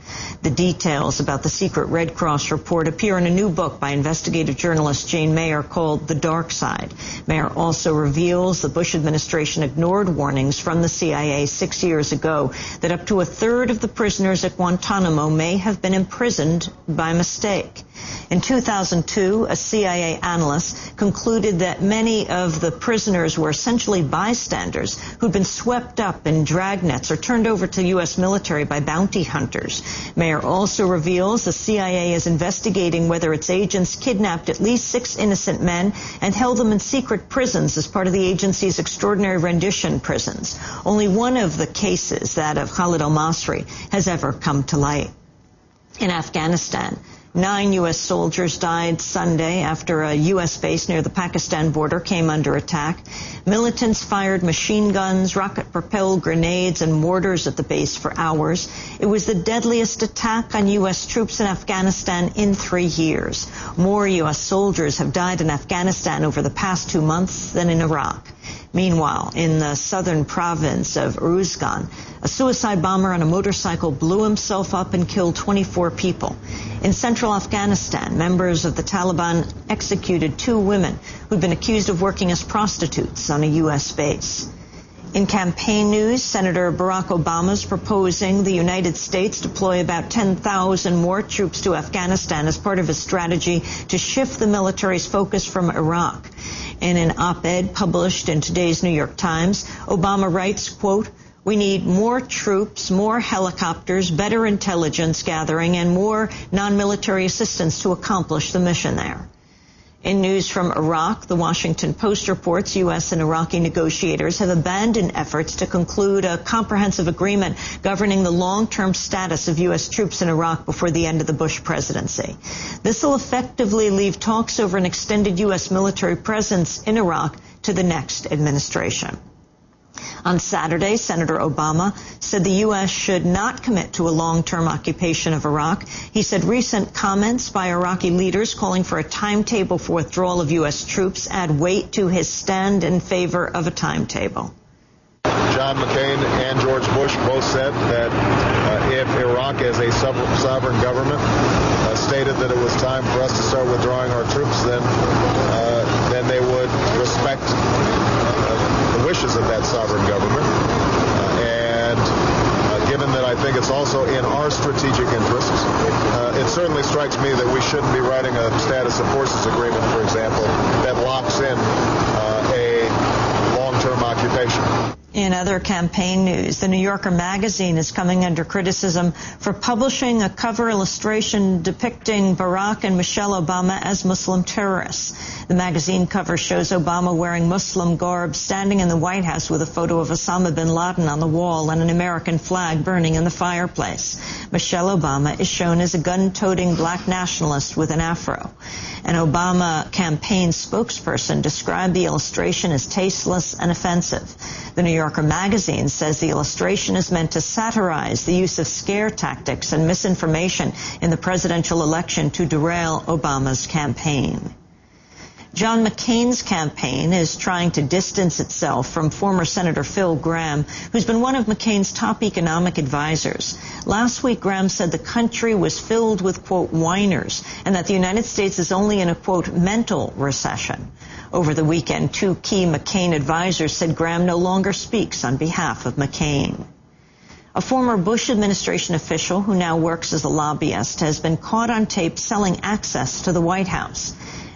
The details about the secret Red Cross report appear in a new book by investigative journalist Jane Mayer called The Dark Side. Mayer also reveals the Bush administration ignored warnings from the CIA six years ago that up to a third of the prisoners at Guantanamo may have been imprisoned by mistake. In 2002, a CIA analyst concluded that many of the prisoners were essentially bystanders who'd been swept up in dragnets or turned over to U.S. military by bounty hunters. Mayer also reveals the CIA is investigating whether its agents kidnapped at least six innocent men and held them in secret prisons as part of the agency's extraordinary rendition prisons. Only one of the cases, that of Khalid al-Masri, has ever come to light. In Afghanistan, Nine U.S. soldiers died Sunday after a U.S. base near the Pakistan border came under attack. Militants fired machine guns, rocket-propelled grenades, and mortars at the base for hours. It was the deadliest attack on U.S. troops in Afghanistan in three years. More U.S. soldiers have died in Afghanistan over the past two months than in Iraq. Meanwhile, in the southern province of Uruzgan, a suicide bomber on a motorcycle blew himself up and killed 24 people. In central Afghanistan, members of the Taliban executed two women who'd been accused of working as prostitutes on a U.S. base. In campaign news, Senator Barack Obama is proposing the United States deploy about 10,000 more troops to Afghanistan as part of his strategy to shift the military's focus from Iraq. In an op-ed published in today's New York Times, Obama writes, quote, we need more troops, more helicopters, better intelligence gathering, and more non-military assistance to accomplish the mission there. In news from Iraq, the Washington Post reports U.S. and Iraqi negotiators have abandoned efforts to conclude a comprehensive agreement governing the long-term status of U.S. troops in Iraq before the end of the Bush presidency. This will effectively leave talks over an extended U.S. military presence in Iraq to the next administration. On Saturday, Senator Obama said the U.S. should not commit to a long-term occupation of Iraq. He said recent comments by Iraqi leaders calling for a timetable for withdrawal of U.S. troops add weight to his stand in favor of a timetable.
John McCain and George Bush both said that uh, if Iraq as a sovereign government uh, stated that it was time for us to start withdrawing our troops, then uh, then they would respect wishes of that sovereign government. Uh, and uh, given that I think it's also in our strategic interests, uh, it certainly strikes me that we shouldn't be writing a status of forces agreement, for example, that locks in a long-term occupation.
In other campaign news, the New Yorker magazine is coming under criticism for publishing a cover illustration depicting Barack and Michelle Obama as Muslim terrorists. The magazine cover shows Obama wearing Muslim garb standing in the White House with a photo of Osama bin Laden on the wall and an American flag burning in the fireplace. Michelle Obama is shown as a gun-toting black nationalist with an afro. An Obama campaign spokesperson described the illustration as tasteless and offensive. The New Yorker magazine says the illustration is meant to satirize the use of scare tactics and misinformation in the presidential election to derail Obama's campaign. John McCain's campaign is trying to distance itself from former Senator Phil Gramm, who's been one of McCain's top economic advisors. Last week, Gramm said the country was filled with, quote, whiners, and that the United States is only in a, quote, mental recession. Over the weekend, two key McCain advisors said Gramm no longer speaks on behalf of McCain. A former Bush administration official who now works as a lobbyist has been caught on tape selling access to the White House.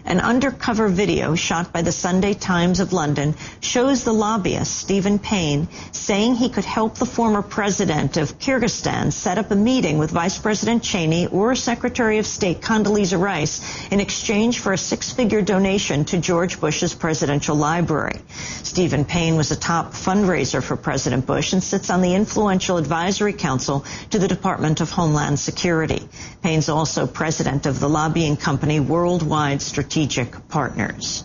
An undercover video shot by the Sunday Times of London shows the lobbyist, Stephen Payne, saying he could help the former president of Kyrgyzstan set up a meeting with Vice President Cheney or Secretary of State Condoleezza Rice in exchange for a six-figure donation to George Bush's presidential library. Stephen Payne was a top fundraiser for President Bush and sits on the influential advisory council to the Department of Homeland Security. Payne's also president of the lobbying company Worldwide Strategic Partners.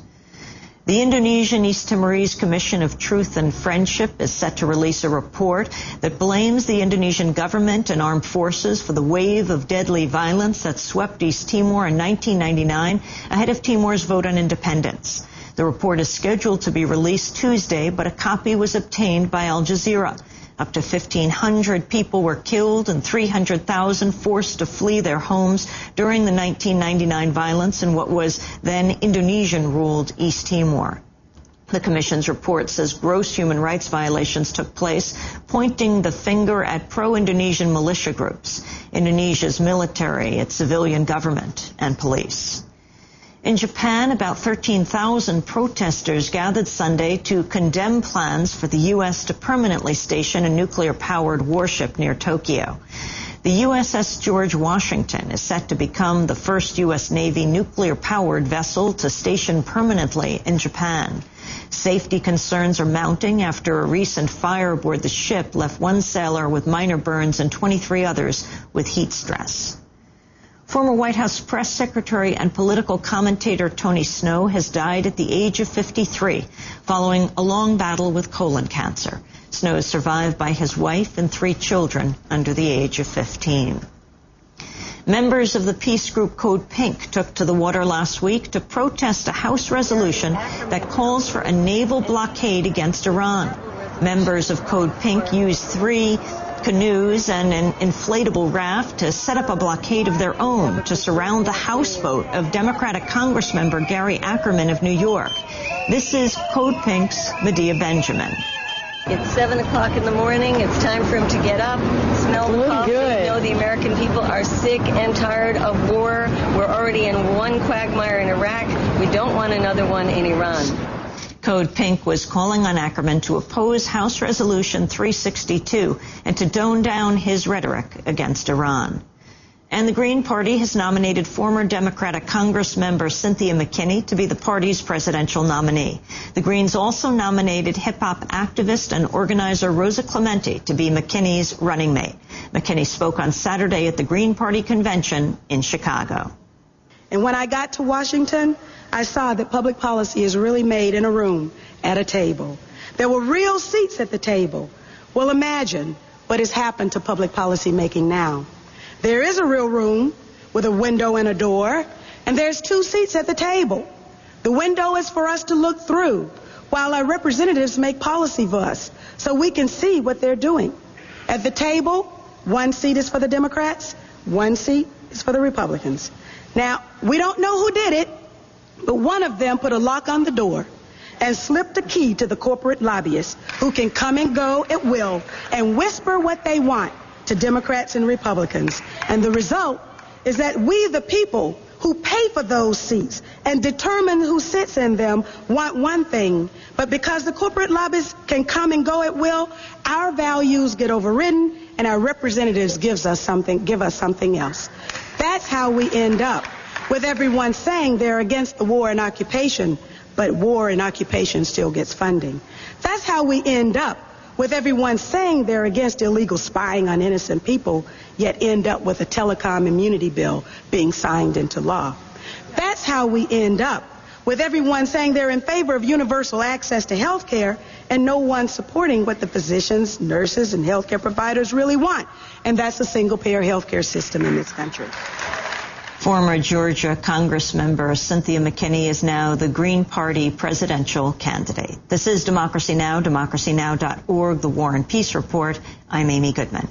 The Indonesian East Timorese Commission of Truth and Friendship is set to release a report that blames the Indonesian government and armed forces for the wave of deadly violence that swept East Timor in 1999 ahead of Timor's vote on independence. The report is scheduled to be released Tuesday, but a copy was obtained by Al Jazeera. Up to 1,500 people were killed and 300,000 forced to flee their homes during the 1999 violence in what was then Indonesian-ruled East Timor. The Commission's report says gross human rights violations took place, pointing the finger at pro-Indonesian militia groups, Indonesia's military, its civilian government, and police. In Japan, about 13,000 protesters gathered Sunday to condemn plans for the U.S. to permanently station a nuclear-powered warship near Tokyo. The USS George Washington is set to become the first U.S. Navy nuclear-powered vessel to station permanently in Japan. Safety concerns are mounting after a recent fire aboard the ship left one sailor with minor burns and 23 others with heat stress. Former White House press secretary and political commentator Tony Snow has died at the age of 53 following a long battle with colon cancer. Snow is survived by his wife and three children under the age of 15. Members of the peace group Code Pink took to the water last week to protest a House resolution that calls for a naval blockade against Iran. Members of Code Pink used three canoes and an inflatable raft to set up a blockade of their own to surround the houseboat of Democratic Congressmember Gary Ackerman of New York. This is Code Pink's Medea Benjamin.
It's 7 o'clock in the morning. It's time for him to get up, smell the coffee, know the American people are sick and tired of war. We're already in one quagmire in Iraq. We don't want another one in Iran.
Code Pink was calling on Ackerman to oppose House Resolution 362 and to tone down his rhetoric against Iran. And the Green Party has nominated former Democratic Congress member Cynthia McKinney to be the party's presidential nominee. The Greens also nominated hip hop activist and organizer Rosa Clemente to be McKinney's running mate. McKinney spoke on Saturday at the Green Party convention in Chicago.
And when I got to Washington, I saw that public policy is really made in a room at a table. There were real seats at the table. Well, imagine what has happened to public policy making now. There is a real room with a window and a door, and there's two seats at the table. The window is for us to look through while our representatives make policy for us so we can see what they're doing. At the table, one seat is for the Democrats, one seat is for the Republicans. Now, we don't know who did it, but one of them put a lock on the door and slipped a key to the corporate lobbyists who can come and go at will and whisper what they want to Democrats and Republicans. And the result is that we, the people who pay for those seats and determine who sits in them want one thing, but because the corporate lobbies can come and go at will, our values get overridden and our representatives gives us something, give us something else. That's how we end up with everyone saying they're against the war and occupation, but war and occupation still gets funding. That's how we end up with everyone saying they're against illegal spying on innocent people, yet end up with a telecom immunity bill being signed into law. That's how we end up with everyone saying they're in favor of universal access to health care and no one supporting what the physicians, nurses, and healthcare providers really want. And that's a single payer healthcare system in this country.
Former Georgia Congress member Cynthia McKinney is now the Green Party presidential candidate. This is Democracy Now!, democracynow.org, the War and Peace Report. I'm Amy Goodman.